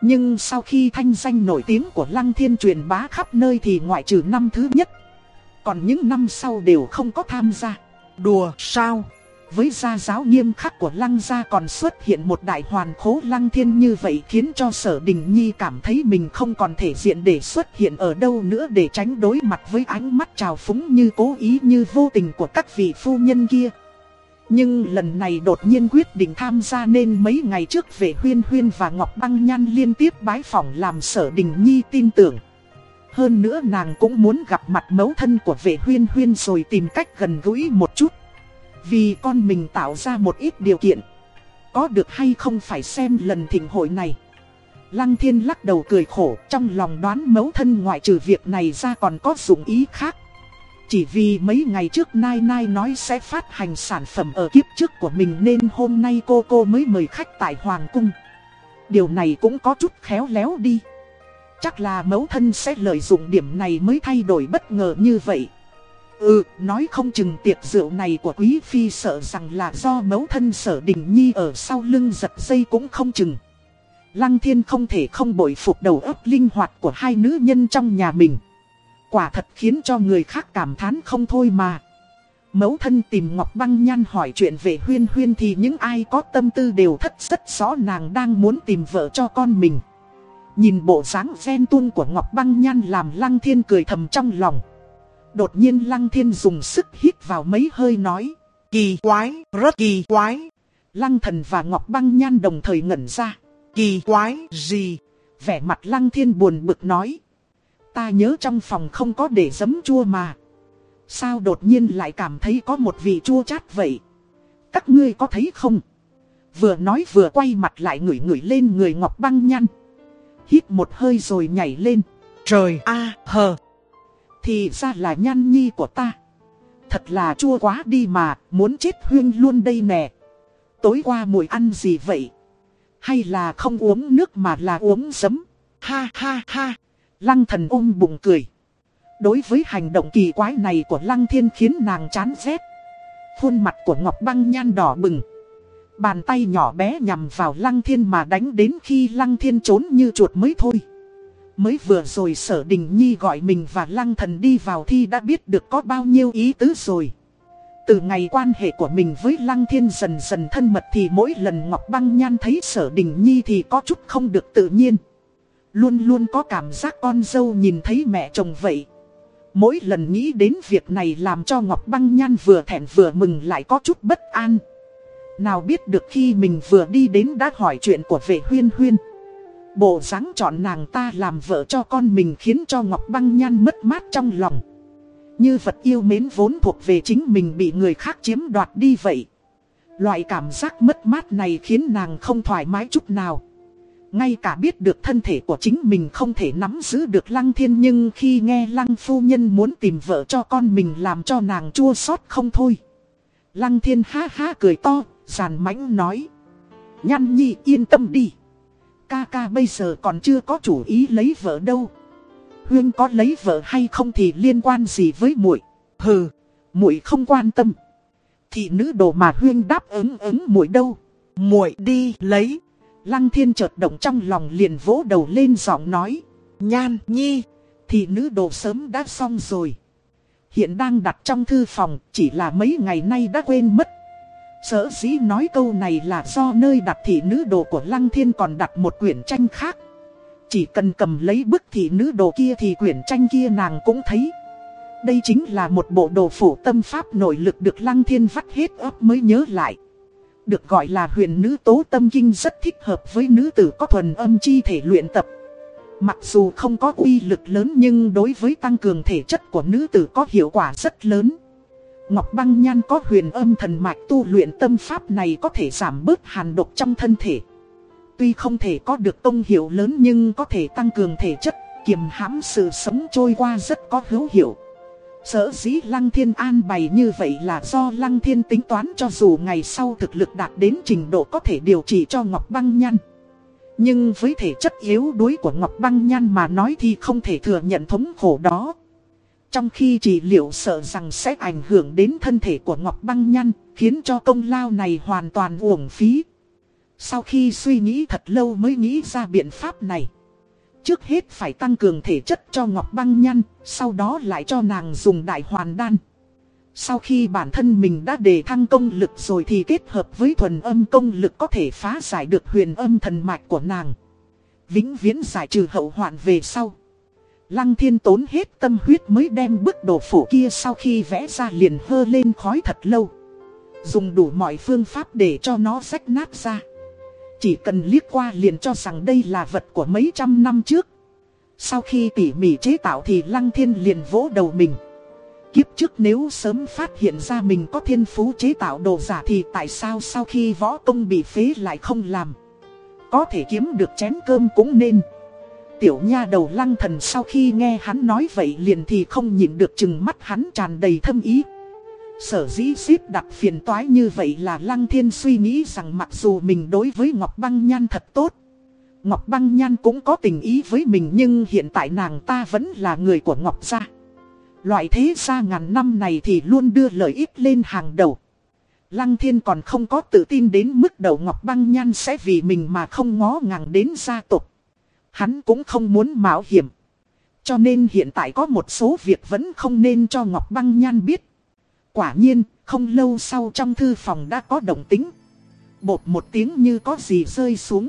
Nhưng sau khi thanh danh nổi tiếng của lăng thiên truyền bá khắp nơi thì ngoại trừ năm thứ nhất. Còn những năm sau đều không có tham gia. Đùa sao? Với gia giáo nghiêm khắc của lăng gia còn xuất hiện một đại hoàn khố lăng thiên như vậy khiến cho sở đình nhi cảm thấy mình không còn thể diện để xuất hiện ở đâu nữa để tránh đối mặt với ánh mắt trào phúng như cố ý như vô tình của các vị phu nhân kia. Nhưng lần này đột nhiên quyết định tham gia nên mấy ngày trước về Huyên Huyên và Ngọc Băng Nhan liên tiếp bái phỏng làm sở đình nhi tin tưởng. Hơn nữa nàng cũng muốn gặp mặt mẫu thân của vệ Huyên Huyên rồi tìm cách gần gũi một chút. Vì con mình tạo ra một ít điều kiện. Có được hay không phải xem lần thỉnh hội này. Lăng thiên lắc đầu cười khổ, Trong lòng đoán mấu thân ngoại trừ việc này ra còn có dụng ý khác. Chỉ vì mấy ngày trước Nai Nai nói sẽ phát hành sản phẩm ở kiếp trước của mình Nên hôm nay cô cô mới mời khách tại Hoàng Cung. Điều này cũng có chút khéo léo đi. Chắc là mấu thân sẽ lợi dụng điểm này mới thay đổi bất ngờ như vậy. Ừ, nói không chừng tiệc rượu này của quý phi sợ rằng là do mẫu thân sở đình nhi ở sau lưng giật dây cũng không chừng. Lăng thiên không thể không bội phục đầu óc linh hoạt của hai nữ nhân trong nhà mình. Quả thật khiến cho người khác cảm thán không thôi mà. Mẫu thân tìm Ngọc Băng Nhan hỏi chuyện về huyên huyên thì những ai có tâm tư đều thất rất rõ nàng đang muốn tìm vợ cho con mình. Nhìn bộ dáng ven tuôn của Ngọc Băng Nhan làm Lăng Thiên cười thầm trong lòng. Đột nhiên Lăng Thiên dùng sức hít vào mấy hơi nói. Kỳ quái, rất kỳ quái. Lăng thần và Ngọc Băng Nhan đồng thời ngẩn ra. Kỳ quái gì? Vẻ mặt Lăng Thiên buồn bực nói. Ta nhớ trong phòng không có để giấm chua mà. Sao đột nhiên lại cảm thấy có một vị chua chát vậy? Các ngươi có thấy không? Vừa nói vừa quay mặt lại ngửi ngửi lên người Ngọc Băng Nhan. Hít một hơi rồi nhảy lên. Trời a hờ. Thì ra là nhan nhi của ta. Thật là chua quá đi mà, muốn chết huyên luôn đây nè. Tối qua mùi ăn gì vậy? Hay là không uống nước mà là uống giấm? Ha ha ha. Lăng thần ôm bụng cười. Đối với hành động kỳ quái này của Lăng Thiên khiến nàng chán rét. Khuôn mặt của Ngọc Băng nhan đỏ bừng. Bàn tay nhỏ bé nhằm vào Lăng Thiên mà đánh đến khi Lăng Thiên trốn như chuột mới thôi. Mới vừa rồi sở đình nhi gọi mình và lăng thần đi vào thi đã biết được có bao nhiêu ý tứ rồi. Từ ngày quan hệ của mình với Lăng Thiên dần dần thân mật thì mỗi lần Ngọc Băng Nhan thấy sở đình nhi thì có chút không được tự nhiên. Luôn luôn có cảm giác con dâu nhìn thấy mẹ chồng vậy. Mỗi lần nghĩ đến việc này làm cho Ngọc Băng Nhan vừa thẹn vừa mừng lại có chút bất an. Nào biết được khi mình vừa đi đến đã hỏi chuyện của vệ huyên huyên. Bộ dáng chọn nàng ta làm vợ cho con mình khiến cho Ngọc Băng Nhan mất mát trong lòng. Như vật yêu mến vốn thuộc về chính mình bị người khác chiếm đoạt đi vậy. Loại cảm giác mất mát này khiến nàng không thoải mái chút nào. Ngay cả biết được thân thể của chính mình không thể nắm giữ được lăng thiên nhưng khi nghe lăng phu nhân muốn tìm vợ cho con mình làm cho nàng chua xót không thôi. Lăng thiên ha ha cười to, giàn mãnh nói. Nhăn nhi yên tâm đi. Ca ca bây giờ còn chưa có chủ ý lấy vợ đâu. Huyên có lấy vợ hay không thì liên quan gì với muội Hừ, muội không quan tâm. Thị nữ đồ mà Huyên đáp ứng ứng muội đâu. muội đi lấy. Lăng thiên chợt động trong lòng liền vỗ đầu lên giọng nói. Nhan nhi. Thị nữ đồ sớm đã xong rồi. Hiện đang đặt trong thư phòng, chỉ là mấy ngày nay đã quên mất. Sở dĩ nói câu này là do nơi đặt thị nữ đồ của Lăng Thiên còn đặt một quyển tranh khác. Chỉ cần cầm lấy bức thị nữ đồ kia thì quyển tranh kia nàng cũng thấy. Đây chính là một bộ đồ phủ tâm pháp nội lực được Lăng Thiên vắt hết ấp mới nhớ lại. Được gọi là huyền nữ tố tâm kinh rất thích hợp với nữ tử có thuần âm chi thể luyện tập. Mặc dù không có uy lực lớn nhưng đối với tăng cường thể chất của nữ tử có hiệu quả rất lớn. Ngọc Băng Nhan có huyền âm thần mạch tu luyện tâm pháp này có thể giảm bớt hàn độc trong thân thể. Tuy không thể có được công hiệu lớn nhưng có thể tăng cường thể chất, kiềm hãm sự sống trôi qua rất có hữu hiệu. Sở dĩ Lăng Thiên an bày như vậy là do Lăng Thiên tính toán cho dù ngày sau thực lực đạt đến trình độ có thể điều trị cho Ngọc Băng Nhan. Nhưng với thể chất yếu đuối của Ngọc Băng Nhan mà nói thì không thể thừa nhận thống khổ đó. Trong khi trị liệu sợ rằng sẽ ảnh hưởng đến thân thể của Ngọc Băng Nhăn, khiến cho công lao này hoàn toàn uổng phí. Sau khi suy nghĩ thật lâu mới nghĩ ra biện pháp này. Trước hết phải tăng cường thể chất cho Ngọc Băng Nhăn, sau đó lại cho nàng dùng đại hoàn đan. Sau khi bản thân mình đã đề thăng công lực rồi thì kết hợp với thuần âm công lực có thể phá giải được huyền âm thần mạch của nàng. Vĩnh viễn giải trừ hậu hoạn về sau. Lăng thiên tốn hết tâm huyết mới đem bức đồ phủ kia sau khi vẽ ra liền hơ lên khói thật lâu. Dùng đủ mọi phương pháp để cho nó rách nát ra. Chỉ cần liếc qua liền cho rằng đây là vật của mấy trăm năm trước. Sau khi tỉ mỉ chế tạo thì Lăng Thiên liền vỗ đầu mình. Kiếp trước nếu sớm phát hiện ra mình có thiên phú chế tạo đồ giả thì tại sao sau khi võ công bị phế lại không làm. Có thể kiếm được chén cơm cũng nên. Tiểu nha đầu lăng thần sau khi nghe hắn nói vậy liền thì không nhìn được chừng mắt hắn tràn đầy thâm ý. Sở dĩ xếp đặt phiền toái như vậy là lăng thiên suy nghĩ rằng mặc dù mình đối với Ngọc Băng Nhan thật tốt. Ngọc Băng Nhan cũng có tình ý với mình nhưng hiện tại nàng ta vẫn là người của Ngọc Gia. Loại thế gia ngàn năm này thì luôn đưa lợi ích lên hàng đầu. Lăng thiên còn không có tự tin đến mức đầu Ngọc Băng Nhan sẽ vì mình mà không ngó ngàng đến gia tộc hắn cũng không muốn mạo hiểm. Cho nên hiện tại có một số việc vẫn không nên cho Ngọc Băng Nhan biết. Quả nhiên, không lâu sau trong thư phòng đã có động tính. Bột một tiếng như có gì rơi xuống.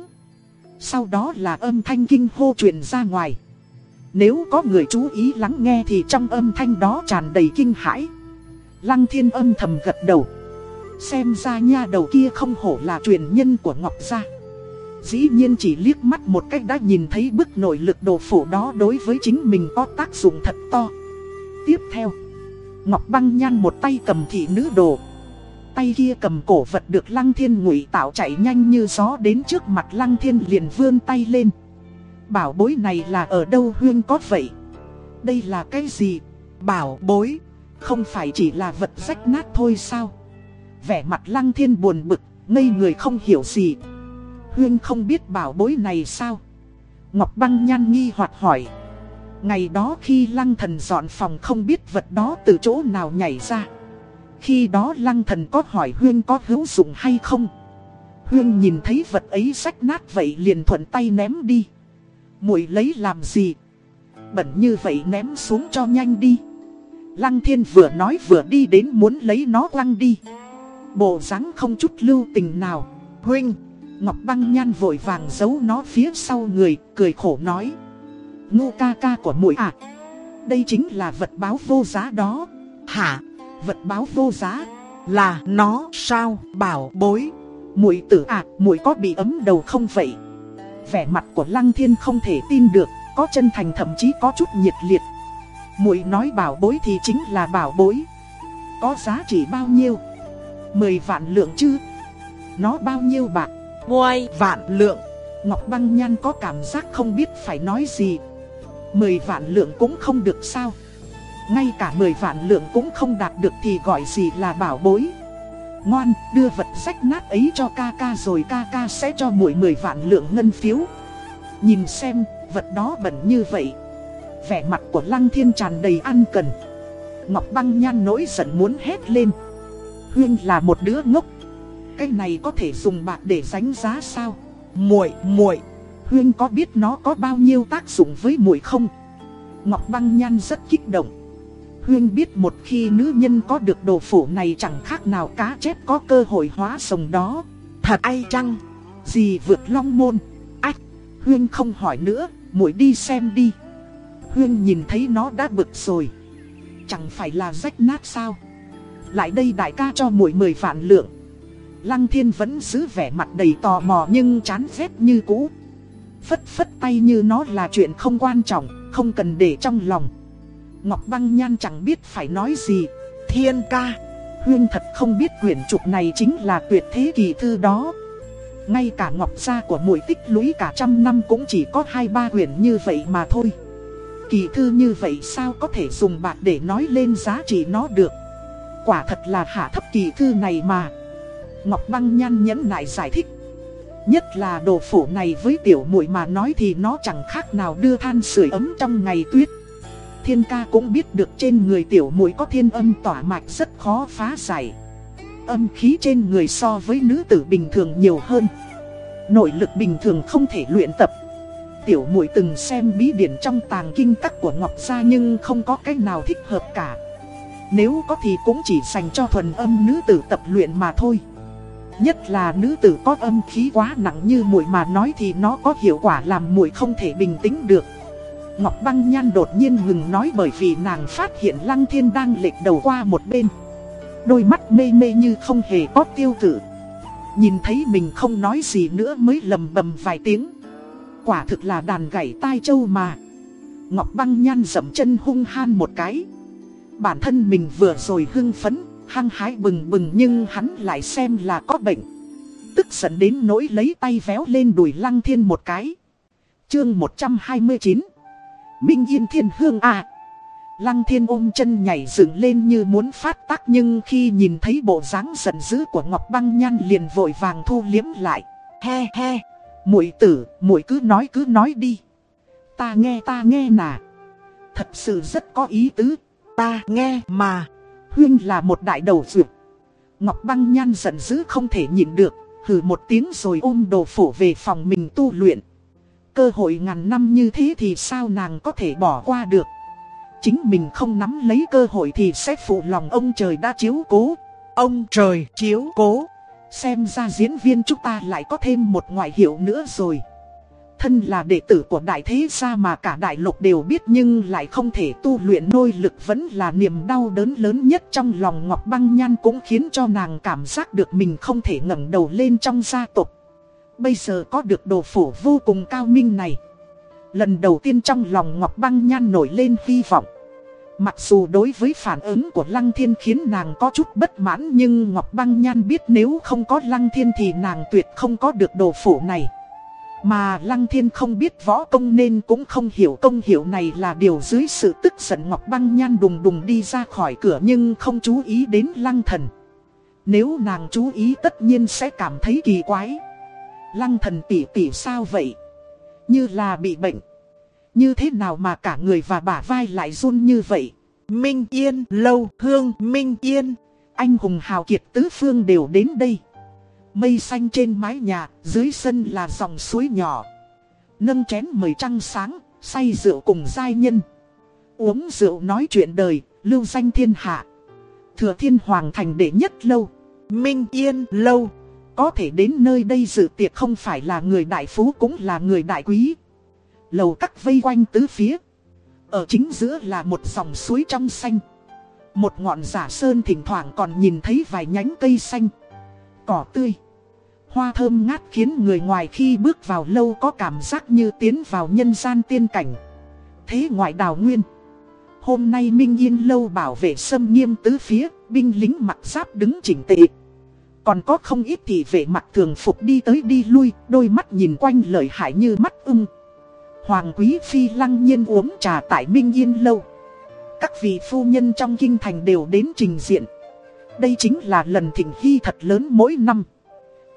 Sau đó là âm thanh kinh hô truyền ra ngoài. Nếu có người chú ý lắng nghe thì trong âm thanh đó tràn đầy kinh hãi. Lăng thiên âm thầm gật đầu. Xem ra nha đầu kia không hổ là truyền nhân của Ngọc Gia. Dĩ nhiên chỉ liếc mắt một cách đã nhìn thấy bức nội lực đồ phủ đó đối với chính mình có tác dụng thật to. Tiếp theo, Ngọc Băng Nhan một tay cầm thị nữ đồ. Tay kia cầm cổ vật được Lăng Thiên ngụy tạo chạy nhanh như gió đến trước mặt Lăng Thiên liền vươn tay lên. Bảo bối này là ở đâu huyên có vậy? Đây là cái gì? Bảo bối, không phải chỉ là vật rách nát thôi sao? Vẻ mặt Lăng Thiên buồn bực, ngây người không hiểu gì. Huyên không biết bảo bối này sao? Ngọc Băng nhan nghi hoặc hỏi. Ngày đó khi lăng thần dọn phòng không biết vật đó từ chỗ nào nhảy ra. Khi đó lăng thần có hỏi Huyên có hữu dụng hay không? Huyên nhìn thấy vật ấy rách nát vậy liền thuận tay ném đi. muội lấy làm gì? Bẩn như vậy ném xuống cho nhanh đi. Lăng thiên vừa nói vừa đi đến muốn lấy nó lăng đi. Bộ dáng không chút lưu tình nào. Huynh! Ngọc Băng Nhan vội vàng giấu nó phía sau người, cười khổ nói. Ngu ca ca của muội à. Đây chính là vật báo vô giá đó. Hả? Vật báo vô giá. Là nó sao bảo bối? Muội tử à, muội có bị ấm đầu không vậy? Vẻ mặt của Lăng Thiên không thể tin được, có chân thành thậm chí có chút nhiệt liệt. Muội nói bảo bối thì chính là bảo bối. Có giá trị bao nhiêu? Mười vạn lượng chứ? Nó bao nhiêu bạc? Ngoài vạn lượng. Ngọc Băng Nhan có cảm giác không biết phải nói gì. Mười vạn lượng cũng không được sao? Ngay cả mười vạn lượng cũng không đạt được thì gọi gì là bảo bối. Ngoan, đưa vật rách nát ấy cho ca ca rồi ca ca sẽ cho muội mười vạn lượng ngân phiếu. Nhìn xem, vật đó bẩn như vậy. Vẻ mặt của Lăng Thiên tràn đầy ăn cần. Ngọc Băng Nhan nỗi giận muốn hét lên. Huyên là một đứa ngốc. Cái này có thể dùng bạc để đánh giá sao? Muội, muội, Huyên có biết nó có bao nhiêu tác dụng với muội không? Ngọc Băng Nhan rất kích động. Huyên biết một khi nữ nhân có được đồ phủ này chẳng khác nào cá chép có cơ hội hóa rồng đó. thật ai chăng? Gì vượt long môn? Ách, Huyên không hỏi nữa, muội đi xem đi. Huyên nhìn thấy nó đã bực rồi. Chẳng phải là rách nát sao? Lại đây đại ca cho muội mười vạn lượng. Lăng thiên vẫn giữ vẻ mặt đầy tò mò nhưng chán ghét như cũ. Phất phất tay như nó là chuyện không quan trọng, không cần để trong lòng. Ngọc Băng Nhan chẳng biết phải nói gì. Thiên ca. Huyên thật không biết quyển trục này chính là tuyệt thế kỳ thư đó. Ngay cả ngọc gia của Mũi tích lũy cả trăm năm cũng chỉ có hai ba quyển như vậy mà thôi. Kỳ thư như vậy sao có thể dùng bạc để nói lên giá trị nó được. Quả thật là hạ thấp kỳ thư này mà. Ngọc Băng Nhan nhẫn nại giải thích. Nhất là đồ phủ này với tiểu muội mà nói thì nó chẳng khác nào đưa than sưởi ấm trong ngày tuyết. Thiên ca cũng biết được trên người tiểu muội có thiên âm tỏa mạch rất khó phá giải. Âm khí trên người so với nữ tử bình thường nhiều hơn. Nội lực bình thường không thể luyện tập. Tiểu muội từng xem bí điển trong tàng kinh các của Ngọc Gia nhưng không có cách nào thích hợp cả. Nếu có thì cũng chỉ dành cho thuần âm nữ tử tập luyện mà thôi. Nhất là nữ tử có âm khí quá nặng như muội mà nói thì nó có hiệu quả làm muội không thể bình tĩnh được. Ngọc Băng Nhan đột nhiên ngừng nói bởi vì nàng phát hiện Lăng Thiên đang lệch đầu qua một bên. Đôi mắt mê mê như không hề có tiêu tử. Nhìn thấy mình không nói gì nữa mới lầm bầm vài tiếng. Quả thực là đàn gảy tai châu mà. Ngọc Băng Nhan dậm chân hung han một cái. Bản thân mình vừa rồi hưng phấn, hăng hái bừng bừng nhưng hắn lại xem là có bệnh. Tức giận đến nỗi lấy tay véo lên đùi Lăng Thiên một cái. Chương 129 Minh Yên Thiên Hương à. Lăng Thiên ôm chân nhảy dựng lên như muốn phát tác nhưng khi nhìn thấy bộ dáng giận dữ của Ngọc Băng Nhan liền vội vàng thu liếm lại. He he, muội tử, muội cứ nói cứ nói đi. Ta nghe ta nghe nà. Thật sự rất có ý tứ. Ta nghe mà. Huyên là một đại đầu dược. Ngọc Băng Nhan giận dữ không thể nhịn được, hừ một tiếng rồi ôm đồ phủ về phòng mình tu luyện. Cơ hội ngàn năm như thế thì sao nàng có thể bỏ qua được. Chính mình không nắm lấy cơ hội thì sẽ phụ lòng ông trời đã chiếu cố. Ông trời chiếu cố. Xem ra diễn viên chúng ta lại có thêm một ngoại hiệu nữa rồi. Thân là đệ tử của đại thế gia mà cả đại lục đều biết nhưng lại không thể tu luyện nôi lực vẫn là niềm đau đớn lớn nhất trong lòng Ngọc Băng Nhan cũng khiến cho nàng cảm giác được mình không thể ngẩng đầu lên trong gia tộc. Bây giờ có được đồ phủ vô cùng cao minh này. Lần đầu tiên trong lòng Ngọc Băng Nhan nổi lên hy vọng. Mặc dù đối với phản ứng của Lăng Thiên khiến nàng có chút bất mãn nhưng Ngọc Băng Nhan biết nếu không có Lăng Thiên thì nàng tuyệt không có được đồ phủ này. Mà Lăng Thiên không biết võ công nên cũng không hiểu công hiệu này là điều dưới sự tức giận Ngọc Băng Nhan đùng đùng đi ra khỏi cửa nhưng không chú ý đến Lăng Thần. Nếu nàng chú ý tất nhiên sẽ cảm thấy kỳ quái. Lăng Thần tỉ tỉ sao vậy? Như là bị bệnh. Như thế nào mà cả người và bả vai lại run như vậy? Minh Yên, Lâu, Hương, Minh Yên. Anh hùng hào kiệt tứ phương đều đến đây. Mây xanh trên mái nhà, dưới sân là dòng suối nhỏ. Nâng chén mời trăng sáng, say rượu cùng giai nhân. Uống rượu nói chuyện đời, lưu danh thiên hạ. Thừa thiên hoàng thành đệ nhất lâu. Minh Yên, Lâu. Có thể đến nơi đây dự tiệc không phải là người đại phú cũng là người đại quý. Lầu các vây quanh tứ phía. Ở chính giữa là một dòng suối trong xanh Một ngọn giả sơn thỉnh thoảng còn nhìn thấy vài nhánh cây xanh Cỏ tươi. Hoa thơm ngát khiến người ngoài khi bước vào lâu có cảm giác như tiến vào nhân gian tiên cảnh. Thế ngoại đào nguyên. Hôm nay Minh Yên lâu bảo vệ sâm nghiêm tứ phía Binh lính mặc giáp đứng chỉnh tề, Còn có không ít thì vệ mặt thường phục đi tới đi lui Đôi mắt nhìn quanh lợi hại như mắt ưng. Hoàng quý phi lăng nhiên uống trà tại Minh Yên lâu. Các vị phu nhân trong kinh thành đều đến trình diện. Đây chính là lần thịnh hy thật lớn mỗi năm.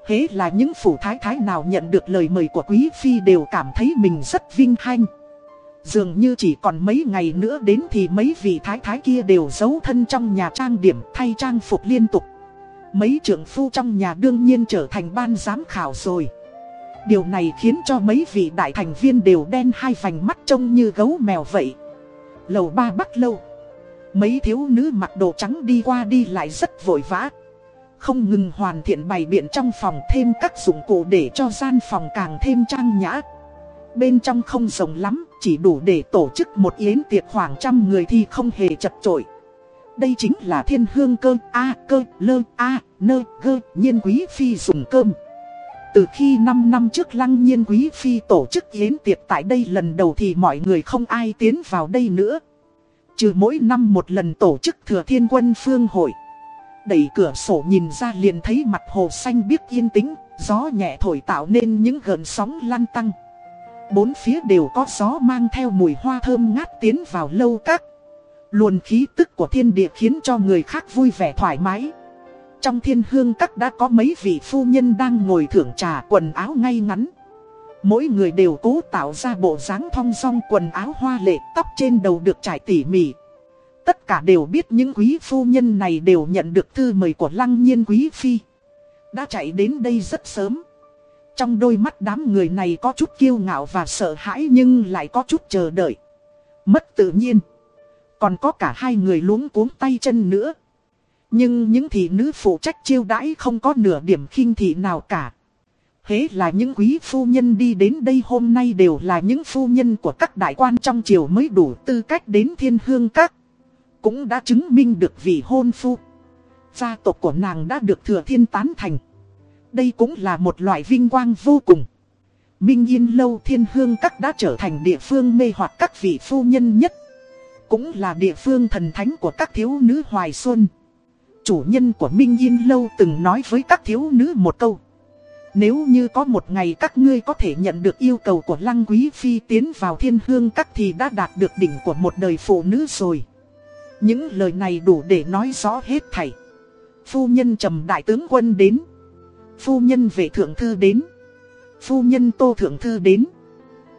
Thế là những phủ thái thái nào nhận được lời mời của quý phi đều cảm thấy mình rất vinh hanh. Dường như chỉ còn mấy ngày nữa đến thì mấy vị thái thái kia đều giấu thân trong nhà trang điểm thay trang phục liên tục. Mấy trưởng phu trong nhà đương nhiên trở thành ban giám khảo rồi. Điều này khiến cho mấy vị đại thành viên đều đen hai vành mắt trông như gấu mèo vậy. Lầu ba bắt lâu. Mấy thiếu nữ mặc đồ trắng đi qua đi lại rất vội vã. Không ngừng hoàn thiện bày biện trong phòng thêm các dụng cụ để cho gian phòng càng thêm trang nhã. Bên trong không rộng lắm, chỉ đủ để tổ chức một yến tiệc khoảng trăm người thì không hề chật chội. Đây chính là thiên hương cơ, a cơ, lơ, a, nơ, gơ, nhiên quý phi dùng cơm. Từ khi 5 năm trước Lăng Nhiên Quý Phi tổ chức yến tiệc tại đây lần đầu thì mọi người không ai tiến vào đây nữa. Trừ mỗi năm một lần tổ chức Thừa Thiên Quân Phương Hội. Đẩy cửa sổ nhìn ra liền thấy mặt hồ xanh biếc yên tĩnh, gió nhẹ thổi tạo nên những gợn sóng lăn tăng. Bốn phía đều có gió mang theo mùi hoa thơm ngát tiến vào lâu các. Luồn khí tức của thiên địa khiến cho người khác vui vẻ thoải mái. Trong thiên hương các đã có mấy vị phu nhân đang ngồi thưởng trà quần áo ngay ngắn. Mỗi người đều cố tạo ra bộ dáng thong song quần áo hoa lệ, tóc trên đầu được trải tỉ mỉ. Tất cả đều biết những quý phu nhân này đều nhận được thư mời của lăng nhiên quý phi. Đã chạy đến đây rất sớm. Trong đôi mắt đám người này có chút kiêu ngạo và sợ hãi nhưng lại có chút chờ đợi. Mất tự nhiên. Còn có cả hai người luống cuống tay chân nữa. Nhưng những thị nữ phụ trách chiêu đãi không có nửa điểm khinh thị nào cả. Thế là những quý phu nhân đi đến đây hôm nay đều là những phu nhân của các đại quan trong triều mới đủ tư cách đến thiên hương các. Cũng đã chứng minh được vị hôn phu. Gia tộc của nàng đã được thừa thiên tán thành. Đây cũng là một loại vinh quang vô cùng. Minh Yên Lâu Thiên Hương Các đã trở thành địa phương mê hoặc các vị phu nhân nhất. Cũng là địa phương thần thánh của các thiếu nữ Hoài Xuân chủ nhân của Minh Yên Lâu từng nói với các thiếu nữ một câu. Nếu như có một ngày các ngươi có thể nhận được yêu cầu của Lăng Quý Phi tiến vào thiên hương các thì đã đạt được đỉnh của một đời phụ nữ rồi. Những lời này đủ để nói rõ hết thảy. Phu nhân trầm đại tướng quân đến. Phu nhân vệ thượng thư đến. Phu nhân tô thượng thư đến.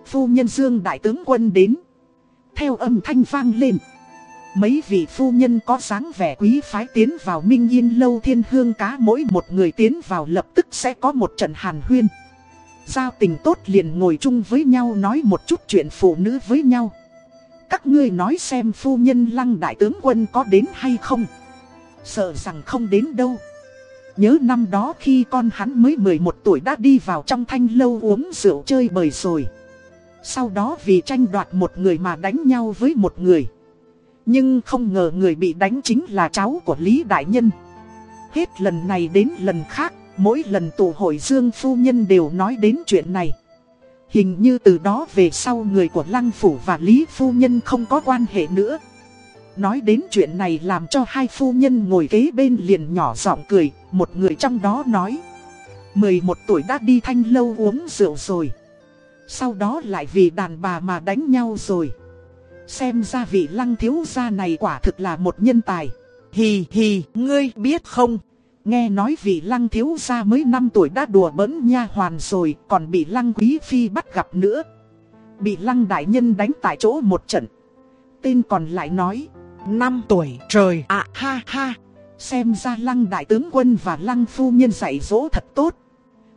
Phu nhân dương đại tướng quân đến. Theo âm thanh vang lên. Mấy vị phu nhân có dáng vẻ quý phái tiến vào Minh Yên Lâu Thiên Hương Cá, mỗi một người tiến vào lập tức sẽ có một trận hàn huyên. Giao tình tốt liền ngồi chung với nhau, nói một chút chuyện phụ nữ với nhau. Các ngươi nói xem phu nhân lăng đại tướng quân có đến hay không? Sợ rằng không đến đâu. Nhớ năm đó khi con hắn mới 11 tuổi đã đi vào trong thanh lâu uống rượu chơi bời rồi. Sau đó vì tranh đoạt một người mà đánh nhau với một người. Nhưng không ngờ người bị đánh chính là cháu của Lý Đại Nhân. Hết lần này đến lần khác, Mỗi lần tụ hội Dương Phu Nhân đều nói đến chuyện này. Hình như từ đó về sau người của Lăng Phủ và Lý Phu Nhân không có quan hệ nữa. Nói đến chuyện này làm cho hai phu nhân ngồi kế bên liền nhỏ giọng cười, Một người trong đó nói. 11 tuổi đã đi thanh lâu uống rượu rồi. Sau đó lại vì đàn bà mà đánh nhau rồi. Xem ra vị lăng thiếu gia này quả thực là một nhân tài. Hì hì, ngươi biết không? Nghe nói vị lăng thiếu gia mới 5 tuổi đã đùa bỡn nha hoàn rồi, còn bị lăng quý phi bắt gặp nữa. Bị lăng đại nhân đánh tại chỗ một trận. Tên còn lại nói, 5 tuổi trời ạ à, ha ha. Xem ra lăng đại tướng quân và lăng phu nhân dạy dỗ thật tốt.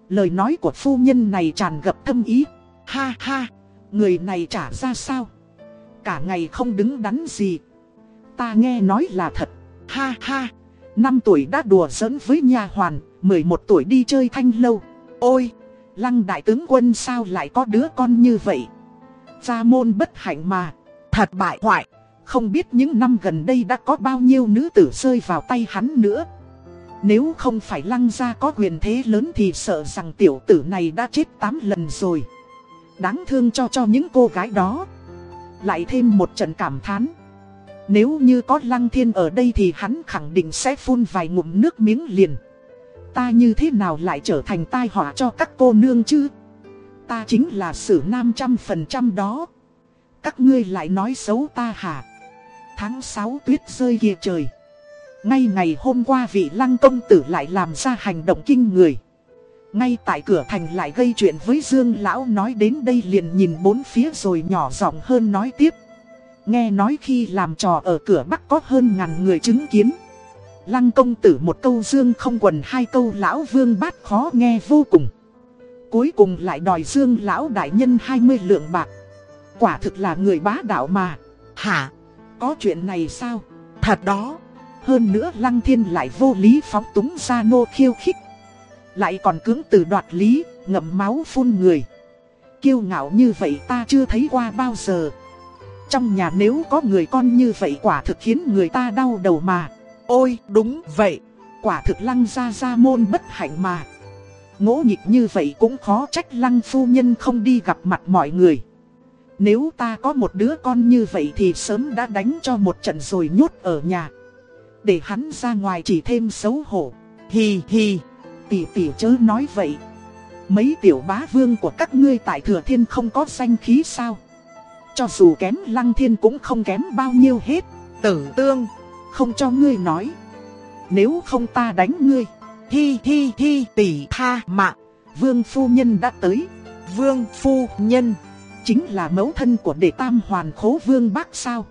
Lời nói của phu nhân này tràn ngập thâm ý. Ha ha, người này trả ra sao? Cả ngày không đứng đắn gì Ta nghe nói là thật Ha ha năm tuổi đã đùa giỡn với nhà hoàn 11 tuổi đi chơi thanh lâu Ôi, Lăng đại tướng quân sao lại có đứa con như vậy Gia môn bất hạnh mà thật bại hoại. Không biết những năm gần đây đã có bao nhiêu nữ tử rơi vào tay hắn nữa. Nếu không phải lăng gia có quyền thế lớn thì sợ rằng tiểu tử này đã chết 8 lần rồi. Đáng thương cho cho những cô gái đó. Lại thêm một trận cảm thán. Nếu như có lăng thiên ở đây thì hắn khẳng định sẽ phun vài ngụm nước miếng liền. Ta như thế nào lại trở thành tai họa cho các cô nương chứ? Ta chính là sử nam trăm phần trăm đó. Các ngươi lại nói xấu ta hả? Tháng 6 tuyết rơi kia trời. Ngay ngày hôm qua vị lăng công tử lại làm ra hành động kinh người. Ngay tại cửa thành lại gây chuyện với Dương Lão nói đến đây liền nhìn bốn phía rồi nhỏ giọng hơn nói tiếp. Nghe nói khi làm trò ở cửa Bắc có hơn ngàn người chứng kiến. Lăng công tử một câu Dương không quần hai câu Lão Vương bát khó nghe vô cùng. Cuối cùng lại đòi Dương Lão Đại Nhân 20 lượng bạc. Quả thực là người bá đạo mà. Hả? Có chuyện này sao? Thật đó. Hơn nữa Lăng Thiên lại vô lý phóng túng ra nô khiêu khích. Lại còn cưỡng từ đoạt lý, ngậm máu phun người. Kiêu ngạo như vậy ta chưa thấy qua bao giờ. Trong nhà nếu có người con như vậy quả thực khiến người ta đau đầu mà. Ôi, đúng vậy. Quả thực lăng ra ra môn bất hạnh mà. Ngỗ nghịch như vậy cũng khó trách lăng phu nhân không đi gặp mặt mọi người. Nếu ta có một đứa con như vậy thì sớm đã đánh cho một trận rồi nhốt ở nhà. Để hắn ra ngoài chỉ thêm xấu hổ. hi hi Tỷ tỷ chớ nói vậy. Mấy tiểu bá vương của các ngươi tại thừa thiên không có danh khí sao. Cho dù kém lăng thiên cũng không kém bao nhiêu hết. tử tương, Không cho ngươi nói. Nếu không ta đánh ngươi. thi thi thi tỷ tha mạng, Vương phu nhân đã tới. vương phu nhân. Chính là mẫu thân của đệ tam hoàn khố vương bác sao.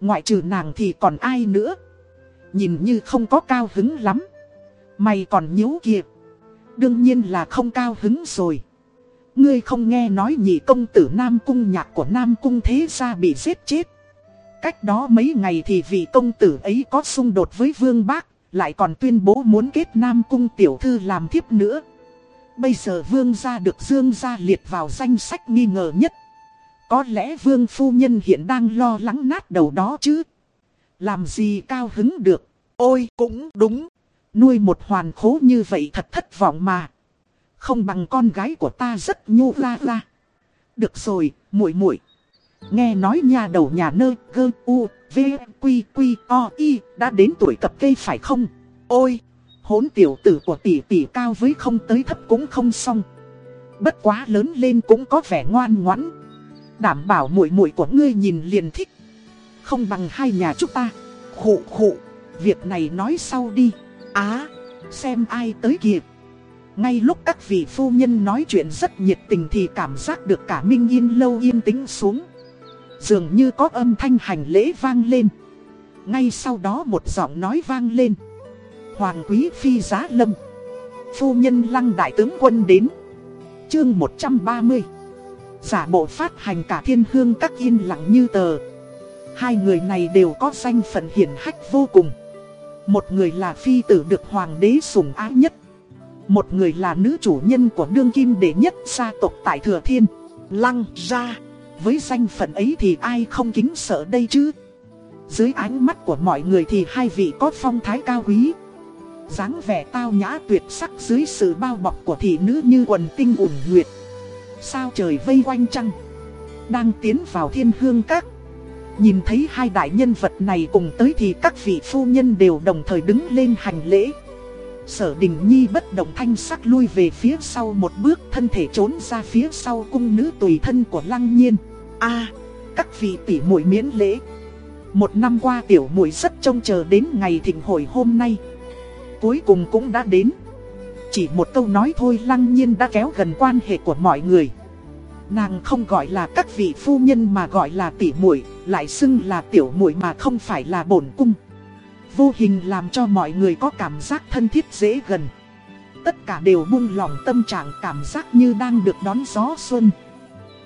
Ngoại trừ nàng thì còn ai nữa. Nhìn như không có cao hứng lắm. Mày còn nhíu kìa. Đương nhiên là không cao hứng rồi. Ngươi không nghe nói nhị công tử Nam Cung nhạc của Nam Cung thế gia bị giết chết. Cách đó mấy ngày thì vị công tử ấy có xung đột với Vương Bác, lại còn tuyên bố muốn kết Nam Cung tiểu thư làm thiếp nữa. Bây giờ Vương gia được Dương gia liệt vào danh sách nghi ngờ nhất. Có lẽ Vương phu nhân hiện đang lo lắng nát đầu đó chứ. Làm gì cao hứng được. Ôi, cũng đúng. Nuôi một hoàn khố như vậy thật thất vọng mà. Không bằng con gái của ta rất nhu la la. Được rồi, muội muội. Nghe nói nhà đầu nhà nơ gơ u v q q o y đã đến tuổi cập cây phải không? Ôi, Hốn tiểu tử của tỷ tỷ cao với không tới thấp cũng không xong. Bất quá lớn lên cũng có vẻ ngoan ngoãn. Đảm bảo muội muội của ngươi nhìn liền thích. Không bằng hai nhà chúng ta. Khụ khụ, việc này nói sau đi á, Xem ai tới kìa. Ngay lúc các vị phu nhân nói chuyện rất nhiệt tình thì cảm giác được cả Minh Yên lâu yên tĩnh xuống. Dường như có âm thanh hành lễ vang lên. Ngay sau đó một giọng nói vang lên. Hoàng quý phi giá lâm. Phu nhân lăng đại tướng quân đến. Chương 130. Giả bộ phát hành cả thiên hương các yên lặng như tờ. Hai người này đều có danh phận hiển hách vô cùng. Một người là phi tử được hoàng đế sủng ái nhất. Một người là nữ chủ nhân của đương kim đệ nhất gia tộc tại Thừa Thiên. lăng ra. Với danh phận ấy thì ai không kính sợ đây chứ? Dưới ánh mắt của mọi người thì hai vị có phong thái cao quý. dáng vẻ tao nhã tuyệt sắc dưới sự bao bọc của thị nữ như quần tinh ủng nguyệt. Sao trời vây quanh trăng. Đang tiến vào thiên hương các. Nhìn thấy hai đại nhân vật này cùng tới thì các vị phu nhân đều đồng thời đứng lên hành lễ. Sở Đình Nhi bất động thanh sắc lui về phía sau một bước, thân thể trốn ra phía sau cung nữ tùy thân của Lăng Nhiên. a, Các vị tỷ muội miễn lễ. Một năm qua tiểu muội rất trông chờ đến ngày thịnh hội hôm nay. Cuối cùng cũng đã đến. Chỉ một câu nói thôi, Lăng Nhiên đã kéo gần quan hệ của mọi người. Nàng không gọi là các vị phu nhân mà gọi là tỷ muội, lại xưng là tiểu muội mà không phải là bổn cung. Vô hình làm cho mọi người có cảm giác thân thiết dễ gần. Tất cả đều buông lòng tâm trạng cảm giác như đang được đón gió xuân.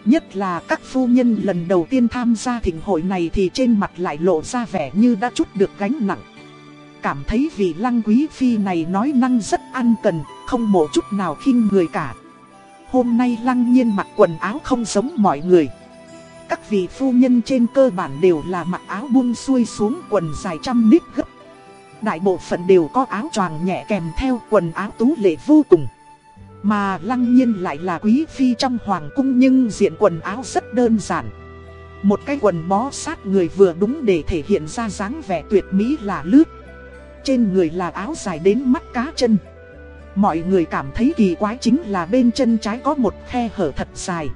Nhất là các phu nhân lần đầu tiên tham gia thịnh hội này thì trên mặt lại lộ ra vẻ như đã chút được gánh nặng. Cảm thấy vị lăng quý phi này nói năng rất ăn cần, không mổ chút nào khinh người cả. Hôm nay lăng nhiên mặc quần áo không giống mọi người. Các vị phu nhân trên cơ bản đều là mặc áo buông xuôi xuống quần dài trăm nít gấp. Đại bộ phận đều có áo choàng nhẹ kèm theo quần áo tú lệ vô cùng. Mà lăng nhiên lại là quý phi trong hoàng cung nhưng diện quần áo rất đơn giản. Một cái quần bó sát người vừa đúng để thể hiện ra dáng vẻ tuyệt mỹ là lướt. Trên người là áo dài đến mắt cá chân. Mọi người cảm thấy kỳ quái chính là bên chân trái có một khe hở thật dài.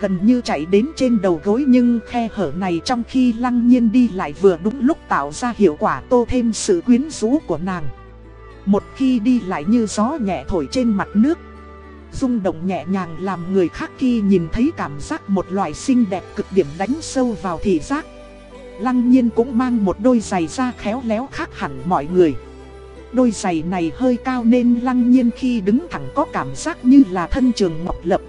Gần như chạy đến trên đầu gối nhưng khe hở này trong khi lăng nhiên đi lại vừa đúng lúc tạo ra hiệu quả tô thêm sự quyến rũ của nàng. Một khi đi lại như gió nhẹ thổi trên mặt nước, rung động nhẹ nhàng làm người khác khi nhìn thấy cảm giác một loại xinh đẹp cực điểm đánh sâu vào thị giác. Lăng nhiên cũng mang một đôi giày da khéo léo khác hẳn mọi người. Đôi giày này hơi cao nên lăng nhiên khi đứng thẳng có cảm giác như là thân trường ngọc lập.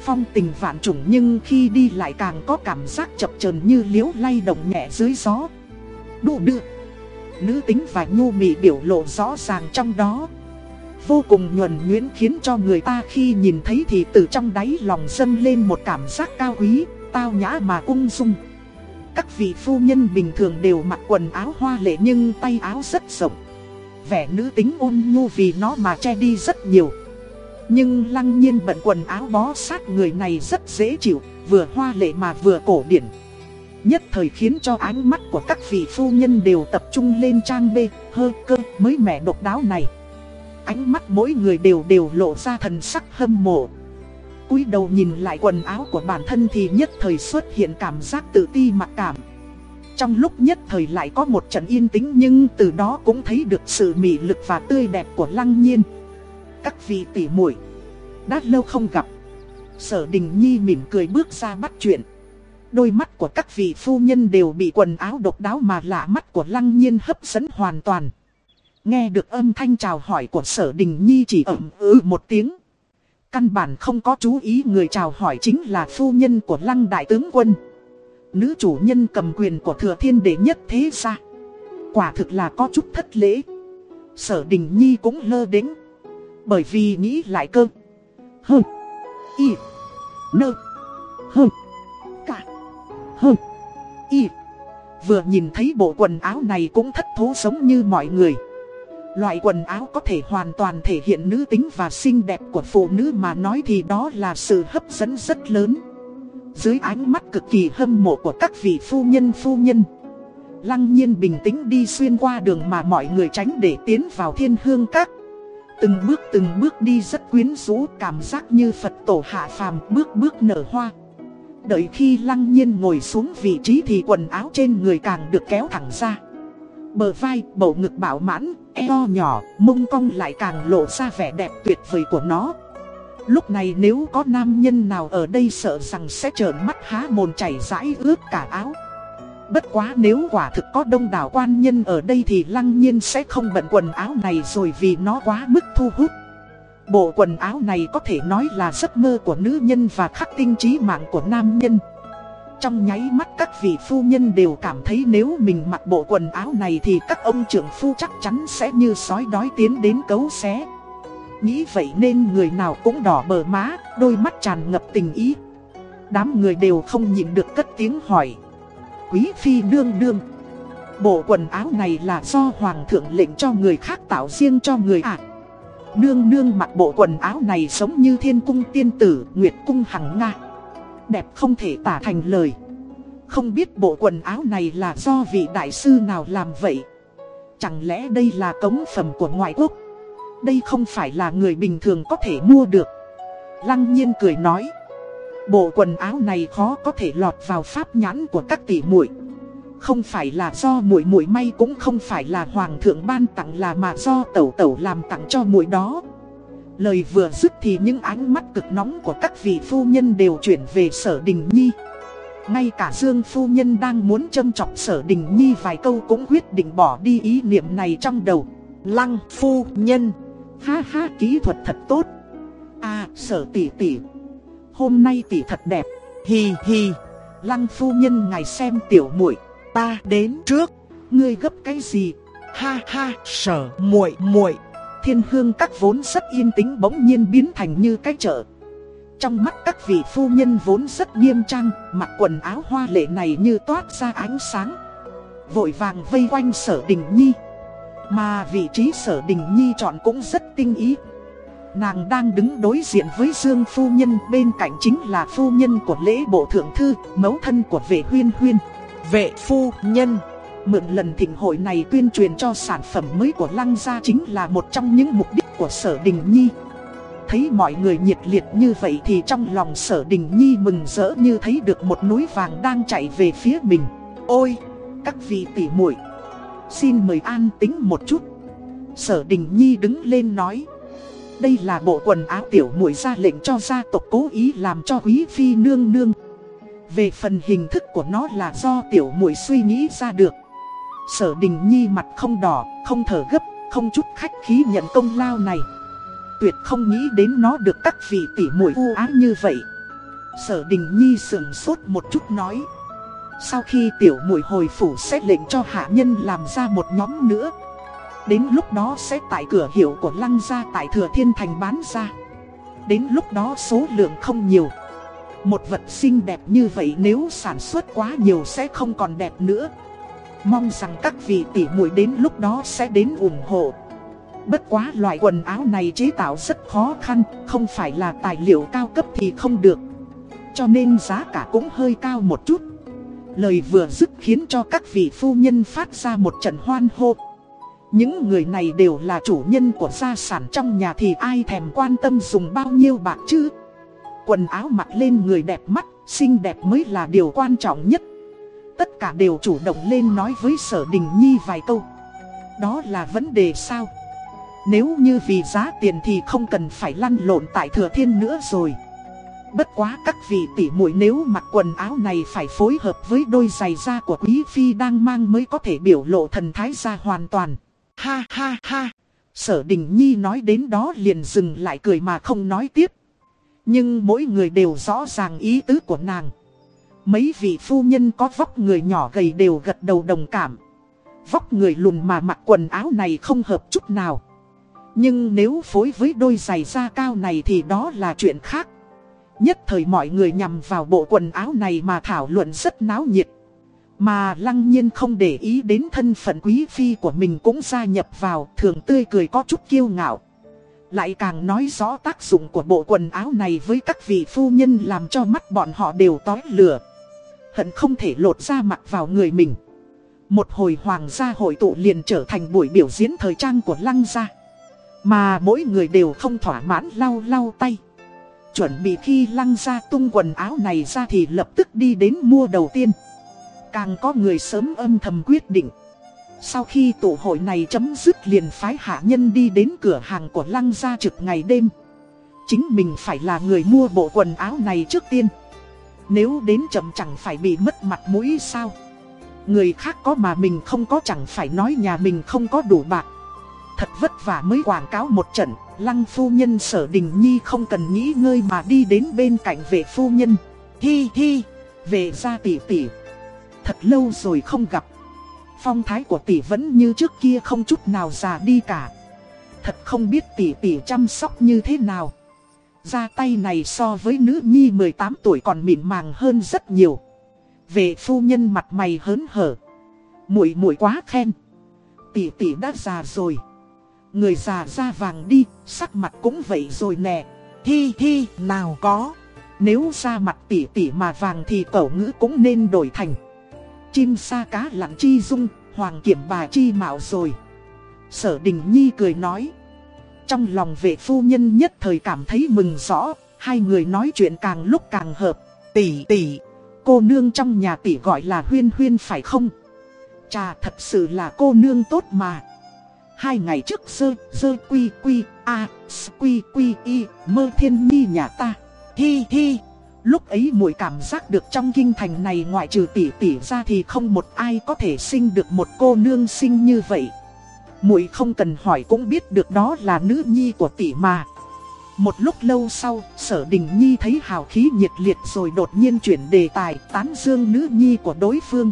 Phong tình vạn trùng nhưng khi đi lại càng có cảm giác chập chờn như liễu lay động nhẹ dưới gió. Đủ đưa. Nữ tính và nhu mị biểu lộ rõ ràng trong đó vô cùng nhuần nhuyễn khiến cho người ta khi nhìn thấy thì từ trong đáy lòng dâng lên một cảm giác cao quý, tao nhã mà ung dung. Các vị phu nhân bình thường đều mặc quần áo hoa lệ nhưng tay áo rất rộng. Vẻ nữ tính ôn nhu vì nó mà che đi rất nhiều. Nhưng lăng nhiên bận quần áo bó sát người này rất dễ chịu, vừa hoa lệ mà vừa cổ điển. Nhất thời khiến cho ánh mắt của các vị phu nhân đều tập trung lên trang bê, hơ cơ mới mẻ độc đáo này. Ánh mắt mỗi người đều đều lộ ra thần sắc hâm mộ cúi đầu nhìn lại quần áo của bản thân thì nhất thời xuất hiện cảm giác tự ti mặc cảm trong lúc nhất thời lại có một trận yên tĩnh nhưng từ đó cũng thấy được sự mị lực và tươi đẹp của lăng nhiên Các vị tỉ muội, đã lâu không gặp Sở Đình Nhi mỉm cười bước ra bắt chuyện Đôi mắt của các vị phu nhân đều bị quần áo độc đáo mà lạ mắt của lăng nhiên hấp dẫn hoàn toàn Nghe được âm thanh chào hỏi của sở đình nhi chỉ ẩm ư một tiếng. Căn bản không có chú ý người chào hỏi chính là phu nhân của lăng đại tướng quân. Nữ chủ nhân cầm quyền của thừa thiên đệ nhất thế ra. Quả thực là có chút thất lễ. Sở đình nhi cũng lơ đến. Bởi vì nghĩ lại cơ. Hơn. Y. Nơ. Hơn. Cả. Hơn. Y. Vừa nhìn thấy bộ quần áo này cũng thất thố giống như mọi người. Loại quần áo có thể hoàn toàn thể hiện nữ tính và xinh đẹp của phụ nữ mà nói thì đó là sự hấp dẫn rất lớn. Dưới ánh mắt cực kỳ hâm mộ của các vị phu nhân phu nhân. Lăng nhiên bình tĩnh đi xuyên qua đường mà mọi người tránh để tiến vào thiên hương các. Từng bước từng bước đi rất quyến rũ cảm giác như Phật tổ hạ phàm bước bước nở hoa. Đợi khi lăng nhiên ngồi xuống vị trí thì quần áo trên người càng được kéo thẳng ra. Bờ vai, bầu ngực bảo mãn, eo nhỏ, mông cong lại càng lộ ra vẻ đẹp tuyệt vời của nó. Lúc này nếu có nam nhân nào ở đây sợ rằng sẽ trợn mắt há mồn chảy rãi ướt cả áo. Bất quá nếu quả thực có đông đảo quan nhân ở đây thì lăng nhiên sẽ không bận quần áo này rồi vì nó quá mức thu hút. Bộ quần áo này có thể nói là giấc mơ của nữ nhân và khắc tinh trí mạng của nam nhân. Trong nháy mắt các vị phu nhân đều cảm thấy nếu mình mặc bộ quần áo này thì các ông trưởng phu chắc chắn sẽ như sói đói tiến đến cấu xé. Nghĩ vậy nên người nào cũng đỏ bờ má, đôi mắt tràn ngập tình ý. Đám người đều không nhịn được cất tiếng hỏi. Quý phi đương đương. Bộ quần áo này là do hoàng thượng lệnh cho người khác tạo riêng cho người ạ. À. Nương nương mặc bộ quần áo này giống như thiên cung tiên tử, nguyệt cung hằng nga đẹp không thể tả thành lời. Không biết bộ quần áo này là do vị đại sư nào làm vậy? Chẳng lẽ đây là cống phẩm của ngoại quốc? Đây không phải là người bình thường có thể mua được. Lăng nhiên cười nói. Bộ quần áo này khó có thể lọt vào pháp nhãn của các tỷ muội. Không phải là do muội muội may cũng không phải là hoàng thượng ban tặng là mà do tẩu tẩu làm tặng cho muội đó. Lời vừa dứt thì những ánh mắt cực nóng của các vị phu nhân đều chuyển về sở đình nhi Ngay cả Dương phu nhân đang muốn châm chọc sở đình nhi vài câu cũng quyết định bỏ đi ý niệm này trong đầu Lăng phu nhân Ha ha kỹ thuật thật tốt. À sở tỷ tỷ Hôm nay tỷ thật đẹp. Hì hì. Lăng phu nhân ngài xem tiểu muội Ta đến trước. Ngươi gấp cái gì? Ha ha sở muội muội. Thiên hương các vốn rất yên tĩnh bỗng nhiên biến thành như cái chợ. Trong mắt các vị phu nhân vốn rất nghiêm trang, mặc quần áo hoa lệ này như toát ra ánh sáng. Vội vàng vây quanh sở đình nhi. Mà vị trí sở đình nhi chọn cũng rất tinh ý. Nàng đang đứng đối diện với Dương Phu Nhân bên cạnh chính là phu nhân của lễ bộ thượng thư, mẫu thân của vệ huyên huyên. Vệ phu nhân. Mượn lần thịnh hội này tuyên truyền cho sản phẩm mới của Lăng Gia chính là một trong những mục đích của Sở Đình Nhi. Thấy mọi người nhiệt liệt như vậy thì trong lòng Sở Đình Nhi mừng rỡ như thấy được một núi vàng đang chạy về phía mình. Ôi, các vị tỷ muội, xin mời an tính một chút. Sở Đình Nhi đứng lên nói. Đây là bộ quần áo tiểu muội ra lệnh cho gia tộc cố ý làm cho quý phi nương nương. Về phần hình thức của nó là do tiểu muội suy nghĩ ra được. Sở Đình Nhi mặt không đỏ, không thở gấp, không chút khách khí nhận công lao này. Tuyệt không nghĩ đến nó được các vị tỷ muội u ái như vậy. Sở Đình Nhi sườn sốt một chút nói. Sau khi tiểu muội hồi phủ sẽ lệnh cho hạ nhân làm ra một nhóm nữa. Đến lúc đó sẽ tại cửa hiệu của Lăng Gia tại Thừa Thiên Thành bán ra. Đến lúc đó số lượng không nhiều. Một vật xinh đẹp như vậy nếu sản xuất quá nhiều sẽ không còn đẹp nữa. Mong rằng các vị tỷ muội đến lúc đó sẽ đến ủng hộ. Bất quá loại quần áo này chế tạo rất khó khăn, không phải là tài liệu cao cấp thì không được. Cho nên giá cả cũng hơi cao một chút. Lời vừa dứt khiến cho các vị phu nhân phát ra một trận hoan hô. Những người này đều là chủ nhân của gia sản trong nhà thì ai thèm quan tâm dùng bao nhiêu bạc chứ. Quần áo mặc lên người đẹp mắt, xinh đẹp mới là điều quan trọng nhất. Tất cả đều chủ động lên nói với sở đình nhi vài câu. Đó là vấn đề sao? Nếu như vì giá tiền thì không cần phải lăn lộn tại thừa thiên nữa rồi. Bất quá các vị tỷ muội nếu mặc quần áo này phải phối hợp với đôi giày da của quý phi đang mang mới có thể biểu lộ thần thái ra hoàn toàn. Ha ha ha. Sở Đình Nhi nói đến đó liền dừng lại cười mà không nói tiếp. Nhưng mỗi người đều rõ ràng ý tứ của nàng. Mấy vị phu nhân có vóc người nhỏ gầy đều gật đầu đồng cảm. Vóc người lùn mà mặc quần áo này không hợp chút nào. Nhưng nếu phối với đôi giày da cao này thì đó là chuyện khác. Nhất thời mọi người nhằm vào bộ quần áo này mà thảo luận rất náo nhiệt. Mà lăng nhiên không để ý đến thân phận quý phi của mình cũng gia nhập vào, thường tươi cười có chút kiêu ngạo. Lại càng nói rõ tác dụng của bộ quần áo này với các vị phu nhân làm cho mắt bọn họ đều tói lửa. Hận không thể lột ra mặt vào người mình. Một hồi hoàng gia hội tụ liền trở thành buổi biểu diễn thời trang của lăng gia. Mà mỗi người đều không thỏa mãn lau lau tay. Chuẩn bị khi lăng gia tung quần áo này ra thì lập tức đi đến mua đầu tiên. Càng có người sớm âm thầm quyết định. Sau khi tụ hội này chấm dứt liền phái hạ nhân đi đến cửa hàng của lăng gia trực ngày đêm. Chính mình phải là người mua bộ quần áo này trước tiên. Nếu đến chậm chẳng phải bị mất mặt mũi sao. Người khác có mà mình không có chẳng phải nói nhà mình không có đủ bạc. Thật vất vả mới quảng cáo một trận, lăng phu nhân sở đình nhi không cần nghĩ ngơi mà đi đến bên cạnh vệ phu nhân. Hi hi, về ra tỷ tỷ Thật lâu rồi không gặp. Phong thái của tỷ vẫn như trước kia không chút nào già đi cả. Thật không biết tỷ tỷ chăm sóc như thế nào. Ra tay này so với nữ nhi 18 tuổi còn mịn màng hơn rất nhiều. Về phu nhân mặt mày hớn hở. Muội muội quá khen. Tỷ tỷ đã già rồi. Người già da vàng đi, sắc mặt cũng vậy rồi nè. Hi hi, nào có. Nếu da mặt tỷ tỷ mà vàng thì cẩu ngữ cũng nên đổi thành. Chim sa cá lặng chi dung, hoàng kiểm bà chi mạo rồi. Sở đình nhi cười nói. Trong lòng vệ phu nhân nhất thời cảm thấy mừng rõ, hai người nói chuyện càng lúc càng hợp. Tỷ tỷ, cô nương trong nhà tỷ gọi là huyên huyên phải không? Chà thật sự là cô nương tốt mà. Hai ngày trước sơ, sơ quy quy, a, quy quy y, mơ thiên nhi nhà ta. Hi hi. Lúc ấy muội cảm giác được trong kinh thành này ngoại trừ tỷ tỷ ra thì không một ai có thể sinh được một cô nương sinh như vậy. Muội không cần hỏi cũng biết được đó là nữ nhi của tỷ mà. Một lúc lâu sau, sở đình nhi thấy hào khí nhiệt liệt rồi đột nhiên chuyển đề tài tán dương nữ nhi của đối phương.